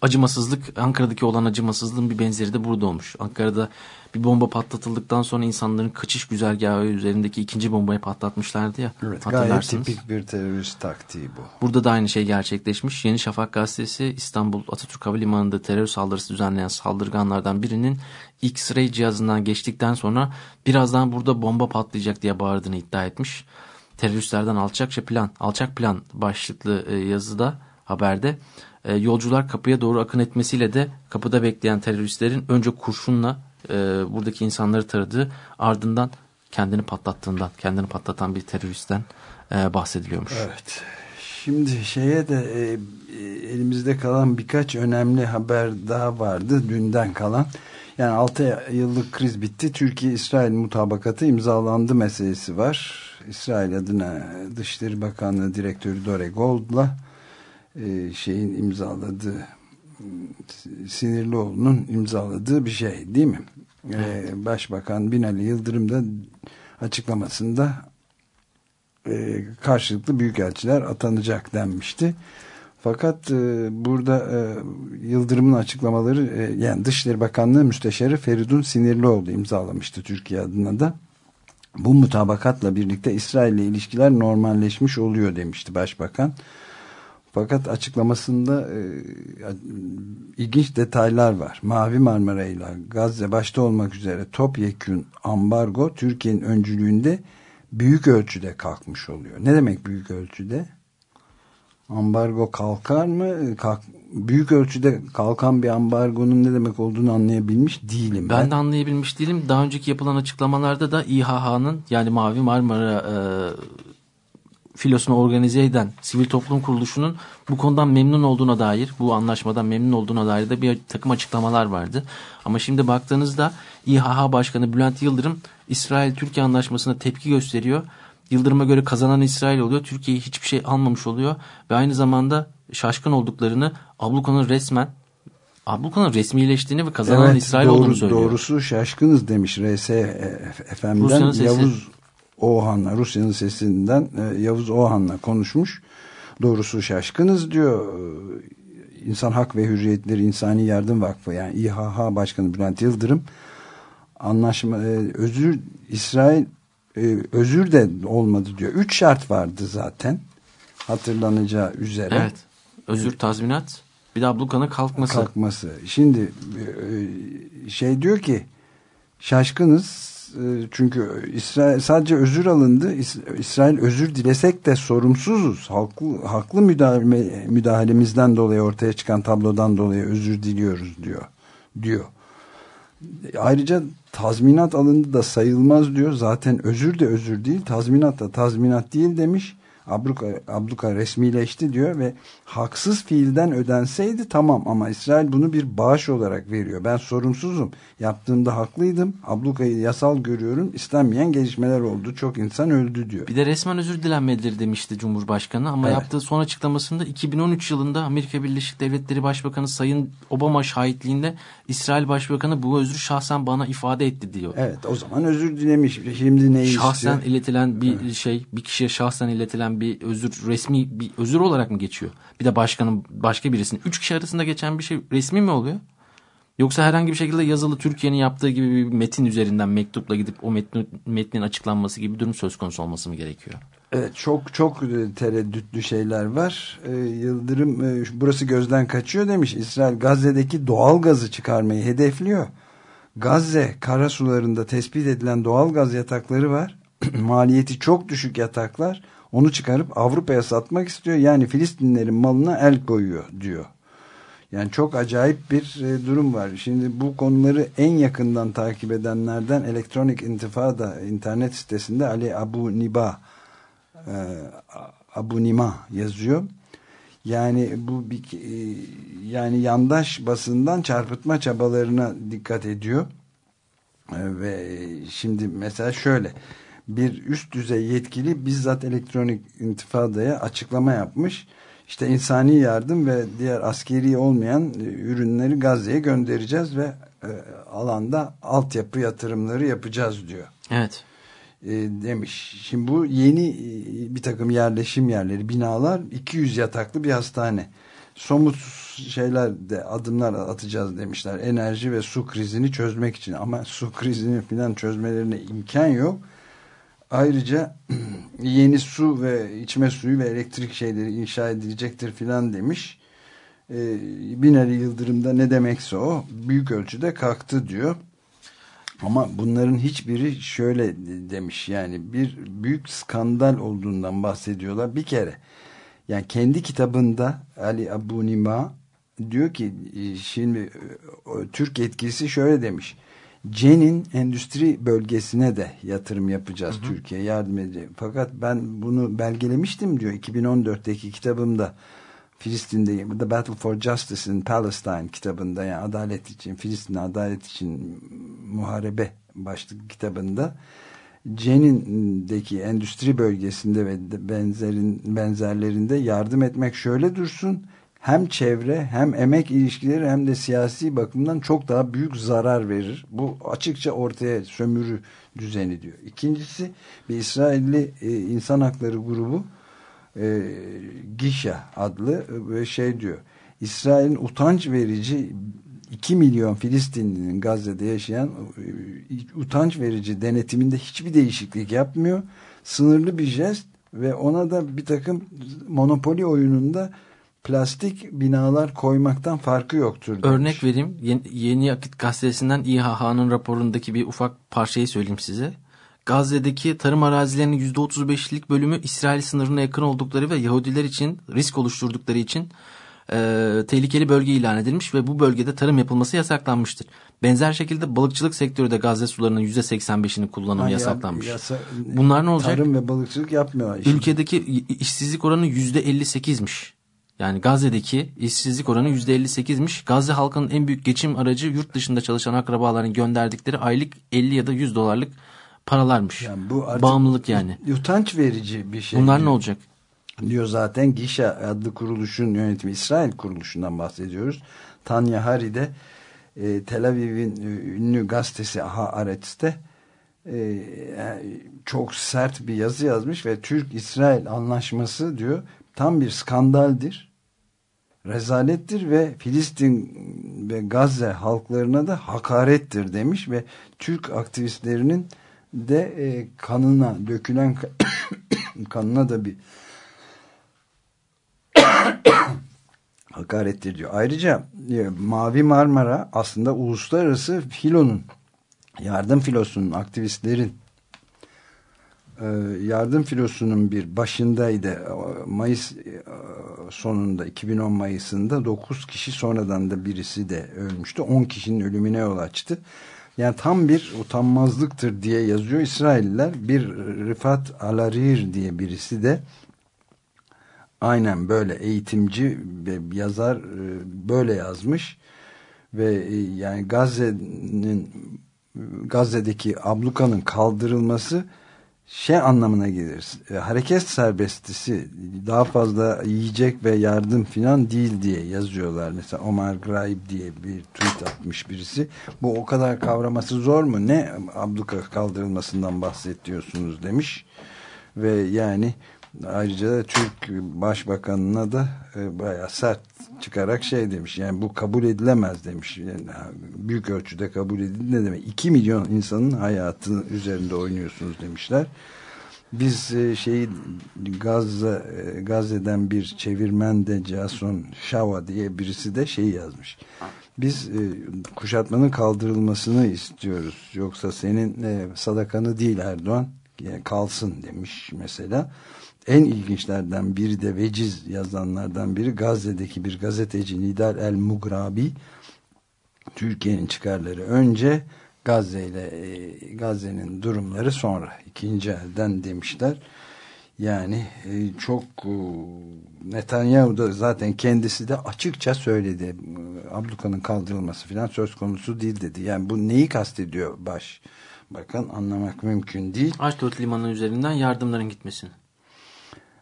acımasızlık Ankara'daki olan acımasızlığın bir benzeri de burada olmuş. Ankara'da bir bomba patlatıldıktan sonra insanların kaçış güzergahı üzerindeki ikinci bombayı patlatmışlardı ya. Evet gayet tipik bir terörist taktiği bu. Burada da aynı şey gerçekleşmiş. Yeni Şafak gazetesi İstanbul Atatürk Havalimanı'nda terör saldırısı düzenleyen saldırganlardan birinin X-ray cihazından geçtikten sonra birazdan burada bomba patlayacak diye bağırdığını iddia etmiş. Teröristlerden alçakça plan, alçak plan başlıklı e, yazıda haberde e, yolcular kapıya doğru akın etmesiyle de kapıda bekleyen teröristlerin önce kurşunla e, buradaki insanları taradığı ardından kendini patlattığından, kendini patlatan bir teröristten e, bahsediliyormuş. Evet. Şimdi şeye de e, elimizde kalan birkaç önemli haber daha vardı dünden kalan. Yani 6 yıllık kriz bitti. Türkiye-İsrail mutabakatı imzalandı meselesi var. İsrail adına Dışişleri Bakanlığı Direktörü Dore Gold'la e, şeyin imzaladığı Sinirlioğlu'nun imzaladığı bir şey değil mi? Evet. Başbakan Binali Yıldırım da açıklamasında e, karşılıklı büyükelçiler atanacak denmişti. Fakat e, burada e, Yıldırım'ın açıklamaları e, yani Dışişleri Bakanlığı Müsteşarı Feridun Sinirlioğlu imzalamıştı Türkiye adına da. Bu mutabakatla birlikte İsrail ile ilişkiler normalleşmiş oluyor demişti Başbakan. Fakat açıklamasında e, ilginç detaylar var. Mavi Marmara ile Gazze başta olmak üzere topyekün ambargo Türkiye'nin öncülüğünde büyük ölçüde kalkmış oluyor. Ne demek büyük ölçüde? Ambargo kalkar mı? Kalk, büyük ölçüde kalkan bir ambargonun ne demek olduğunu anlayabilmiş değilim. Ben, ben de anlayabilmiş değilim. Daha önceki yapılan açıklamalarda da İHH'nın yani Mavi Marmara e, filosunu organize eden sivil toplum kuruluşunun bu konudan memnun olduğuna dair, bu anlaşmadan memnun olduğuna dair de bir takım açıklamalar vardı. Ama şimdi baktığınızda İHH Başkanı Bülent Yıldırım İsrail-Türkiye anlaşmasına tepki gösteriyor. Yıldırım'a göre kazanan İsrail oluyor. Türkiye hiçbir şey almamış oluyor. Ve aynı zamanda şaşkın olduklarını ablukanın resmen ablukanın resmileştiğini ve kazanan evet, İsrail doğru, olduğunu söylüyor. Doğrusu şaşkınız demiş RS FM'den Yavuz Oğan'la Rusya'nın sesinden e, Yavuz Oğan'la konuşmuş. Doğrusu şaşkınız diyor. İnsan Hak ve Hürriyetleri İnsani Yardım Vakfı yani İHH Başkanı Bülent Yıldırım anlaşma e, özür İsrail e, özür de olmadı diyor. Üç şart vardı zaten hatırlanacağı üzere. Evet. Özür tazminat bir de ablukanın kalkması. Kalkması. Şimdi şey diyor ki şaşkınız çünkü İsrail sadece özür alındı. İsrail özür dilesek de sorumsuzuz. Haklı, haklı müdahale, müdahalemizden dolayı ortaya çıkan tablodan dolayı özür diliyoruz diyor. diyor. Ayrıca tazminat alındı da sayılmaz diyor. Zaten özür de özür değil, tazminat da tazminat değil demiş abluka, abluka resmileşti diyor ve haksız fiilden ödenseydi tamam ama İsrail bunu bir bağış olarak veriyor. Ben sorumsuzum. Yaptığımda haklıydım. Ablukayı yasal görüyorum. İstenmeyen gelişmeler oldu. Çok insan öldü diyor. Bir de resmen özür dilenmelidir demişti Cumhurbaşkanı ama evet. yaptığı son açıklamasında 2013 yılında Amerika Birleşik Devletleri Başbakanı Sayın Obama şahitliğinde İsrail Başbakanı bu özrü şahsen bana ifade etti diyor. Evet o zaman özür dilemiş. Şimdi ne Şahsen istiyor? iletilen bir evet. şey bir kişiye şahsen iletilen bir özür resmi bir özür olarak mı geçiyor? Bir de başkanın başka birisinin üç kişi arasında geçen bir şey resmi mi oluyor? Yoksa herhangi bir şekilde yazılı Türkiye'nin yaptığı gibi bir metin üzerinden mektupla gidip o metnin, metnin açıklanması gibi bir durum söz konusu olması mı gerekiyor? Evet çok çok tereddütlü şeyler var. Ee, Yıldırım e, burası gözden kaçıyor demiş. İsrail Gazze'deki doğal gazı çıkarmayı hedefliyor. Gazze karasularında tespit edilen doğal gaz yatakları var. Maliyeti çok düşük yataklar. Onu çıkarıp Avrupa'ya satmak istiyor. Yani Filistinlerin malına el koyuyor diyor. Yani çok acayip bir e, durum var. Şimdi bu konuları en yakından takip edenlerden Elektronik İntifada internet sitesinde Ali Abu Niba e, Abu Nima yazıyor. Yani bu bir e, yani yandaş basından çarpıtma çabalarına dikkat ediyor. Ve şimdi mesela şöyle bir üst düzey yetkili bizzat elektronik intifadaya açıklama yapmış. İşte insani yardım ve diğer askeri olmayan e, ürünleri Gazze'ye göndereceğiz ve e, alanda altyapı yatırımları yapacağız diyor. Evet. E, demiş. Şimdi bu yeni e, bir takım yerleşim yerleri, binalar 200 yataklı bir hastane. Somut şeyler de adımlar atacağız demişler. Enerji ve su krizini çözmek için ama su krizini falan çözmelerine imkan yok Ayrıca yeni su ve içme suyu ve elektrik şeyleri inşa edilecektir filan demiş. E, Binali Yıldırım'da ne demekse o büyük ölçüde kalktı diyor. Ama bunların hiçbiri şöyle demiş yani bir büyük skandal olduğundan bahsediyorlar. Bir kere yani kendi kitabında Ali Abu Nima diyor ki e, şimdi e, Türk etkisi şöyle demiş Cen'in endüstri bölgesine de yatırım yapacağız hı hı. Türkiye yardım edecek. Fakat ben bunu belgelemiştim diyor 2014'teki kitabımda Filistin'de The Battle for Justice in Palestine kitabında yani adalet için Filistin'de adalet için muharebe başlık kitabında Cenin'deki endüstri bölgesinde ve benzerin, benzerlerinde yardım etmek şöyle dursun hem çevre hem emek ilişkileri hem de siyasi bakımdan çok daha büyük zarar verir. Bu açıkça ortaya sömürü düzeni diyor. İkincisi bir İsrailli e, insan hakları grubu e, Gişa adlı ve şey diyor. İsrail'in utanç verici 2 milyon Filistinlinin Gazze'de yaşayan e, utanç verici denetiminde hiçbir değişiklik yapmıyor. Sınırlı bir jest ve ona da bir takım monopoli oyununda plastik binalar koymaktan farkı yoktur. Demiş. Örnek vereyim. Yeni, Yeni Akit gazetesinden İHH'nın raporundaki bir ufak parçayı söyleyeyim size. Gazze'deki tarım arazilerinin %35'lik bölümü İsrail sınırına yakın oldukları ve Yahudiler için risk oluşturdukları için e, tehlikeli bölge ilan edilmiş ve bu bölgede tarım yapılması yasaklanmıştır. Benzer şekilde balıkçılık sektörü de Gazze sularının %85'ini kullanımı Hayır, yasaklanmış. Yasa, Bunlar ne olacak? Tarım ve balıkçılık yapmıyorlar. Şimdi. Ülkedeki işsizlik oranı %58'miş. Yani Gazze'deki işsizlik oranı %58'miş. Gazze halkının en büyük geçim aracı yurt dışında çalışan akrabaların gönderdikleri aylık 50 ya da 100 dolarlık paralarmış. Yani bu Bağımlılık yani. Utanç verici bir şey. Bunlar ne olacak? Diyor zaten Gişa adlı kuruluşun yönetimi İsrail kuruluşundan bahsediyoruz. Tanya Hari de e, Tel Aviv'in ünlü gazetesi Haaretz'te e, çok sert bir yazı yazmış ve Türk-İsrail anlaşması diyor tam bir skandaldir. Rezalettir ve Filistin ve Gazze halklarına da hakarettir demiş ve Türk aktivistlerinin de e, kanına dökülen kanına da bir hakarettir diyor. Ayrıca e, Mavi Marmara aslında uluslararası filonun yardım filosunun aktivistlerin yardım filosunun bir başındaydı. Mayıs e, sonunda 2010 Mayıs'ında 9 kişi sonradan da birisi de ölmüştü. 10 kişinin ölümüne yol açtı. Yani tam bir utanmazlıktır diye yazıyor İsrailler. Bir Rifat Alarir diye birisi de aynen böyle eğitimci ve yazar böyle yazmış ve yani Gazze'nin Gazze'deki ablukanın kaldırılması şey anlamına gelir. Hareket serbestisi daha fazla yiyecek ve yardım filan değil diye yazıyorlar. Mesela Omar Graib diye bir tweet atmış birisi. Bu o kadar kavraması zor mu? Ne abluka kaldırılmasından bahsediyorsunuz demiş. Ve yani ayrıca Türk Başbakanına da e, bayağı sert çıkarak şey demiş. Yani bu kabul edilemez demiş. Yani büyük ölçüde kabul edildi. Ne demek? 2 milyon insanın hayatı üzerinde oynuyorsunuz demişler. Biz e, şeyi Gazze, e, Gazze'den bir çevirmen de Jason Shava diye birisi de şeyi yazmış. Biz e, kuşatmanın kaldırılmasını istiyoruz. Yoksa senin e, sadakanı değil Erdoğan kalsın demiş mesela. En ilginçlerden biri de veciz yazanlardan biri Gazze'deki bir gazeteci Nidal El Mugrabi Türkiye'nin çıkarları önce Gazze ile e, Gazze'nin durumları sonra ikinci elden demişler. Yani e, çok e, Netanyahu da zaten kendisi de açıkça söyledi. E, Abluka'nın kaldırılması falan söz konusu değil dedi. Yani bu neyi kastediyor baş? Bakın anlamak mümkün değil. Aşdod limanı üzerinden yardımların gitmesini.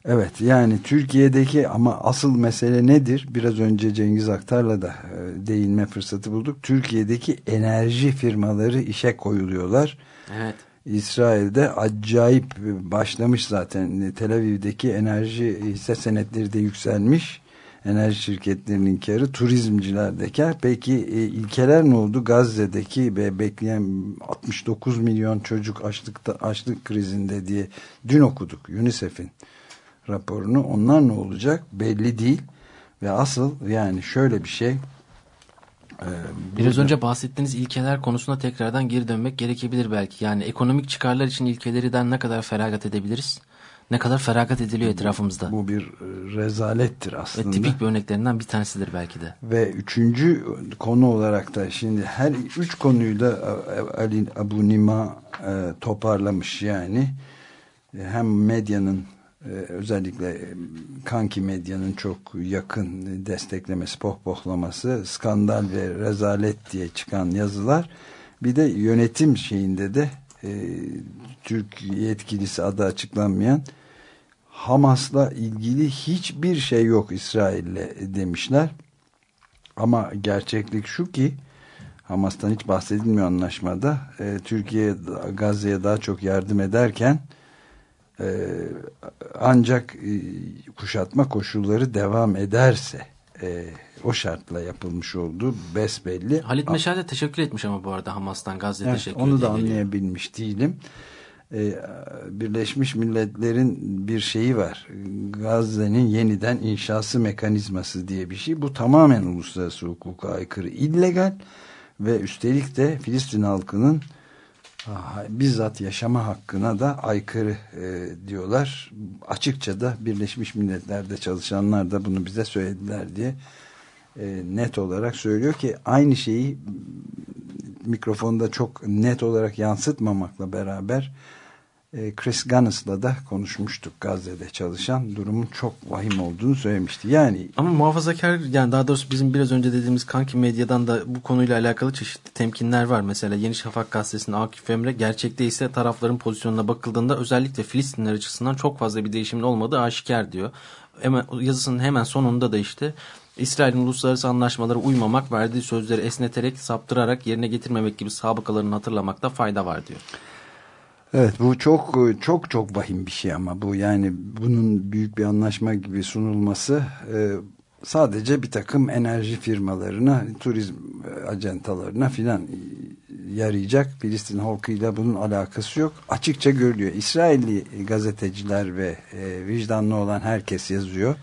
Evet yani Türkiye'deki ama asıl mesele nedir? Biraz önce Cengiz Aktar'la da e, değinme fırsatı bulduk. Türkiye'deki enerji firmaları işe koyuluyorlar. Evet. İsrail'de acayip başlamış zaten. Tel Aviv'deki enerji hisse senetleri de yükselmiş. Enerji şirketlerinin karı, turizmciler kar. Peki e, ilkeler ne oldu? Gazze'deki ve bekleyen 69 milyon çocuk açlıkta açlık krizinde diye dün okuduk UNICEF'in raporunu. Onlar ne olacak? Belli değil. Ve asıl yani şöyle bir şey. E, Biraz önce bahsettiğiniz ilkeler konusuna tekrardan geri dönmek gerekebilir belki. Yani ekonomik çıkarlar için ilkelerden ne kadar feragat edebiliriz? Ne kadar feragat ediliyor etrafımızda? Bu bir rezalettir aslında. Ve tipik bir örneklerinden bir tanesidir belki de. Ve üçüncü konu olarak da şimdi her üç konuyu da Ali Abu Nima e, toparlamış yani. Hem medyanın özellikle kanki medyanın çok yakın desteklemesi, pohpohlaması, skandal ve rezalet diye çıkan yazılar. Bir de yönetim şeyinde de e, Türk yetkilisi adı açıklanmayan Hamas'la ilgili hiçbir şey yok İsrail'le demişler. Ama gerçeklik şu ki Hamas'tan hiç bahsedilmiyor anlaşmada. E, Türkiye Gazze'ye daha çok yardım ederken e, ancak e, kuşatma koşulları devam ederse e, o şartla yapılmış olduğu besbelli. Halit Meşal de teşekkür etmiş ama bu arada Hamas'tan Gazze'ye evet, teşekkür Onu da anlayabilmiş değilim. Ee, Birleşmiş Milletler'in bir şeyi var. Gazze'nin yeniden inşası mekanizması diye bir şey. Bu tamamen uluslararası hukuka aykırı, illegal ve üstelik de Filistin halkının bizzat yaşama hakkına da aykırı e, diyorlar. Açıkça da Birleşmiş Milletler'de çalışanlar da bunu bize söylediler diye e, net olarak söylüyor ki aynı şeyi mikrofonda çok net olarak yansıtmamakla beraber e, Chris Gunness'la da konuşmuştuk Gazze'de çalışan durumun çok vahim olduğunu söylemişti. Yani ama muhafazakar yani daha doğrusu bizim biraz önce dediğimiz kanki medyadan da bu konuyla alakalı çeşitli temkinler var. Mesela Yeni Şafak gazetesinin Akif Emre gerçekte ise tarafların pozisyonuna bakıldığında özellikle Filistinler açısından çok fazla bir değişimin olmadığı aşikar diyor. Hemen, yazısının hemen sonunda da işte İsrail'in uluslararası anlaşmalara uymamak, verdiği sözleri esneterek, saptırarak yerine getirmemek gibi sabıkalarını hatırlamakta fayda var diyor. Evet bu çok çok çok vahim bir şey ama bu yani bunun büyük bir anlaşma gibi sunulması e, sadece bir takım enerji firmalarına, turizm e, acentalarına filan yarayacak. Filistin halkıyla bunun alakası yok. Açıkça görülüyor. İsrailli gazeteciler ve e, vicdanlı olan herkes yazıyor.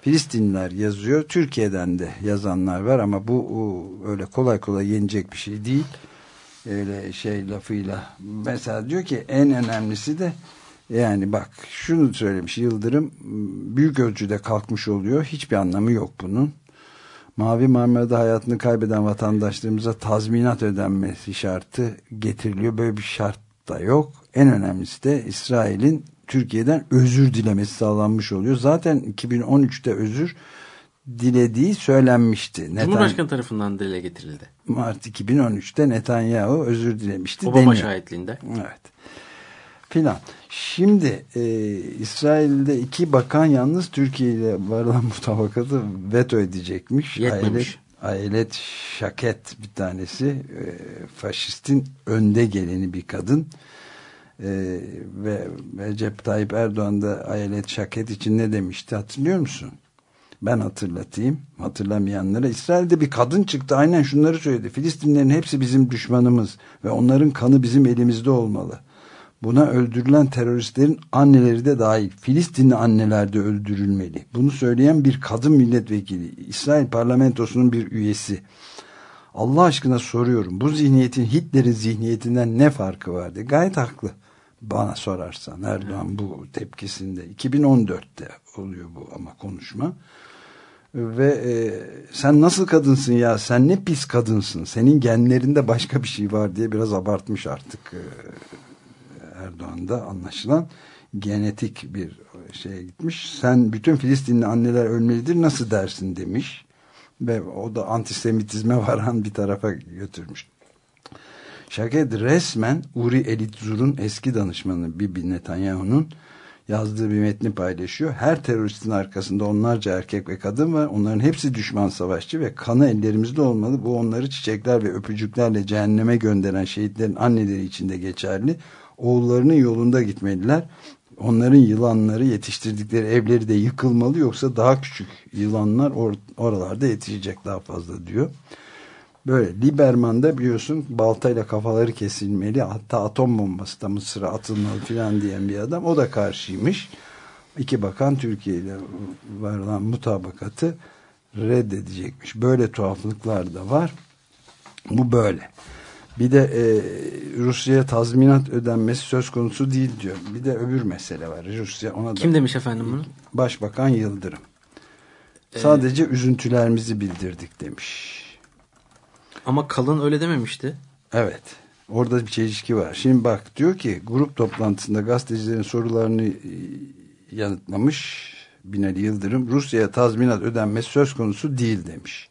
Filistinliler yazıyor. Türkiye'den de yazanlar var ama bu o, öyle kolay kolay yenecek bir şey değil öyle şey lafıyla. Mesela diyor ki en önemlisi de yani bak şunu söylemiş Yıldırım büyük ölçüde kalkmış oluyor. Hiçbir anlamı yok bunun. Mavi Marmara'da hayatını kaybeden vatandaşlarımıza tazminat ödenmesi şartı getiriliyor. Böyle bir şart da yok. En önemlisi de İsrail'in Türkiye'den özür dilemesi sağlanmış oluyor. Zaten 2013'te özür dilediği söylenmişti. Cumhurbaşkanı tarafından dile getirildi. Mart 2013'te Netanyahu özür dilemişti. Obama deniyor. şahitliğinde. Evet. Filan. Şimdi e, İsrail'de iki bakan yalnız Türkiye ile varılan mutabakatı veto edecekmiş. Yetmemiş. Ayelet, Ayelet Şaket bir tanesi e, faşistin önde geleni bir kadın. E, ve Recep Tayyip Erdoğan da Ayelet Şaket için ne demişti hatırlıyor musun? Ben hatırlatayım. Hatırlamayanlara. İsrail'de bir kadın çıktı. Aynen şunları söyledi. Filistinlerin hepsi bizim düşmanımız ve onların kanı bizim elimizde olmalı. Buna öldürülen teröristlerin anneleri de dahil. Filistinli anneler de öldürülmeli. Bunu söyleyen bir kadın milletvekili. İsrail parlamentosunun bir üyesi. Allah aşkına soruyorum. Bu zihniyetin Hitler'in zihniyetinden ne farkı vardı? Gayet haklı. Bana sorarsan Erdoğan bu tepkisinde 2014'te oluyor bu ama konuşma ve e, sen nasıl kadınsın ya? Sen ne pis kadınsın? Senin genlerinde başka bir şey var diye biraz abartmış artık e, Erdoğan'da anlaşılan genetik bir şeye gitmiş. Sen bütün Filistinli anneler ölmelidir nasıl dersin demiş. Ve o da antisemitizme varan bir tarafa götürmüş. Şaket resmen Uri Elitzur'un eski danışmanı Bibi Netanyahu'nun yazdığı bir metni paylaşıyor. Her teröristin arkasında onlarca erkek ve kadın var. Onların hepsi düşman savaşçı ve kanı ellerimizde olmalı. Bu onları çiçekler ve öpücüklerle cehenneme gönderen şehitlerin anneleri için de geçerli. Oğullarının yolunda gitmeliler. Onların yılanları yetiştirdikleri evleri de yıkılmalı yoksa daha küçük yılanlar or oralarda yetişecek daha fazla diyor. Böyle Liberman'da biliyorsun baltayla kafaları kesilmeli hatta atom bombası da Mısır'a atılmalı filan diyen bir adam o da karşıymış. İki bakan Türkiye ile varılan mutabakatı reddedecekmiş. Böyle tuhaflıklar da var. Bu böyle. Bir de e, Rusya'ya tazminat ödenmesi söz konusu değil diyor. Bir de öbür mesele var. Rusya ona Kim da, demiş efendim bunu? Başbakan Yıldırım. Ee, Sadece üzüntülerimizi bildirdik demiş. Ama Kalın öyle dememişti. Evet. Orada bir çelişki var. Şimdi bak diyor ki grup toplantısında gazetecilerin sorularını yanıtlamış Binali Yıldırım Rusya'ya tazminat ödenmesi söz konusu değil demiş.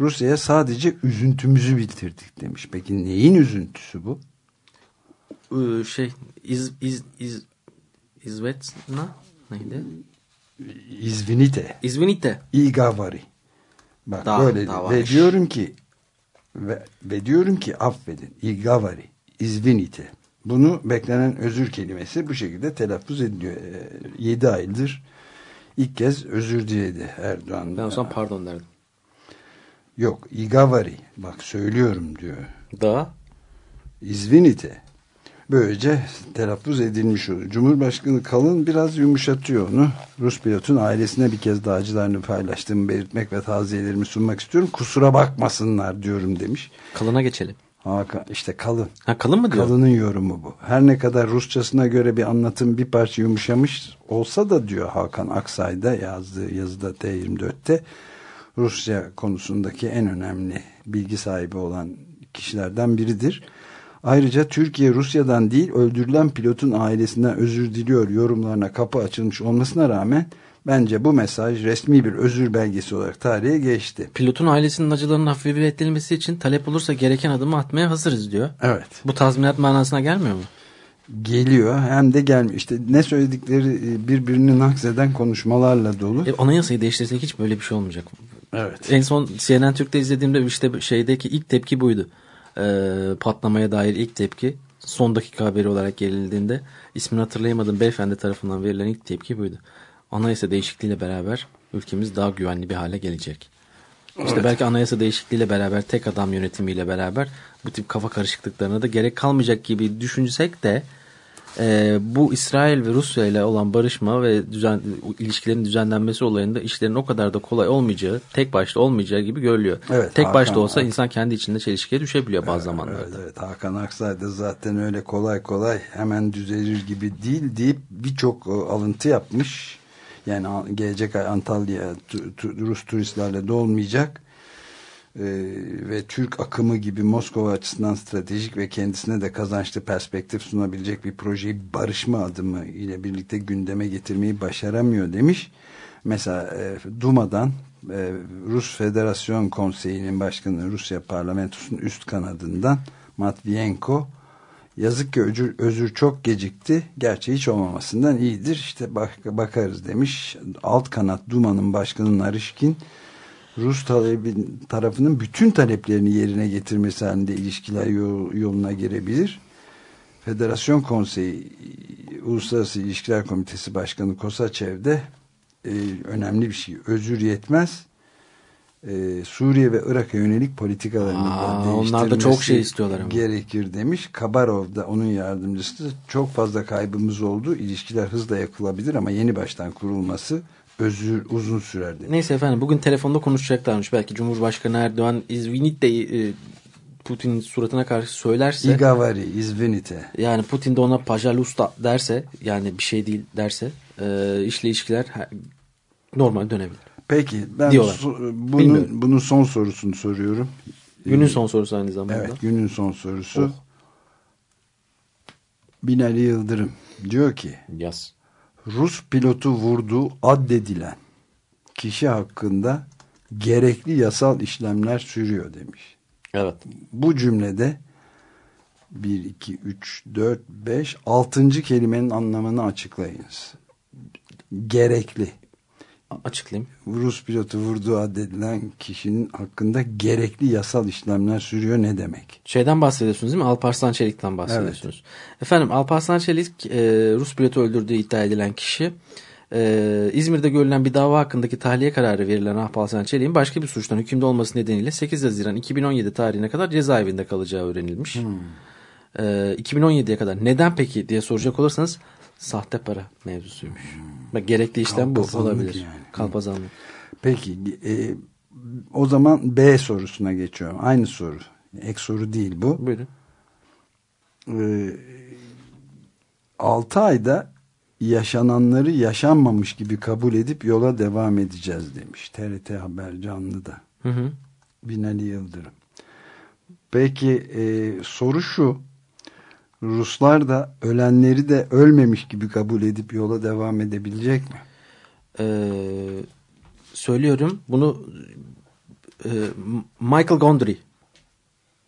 Rusya'ya sadece üzüntümüzü bildirdik demiş. Peki neyin üzüntüsü bu? Ee, şey iz iz iz İzvetna Neydi? İzvinite. İzvinite. İgavari. Bak Daha- böyle daha ve diyorum ki ve, ve diyorum ki affedin. İgavari. İzvinite. Bunu beklenen özür kelimesi bu şekilde telaffuz ediliyor. 7 aydır ilk kez özür diledi Erdoğan. Ben o zaman pardon derdim. Yok İgavari. Bak söylüyorum diyor. Daha? İzvinite. Böylece telaffuz edilmiş oluyor. Cumhurbaşkanı Kalın biraz yumuşatıyor onu. Rus pilotun ailesine bir kez daha acılarını paylaştığımı belirtmek ve taziyelerimi sunmak istiyorum. Kusura bakmasınlar diyorum demiş. Kalına geçelim. Hakan, işte Kalın. Ha kalın mı diyor? Kalın'ın yorumu bu. Her ne kadar Rusçasına göre bir anlatım bir parça yumuşamış olsa da diyor Hakan Aksay'da yazdığı yazıda T24'te Rusya konusundaki en önemli bilgi sahibi olan kişilerden biridir. Ayrıca Türkiye Rusya'dan değil öldürülen pilotun ailesinden özür diliyor yorumlarına kapı açılmış olmasına rağmen bence bu mesaj resmi bir özür belgesi olarak tarihe geçti. Pilotun ailesinin acılarının hafifletilmesi için talep olursa gereken adımı atmaya hazırız diyor. Evet. Bu tazminat manasına gelmiyor mu? geliyor hem de gelmiyor. İşte ne söyledikleri e, birbirini nakseden konuşmalarla dolu. E, anayasayı değiştirsek hiç böyle bir şey olmayacak. Evet. En son CNN Türk'te izlediğimde işte şeydeki ilk tepki buydu. Ee, patlamaya dair ilk tepki. Son dakika haberi olarak verildiğinde ismini hatırlayamadım beyefendi tarafından verilen ilk tepki buydu. Anayasa değişikliğiyle beraber ülkemiz daha güvenli bir hale gelecek. İşte belki anayasa değişikliğiyle beraber tek adam yönetimiyle beraber bu tip kafa karışıklıklarına da gerek kalmayacak gibi düşünsek de e, bu İsrail ve Rusya ile olan barışma ve düzen, ilişkilerin düzenlenmesi olayında işlerin o kadar da kolay olmayacağı, tek başta olmayacağı gibi görülüyor. Evet, tek Hakan- başta olsa insan kendi içinde çelişkiye düşebiliyor bazı zamanlarda. Evet, evet. Hakan Aksay da zaten öyle kolay kolay hemen düzelir gibi değil deyip birçok e, alıntı yapmış. Yani gelecek ay Antalya Rus turistlerle dolmayacak. Ee, ve Türk akımı gibi Moskova açısından stratejik ve kendisine de kazançlı perspektif sunabilecek bir projeyi barışma adımı ile birlikte gündeme getirmeyi başaramıyor demiş. Mesela e, Duma'dan e, Rus Federasyon Konseyi'nin başkanı Rusya parlamentosunun üst kanadından Matvienko yazık ki özür, özür çok gecikti gerçi hiç olmamasından iyidir işte bak, bakarız demiş alt kanat Duma'nın başkanı Narişkin Rus talebin, tarafının bütün taleplerini yerine getirmesi halinde ilişkiler yol- yoluna girebilir. Federasyon Konseyi Uluslararası İlişkiler Komitesi Başkanı Kosaçev de e, önemli bir şey. Özür yetmez. E, Suriye ve Irak'a yönelik politikalarını Aa, da onlar da çok şey istiyorlar ama. gerekir demiş. Kabarov da onun yardımcısı çok fazla kaybımız oldu. İlişkiler hızla yakılabilir ama yeni baştan kurulması özür uzun sürer demiş. Neyse efendim bugün telefonda konuşacaklarmış. Belki Cumhurbaşkanı Erdoğan İzvinit'teyi e, Putin'in suratına karşı söylerse İgavari, İzvinite. yani Putin de ona Pajalusta derse yani bir şey değil derse e, işle ilişkiler normal dönebilir. Peki ben Diyorlar. so- bunun, Bilmiyorum. bunun son sorusunu soruyorum. Günün son sorusu aynı zamanda. Evet günün son sorusu. Oh. Binali Yıldırım diyor ki Yaz. Rus pilotu vurduğu addedilen kişi hakkında gerekli yasal işlemler sürüyor demiş. Evet. Bu cümlede 1, 2, 3, 4, 5, 6. kelimenin anlamını açıklayınız. Gerekli. Açıklayayım. Rus pilotu vurduğu addedilen kişinin hakkında gerekli yasal işlemler sürüyor ne demek? Şeyden bahsediyorsunuz değil mi? Alparslan Çelik'ten bahsediyorsunuz. Efendim Alparslan Çelik e, Rus pilotu öldürdüğü iddia edilen kişi e, İzmir'de görülen bir dava hakkındaki tahliye kararı verilen Alparslan Çelik'in başka bir suçtan hükümde olması nedeniyle 8 Haziran 2017 tarihine kadar cezaevinde kalacağı öğrenilmiş. E, 2017'ye kadar. Neden peki diye soracak olursanız sahte para mevzusuymuş. Bak, gerekli işlem bu olabilir. yani. Kalpazanlık. Peki e, o zaman B sorusuna geçiyorum. Aynı soru. Ek soru değil bu. Buyurun. E, 6 ayda yaşananları yaşanmamış gibi kabul edip yola devam edeceğiz demiş. TRT Haber Canlı'da. Hı hı. Binali Yıldırım. Peki e, soru şu. Ruslar da ölenleri de ölmemiş gibi kabul edip yola devam edebilecek mi? Ee, söylüyorum bunu e, Michael Gondry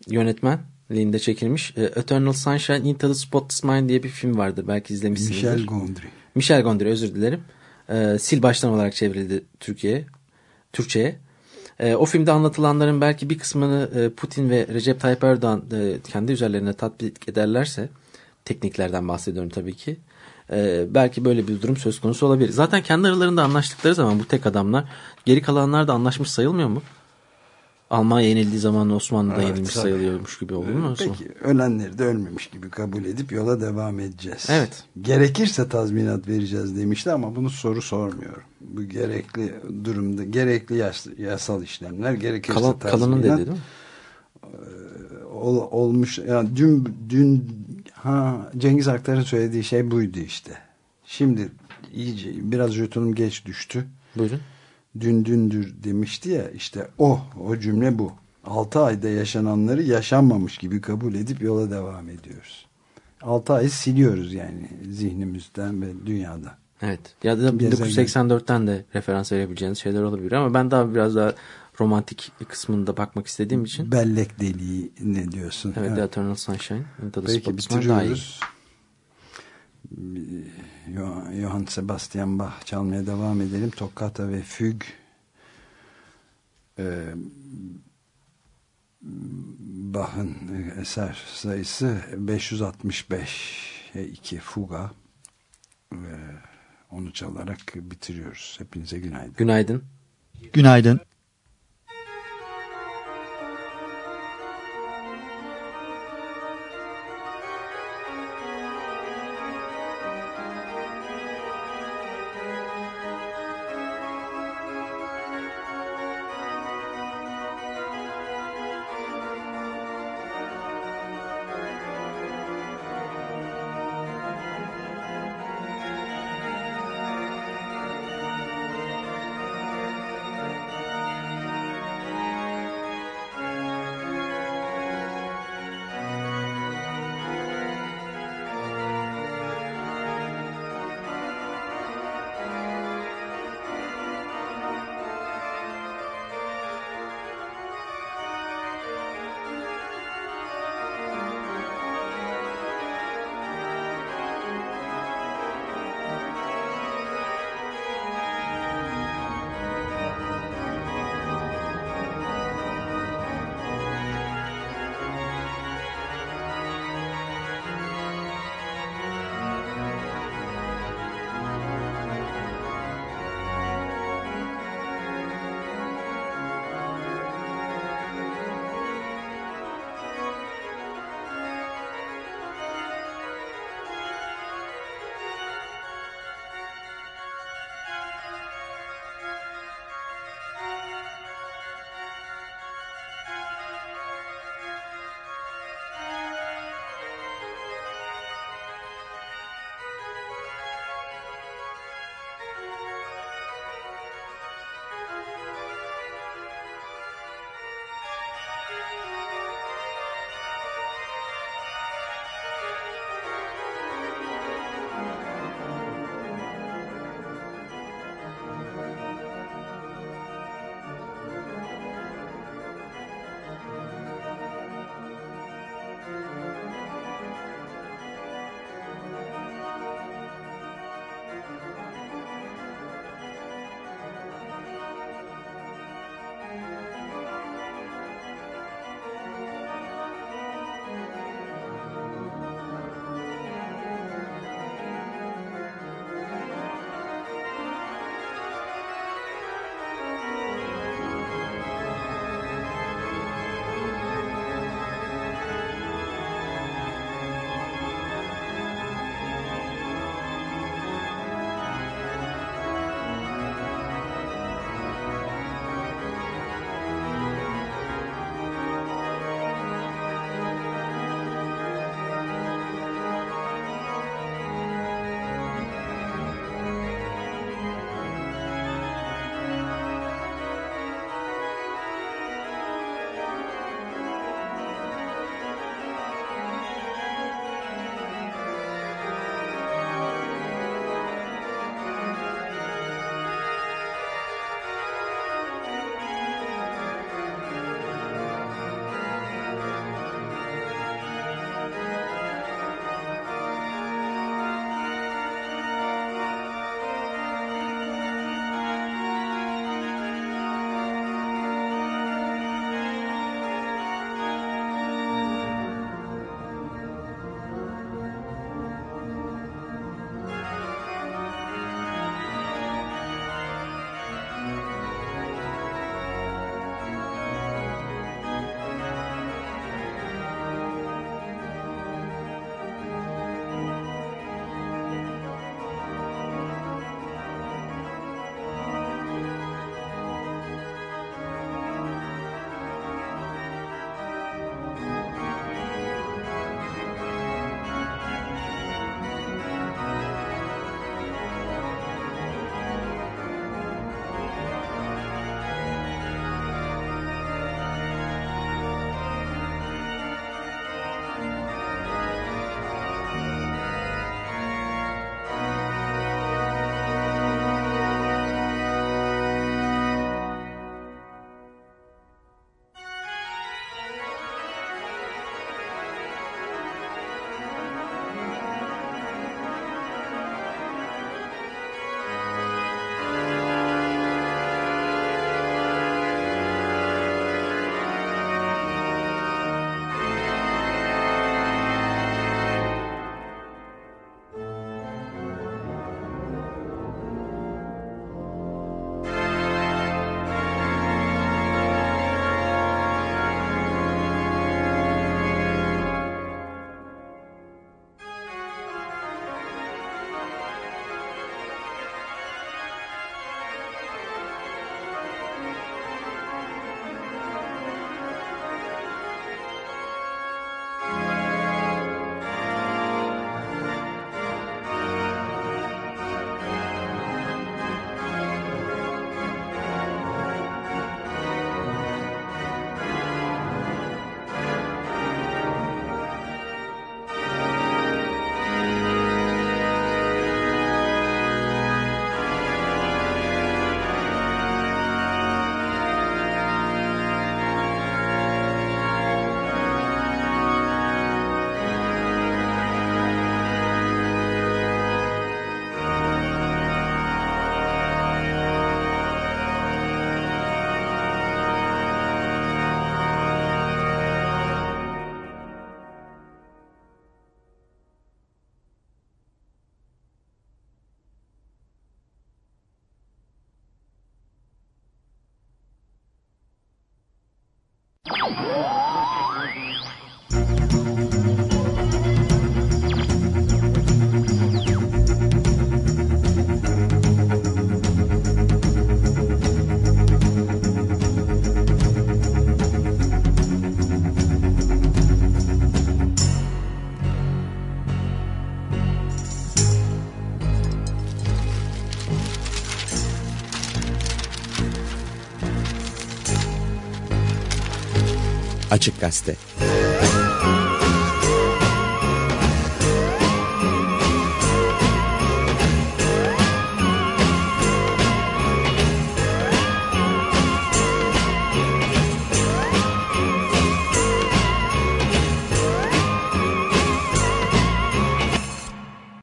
yönetmenliğinde çekilmiş e, Eternal Sunshine Into the Spotless Mind diye bir film vardır belki izlemişsinizdir. Michel Gondry. Michel Gondry özür dilerim. E, sil baştan olarak çevrildi Türkiye'ye. Türkçe'ye. E, o filmde anlatılanların belki bir kısmını e, Putin ve Recep Tayyip Erdoğan e, kendi üzerlerine tatbik ederlerse tekniklerden bahsediyorum tabii ki. E, belki böyle bir durum söz konusu olabilir. Zaten kendi aralarında anlaştıkları zaman bu tek adamlar geri kalanlar da anlaşmış sayılmıyor mu? Almanya yenildiği zaman Osmanlı da Evet, yenilmiş tabii. sayılıyormuş gibi oldu mu? Peki ölenleri de ölmemiş gibi kabul edip yola devam edeceğiz. Evet. Gerekirse tazminat vereceğiz demişti ama bunu soru sormuyorum. Bu gerekli durumda gerekli yas, yasal işlemler gerekirse Kalan, kalanın tazminat dedi değil mi? ol- olmuş. Yani dün dün ha Cengiz Aktar'ın söylediği şey buydu işte. Şimdi iyice biraz jetonum geç düştü. Buyurun. Dün dündür demişti ya işte o o cümle bu. 6 ayda yaşananları yaşanmamış gibi kabul edip yola devam ediyoruz. 6 ayı siliyoruz yani zihnimizden ve dünyadan. Evet. Ya da Gezegen. 1984'ten de referans verebileceğiniz şeyler olabilir ama ben daha biraz daha romantik kısmında bakmak istediğim için. Bellek deliği ne diyorsun? Evet, Evet. The Eternal Sunshine. Peki bitiriyoruz. Johann Sebastian Bach çalmaya devam edelim. Toccata ve Füg. Ee, Bach'ın eser sayısı 565 2 Fuga. Ve onu çalarak bitiriyoruz. Hepinize günaydın. Günaydın. Günaydın. Açık Gazete